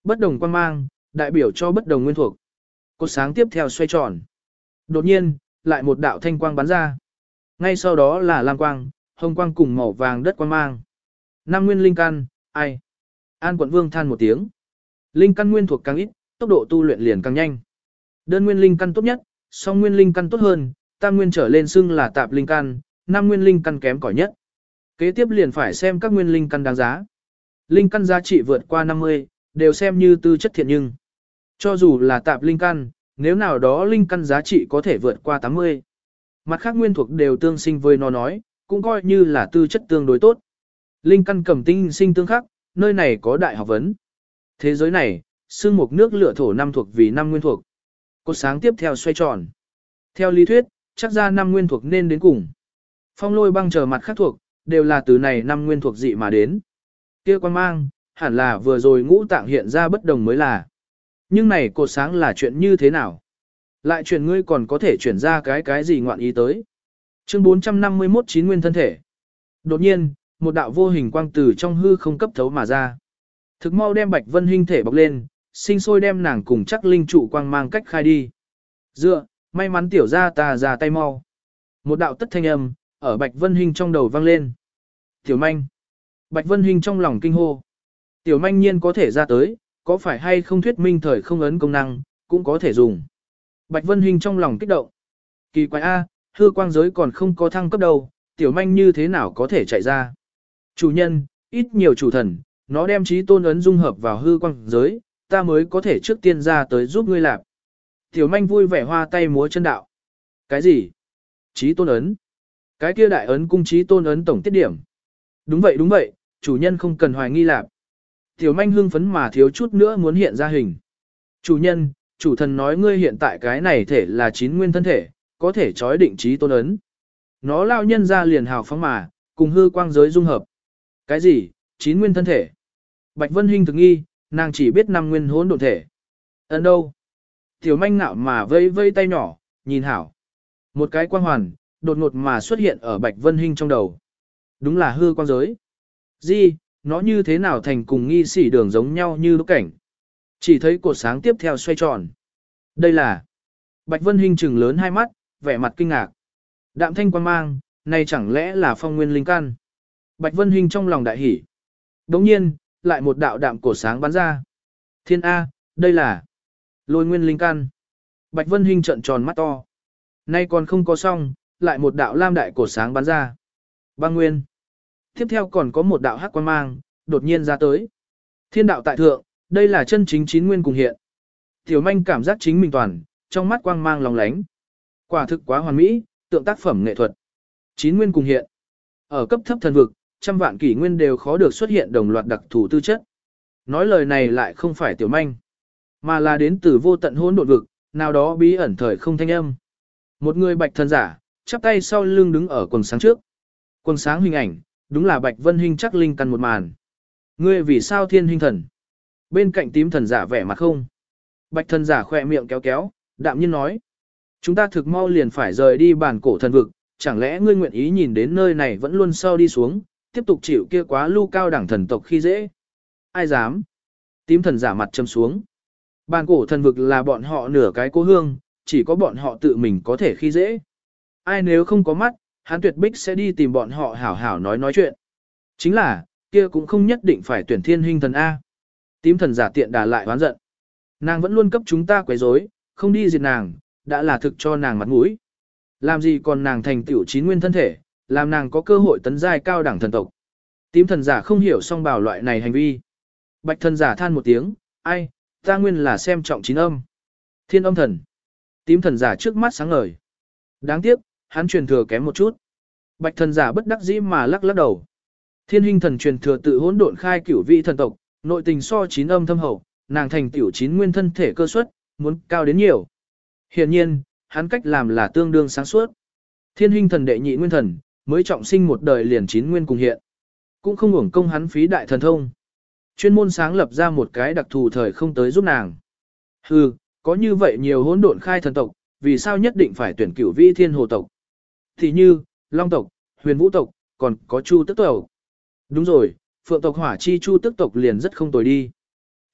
Bất đồng quang mang, đại biểu cho bất đồng nguyên thuộc. Cột sáng tiếp theo xoay tròn. Đột nhiên, lại một đạo thanh quang bắn ra. Ngay sau đó là lam quang, hồng quang cùng màu vàng đất quang mang. Năm nguyên linh căn, ai? An quận vương than một tiếng. Linh căn nguyên thuộc càng ít, tốc độ tu luyện liền càng nhanh. Đơn nguyên linh căn tốt nhất, song nguyên linh căn tốt hơn, tam nguyên trở lên xưng là tạp linh căn, năm nguyên linh căn kém cỏi nhất. Kế tiếp liền phải xem các nguyên linh căn đáng giá. Linh căn giá trị vượt qua 50, đều xem như tư chất thiện nhưng. Cho dù là tạp linh căn, nếu nào đó linh căn giá trị có thể vượt qua 80. Mặt khác nguyên thuộc đều tương sinh với nó nói, cũng coi như là tư chất tương đối tốt. Linh căn cầm tinh sinh tương khắc, nơi này có đại học vấn. Thế giới này, xương mục nước lửa thổ năm thuộc vì năm nguyên thuộc. Cột sáng tiếp theo xoay tròn. Theo lý thuyết, chắc ra năm nguyên thuộc nên đến cùng. Phong lôi băng chờ mặt khác thuộc, đều là từ này năm nguyên thuộc dị mà đến. kia quan mang, hẳn là vừa rồi ngũ tạng hiện ra bất đồng mới là. Nhưng này cột sáng là chuyện như thế nào? Lại chuyển ngươi còn có thể chuyển ra cái cái gì ngoạn ý tới? Chương 451 chín nguyên thân thể. Đột nhiên, một đạo vô hình quang từ trong hư không cấp thấu mà ra. Thực mau đem Bạch Vân hình thể bọc lên, sinh sôi đem nàng cùng chắc linh trụ quang mang cách khai đi. Dựa, may mắn tiểu ra ta ra tay mau. Một đạo tất thanh âm, ở Bạch Vân Hinh trong đầu vang lên. Tiểu manh. Bạch Vân Hinh trong lòng kinh hô. Tiểu manh nhiên có thể ra tới, có phải hay không thuyết minh thời không ấn công năng, cũng có thể dùng. Bạch Vân Hinh trong lòng kích động. Kỳ quái A, hư quang giới còn không có thăng cấp đâu, tiểu manh như thế nào có thể chạy ra. Chủ nhân, ít nhiều chủ thần, nó đem trí tôn ấn dung hợp vào hư quang giới, ta mới có thể trước tiên ra tới giúp ngươi làm. Tiểu manh vui vẻ hoa tay múa chân đạo. Cái gì? Trí tôn ấn. Cái kia đại ấn cung trí tôn ấn tổng tiết điểm. Đúng vậy đúng vậy, chủ nhân không cần hoài nghi lạc. Tiểu manh hưng phấn mà thiếu chút nữa muốn hiện ra hình. Chủ nhân, chủ thần nói ngươi hiện tại cái này thể là chín nguyên thân thể, có thể trói định trí tôn ấn. Nó lao nhân ra liền hào phóng mà, cùng hư quang giới dung hợp. Cái gì, chín nguyên thân thể? Bạch Vân Hinh thực nghi, nàng chỉ biết năm nguyên hỗn độn thể. Ấn đâu? Tiểu manh nạo mà vây vây tay nhỏ, nhìn hảo. Một cái quang hoàn, đột ngột mà xuất hiện ở Bạch Vân Hinh trong đầu. Đúng là hư quang giới. Di, nó như thế nào thành cùng nghi sỉ đường giống nhau như lúc cảnh. Chỉ thấy cột sáng tiếp theo xoay tròn. Đây là Bạch Vân Hinh trừng lớn hai mắt, vẻ mặt kinh ngạc. Đạm thanh quan mang, này chẳng lẽ là phong nguyên linh căn. Bạch Vân Hinh trong lòng đại hỉ. Đồng nhiên, lại một đạo đạm cổ sáng bắn ra. Thiên A, đây là lôi nguyên linh căn. Bạch Vân Hinh trận tròn mắt to. Nay còn không có xong, lại một đạo lam đại cổ sáng bắn ra. Băng nguyên. Tiếp theo còn có một đạo hắc quan mang, đột nhiên ra tới. Thiên đạo tại thượng, đây là chân chính chín nguyên cùng hiện. Tiểu manh cảm giác chính mình toàn, trong mắt quang mang lòng lánh. Quả thực quá hoàn mỹ, tượng tác phẩm nghệ thuật. Chín nguyên cùng hiện. Ở cấp thấp thần vực, trăm vạn kỷ nguyên đều khó được xuất hiện đồng loạt đặc thù tư chất. Nói lời này lại không phải tiểu manh, mà là đến từ vô tận hỗn độn vực, nào đó bí ẩn thời không thanh âm. Một người bạch thần giả, chắp tay sau lưng đứng ở quần sáng trước. Quần sáng hình ảnh, đúng là bạch vân Hinh chắc linh căn một màn. Ngươi vì sao thiên hình thần? Bên cạnh tím thần giả vẻ mặt không. Bạch thần giả khỏe miệng kéo kéo, đạm nhiên nói. Chúng ta thực mau liền phải rời đi bản cổ thần vực, chẳng lẽ ngươi nguyện ý nhìn đến nơi này vẫn luôn sau đi xuống, tiếp tục chịu kia quá lưu cao đẳng thần tộc khi dễ. Ai dám? Tím thần giả mặt châm xuống. Bàn cổ thần vực là bọn họ nửa cái cô hương, chỉ có bọn họ tự mình có thể khi dễ. Ai nếu không có mắt, hắn tuyệt bích sẽ đi tìm bọn họ hảo hảo nói nói chuyện. Chính là, kia cũng không nhất định phải tuyển thiên hình thần A. Tím thần giả tiện đà lại hoán giận. Nàng vẫn luôn cấp chúng ta quấy rối, không đi diệt nàng, đã là thực cho nàng mặt mũi. Làm gì còn nàng thành tiểu chín nguyên thân thể, làm nàng có cơ hội tấn giai cao đẳng thần tộc. Tím thần giả không hiểu song bảo loại này hành vi. Bạch thần giả than một tiếng, ai, ta nguyên là xem trọng chín âm. Thiên âm thần. Tím thần giả trước mắt sáng ngời. Đáng tiếc, hắn truyền thừa kém một chút. Bạch thần giả bất đắc dĩ mà lắc lắc đầu. Thiên hình thần truyền thừa tự hỗn độn khai cửu vị thần tộc, nội tình so chín âm thâm hậu, nàng thành tiểu chín nguyên thân thể cơ suất, muốn cao đến nhiều. Hiện nhiên, hắn cách làm là tương đương sáng suốt. Thiên hình thần đệ nhị nguyên thần, mới trọng sinh một đời liền chín nguyên cùng hiện. Cũng không hưởng công hắn phí đại thần thông. Chuyên môn sáng lập ra một cái đặc thù thời không tới giúp nàng. Hừ, có như vậy nhiều hỗn độn khai thần tộc, vì sao nhất định phải tuyển cửu vi thiên hồ tộc? Thì như, Long tộc, Huyền Vũ tộc, còn có Chu Tức tộc. Đúng rồi, Phượng tộc Hỏa Chi Chu Tức tộc liền rất không tồi đi.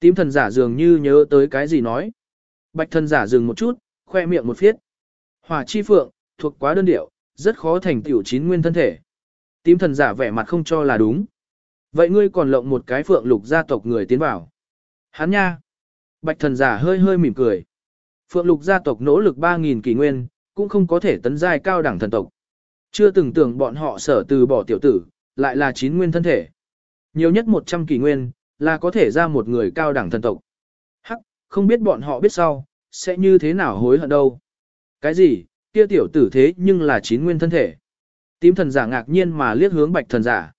Tím thần giả dường như nhớ tới cái gì nói. Bạch thần giả dừng một chút, khoe miệng một phiết. Hỏa Chi Phượng, thuộc quá đơn điệu, rất khó thành tiểu chín nguyên thân thể. Tím thần giả vẻ mặt không cho là đúng. Vậy ngươi còn lộng một cái phượng lục gia tộc người tiến vào. Hắn nha. Bạch thần giả hơi hơi mỉm cười. Phượng lục gia tộc nỗ lực 3.000 kỷ nguyên, cũng không có thể tấn giai cao đẳng thần tộc. Chưa từng tưởng bọn họ sở từ bỏ tiểu tử, lại là chín nguyên thân thể. Nhiều nhất 100 kỷ nguyên, là có thể ra một người cao đẳng thần tộc. Hắc, không biết bọn họ biết sau, sẽ như thế nào hối hận đâu. Cái gì, kia tiểu tử thế nhưng là chín nguyên thân thể. Tím thần giả ngạc nhiên mà liếc hướng bạch thần giả.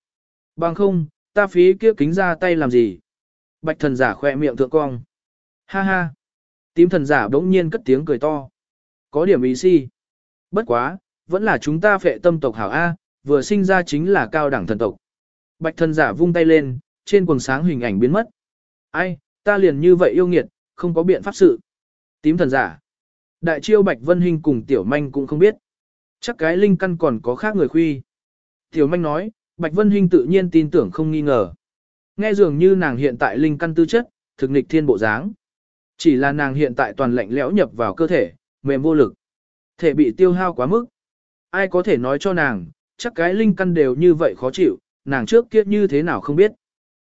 Bằng không, ta phí kia kính ra tay làm gì? Bạch thần giả khỏe miệng thượng cong. Ha ha. Tím thần giả đống nhiên cất tiếng cười to. Có điểm ý si. Bất quá, vẫn là chúng ta phệ tâm tộc hảo A, vừa sinh ra chính là cao đẳng thần tộc. Bạch thần giả vung tay lên, trên quần sáng hình ảnh biến mất. Ai, ta liền như vậy yêu nghiệt, không có biện pháp sự. Tím thần giả. Đại chiêu Bạch Vân Hinh cùng Tiểu Manh cũng không biết. Chắc cái linh căn còn có khác người khuy. Tiểu Manh nói, Bạch Vân Hinh tự nhiên tin tưởng không nghi ngờ. Nghe dường như nàng hiện tại linh căn tư chất, thực nghịch thiên bộ dáng. Chỉ là nàng hiện tại toàn lạnh lẽo nhập vào cơ thể, mềm vô lực. Thể bị tiêu hao quá mức. Ai có thể nói cho nàng, chắc cái linh căn đều như vậy khó chịu, nàng trước kia như thế nào không biết.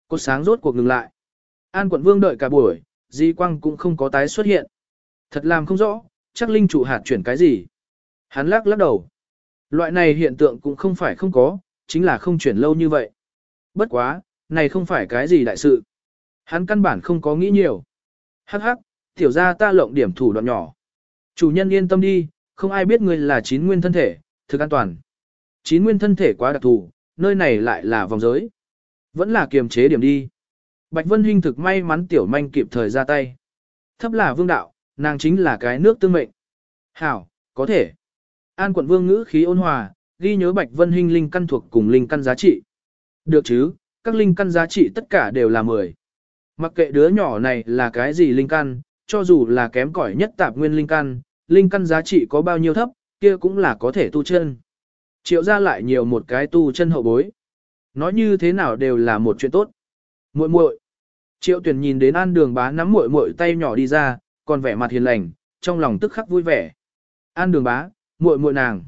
Cột sáng rốt cuộc ngừng lại. An quận vương đợi cả buổi, di quang cũng không có tái xuất hiện. Thật làm không rõ, chắc linh chủ hạt chuyển cái gì. Hắn lắc lắc đầu. Loại này hiện tượng cũng không phải không có, chính là không chuyển lâu như vậy. Bất quá, này không phải cái gì đại sự. Hắn căn bản không có nghĩ nhiều. Hắc hắc, tiểu ra ta lộng điểm thủ đoạn nhỏ. Chủ nhân yên tâm đi, không ai biết ngươi là chín nguyên thân thể, thực an toàn. Chín nguyên thân thể quá đặc thù, nơi này lại là vòng giới. Vẫn là kiềm chế điểm đi. Bạch Vân Hinh thực may mắn tiểu manh kịp thời ra tay. Thấp là vương đạo, nàng chính là cái nước tương mệnh. Hảo, có thể. An quận vương ngữ khí ôn hòa, ghi nhớ Bạch Vân Hinh linh căn thuộc cùng linh căn giá trị. Được chứ, các linh căn giá trị tất cả đều là 10. Mặc kệ đứa nhỏ này là cái gì linh căn, cho dù là kém cỏi nhất tạp nguyên linh căn, linh căn giá trị có bao nhiêu thấp, kia cũng là có thể tu chân. Triệu ra lại nhiều một cái tu chân hậu bối. Nói như thế nào đều là một chuyện tốt. Muội muội. Triệu tuyển nhìn đến an đường bá nắm muội muội tay nhỏ đi ra, còn vẻ mặt hiền lành, trong lòng tức khắc vui vẻ. An đường bá, muội muội nàng.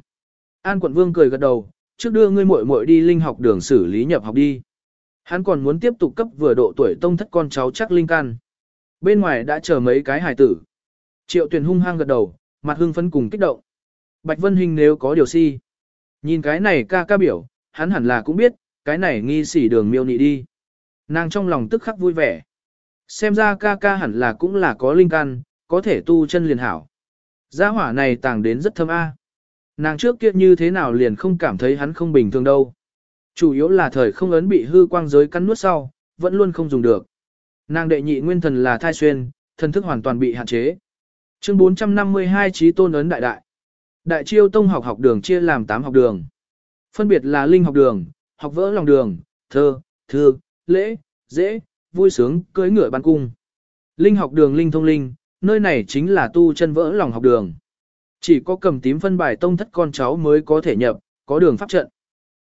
An quận vương cười gật đầu, trước đưa ngươi muội muội đi linh học đường xử lý nhập học đi. Hắn còn muốn tiếp tục cấp vừa độ tuổi tông thất con cháu chắc linh can. Bên ngoài đã chờ mấy cái hài tử. Triệu tuyển hung hăng gật đầu, mặt hưng phấn cùng kích động. Bạch Vân Hình nếu có điều si. Nhìn cái này ca ca biểu, hắn hẳn là cũng biết, cái này nghi sỉ đường miêu nị đi. Nàng trong lòng tức khắc vui vẻ. Xem ra ca ca hẳn là cũng là có linh căn, có thể tu chân liền hảo. Gia hỏa này tàng đến rất thâm A. Nàng trước kia như thế nào liền không cảm thấy hắn không bình thường đâu. Chủ yếu là thời không ấn bị hư quang giới cắn nuốt sau, vẫn luôn không dùng được. Nàng đệ nhị nguyên thần là thai xuyên, thần thức hoàn toàn bị hạn chế. Chương 452 trí tôn ấn đại đại. Đại chiêu tông học học đường chia làm 8 học đường. Phân biệt là linh học đường, học vỡ lòng đường, thơ, thư, lễ, dễ, vui sướng, cưới ngựa ban cung. Linh học đường linh thông linh, nơi này chính là tu chân vỡ lòng học đường. Chỉ có cầm tím phân bài tông thất con cháu mới có thể nhập, có đường pháp trận.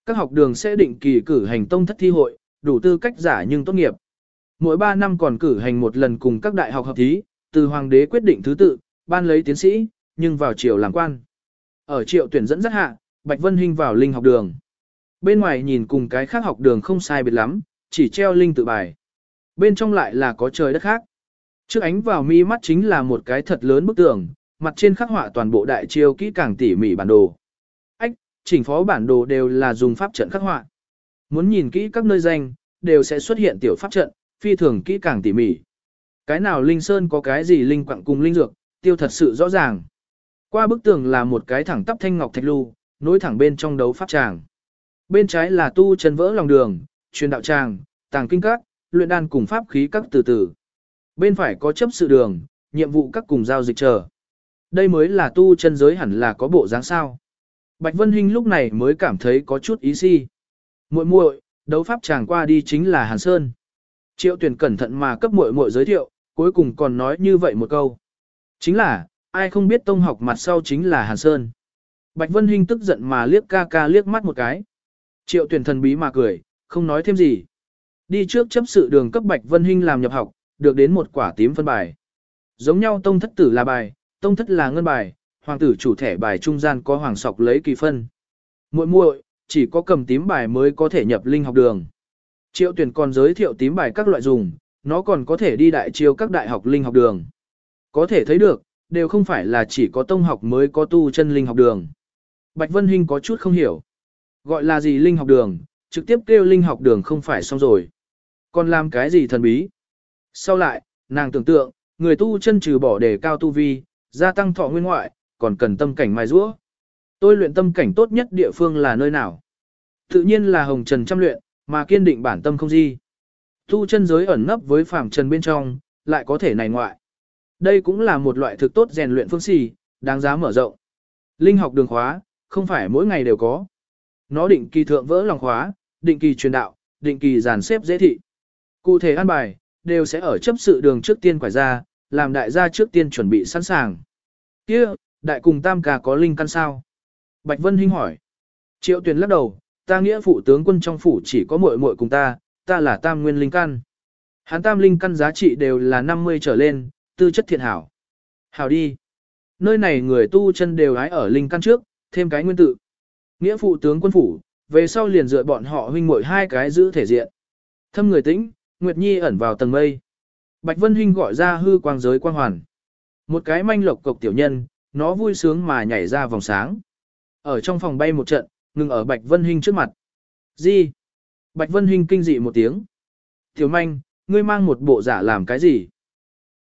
Các học đường sẽ định kỳ cử hành tông thất thi hội, đủ tư cách giả nhưng tốt nghiệp. Mỗi 3 năm còn cử hành một lần cùng các đại học hợp thí, từ hoàng đế quyết định thứ tự, ban lấy tiến sĩ, nhưng vào triều làm quan. Ở triệu tuyển dẫn rất hạ, Bạch Vân Hinh vào linh học đường. Bên ngoài nhìn cùng cái khác học đường không sai biệt lắm, chỉ treo linh tự bài. Bên trong lại là có trời đất khác. Trước ánh vào mi mắt chính là một cái thật lớn bức tường, mặt trên khắc họa toàn bộ đại chiêu kỹ càng tỉ mỉ bản đồ. Ách, chỉnh phó bản đồ đều là dùng pháp trận khắc họa. Muốn nhìn kỹ các nơi danh, đều sẽ xuất hiện tiểu pháp trận, phi thường kỹ càng tỉ mỉ. Cái nào linh sơn có cái gì linh quặng cùng linh dược, tiêu thật sự rõ ràng. Qua bức tường là một cái thẳng tắp thanh ngọc thạch lưu, nối thẳng bên trong đấu pháp tràng. Bên trái là tu chân vỡ lòng đường, truyền đạo tràng, tàng kinh các, luyện đan cùng pháp khí các từ từ. Bên phải có chấp sự đường, nhiệm vụ các cùng giao dịch chờ. Đây mới là tu chân giới hẳn là có bộ dáng sao. Bạch Vân Hinh lúc này mới cảm thấy có chút ý si. Muội muội, đấu pháp chàng qua đi chính là Hàn Sơn. Triệu tuyển cẩn thận mà cấp muội muội giới thiệu, cuối cùng còn nói như vậy một câu. Chính là, ai không biết tông học mặt sau chính là Hàn Sơn. Bạch Vân Hinh tức giận mà liếc ca ca liếc mắt một cái. Triệu tuyển thần bí mà cười, không nói thêm gì. Đi trước chấp sự đường cấp Bạch Vân Hinh làm nhập học, được đến một quả tím phân bài. Giống nhau tông thất tử là bài, tông thất là ngân bài, hoàng tử chủ thẻ bài trung gian có hoàng sọc lấy kỳ phân. Muội muội, chỉ có cầm tím bài mới có thể nhập linh học đường. Triệu tuyển còn giới thiệu tím bài các loại dùng, nó còn có thể đi đại chiêu các đại học linh học đường. Có thể thấy được, đều không phải là chỉ có tông học mới có tu chân linh học đường. Bạch Vân Hinh có chút không hiểu. Gọi là gì linh học đường, trực tiếp kêu linh học đường không phải xong rồi. Còn làm cái gì thần bí? Sau lại, nàng tưởng tượng, người tu chân trừ bỏ đề cao tu vi, gia tăng thọ nguyên ngoại, còn cần tâm cảnh mai rũa. Tôi luyện tâm cảnh tốt nhất địa phương là nơi nào? Tự nhiên là hồng trần trăm luyện, mà kiên định bản tâm không gì. Tu chân giới ẩn nấp với phàm trần bên trong, lại có thể này ngoại. Đây cũng là một loại thực tốt rèn luyện phương xì, đáng giá mở rộng. Linh học đường khóa, không phải mỗi ngày đều có. Nó định kỳ thượng vỡ lòng khóa, định kỳ truyền đạo, định kỳ dàn xếp dễ thị. Cụ thể an bài, đều sẽ ở chấp sự đường trước tiên quải ra, làm đại gia trước tiên chuẩn bị sẵn sàng. Kia, đại cùng tam ca có linh căn sao? Bạch Vân Hinh hỏi. Triệu tuyển lắc đầu, ta nghĩa phụ tướng quân trong phủ chỉ có muội muội cùng ta, ta là tam nguyên linh căn. Hắn tam linh căn giá trị đều là 50 trở lên, tư chất thiện hảo. Hảo đi. Nơi này người tu chân đều hái ở linh căn trước, thêm cái nguyên tự. Nghĩa phụ tướng quân phủ, về sau liền dựa bọn họ huynh muội hai cái giữ thể diện. Thâm người tĩnh, Nguyệt Nhi ẩn vào tầng mây. Bạch Vân huynh gọi ra hư quang giới quang hoàn. Một cái manh lộc cộc tiểu nhân, nó vui sướng mà nhảy ra vòng sáng. Ở trong phòng bay một trận, ngừng ở Bạch Vân Hinh trước mặt. Gì? Bạch Vân Hinh kinh dị một tiếng. Tiểu manh, ngươi mang một bộ giả làm cái gì?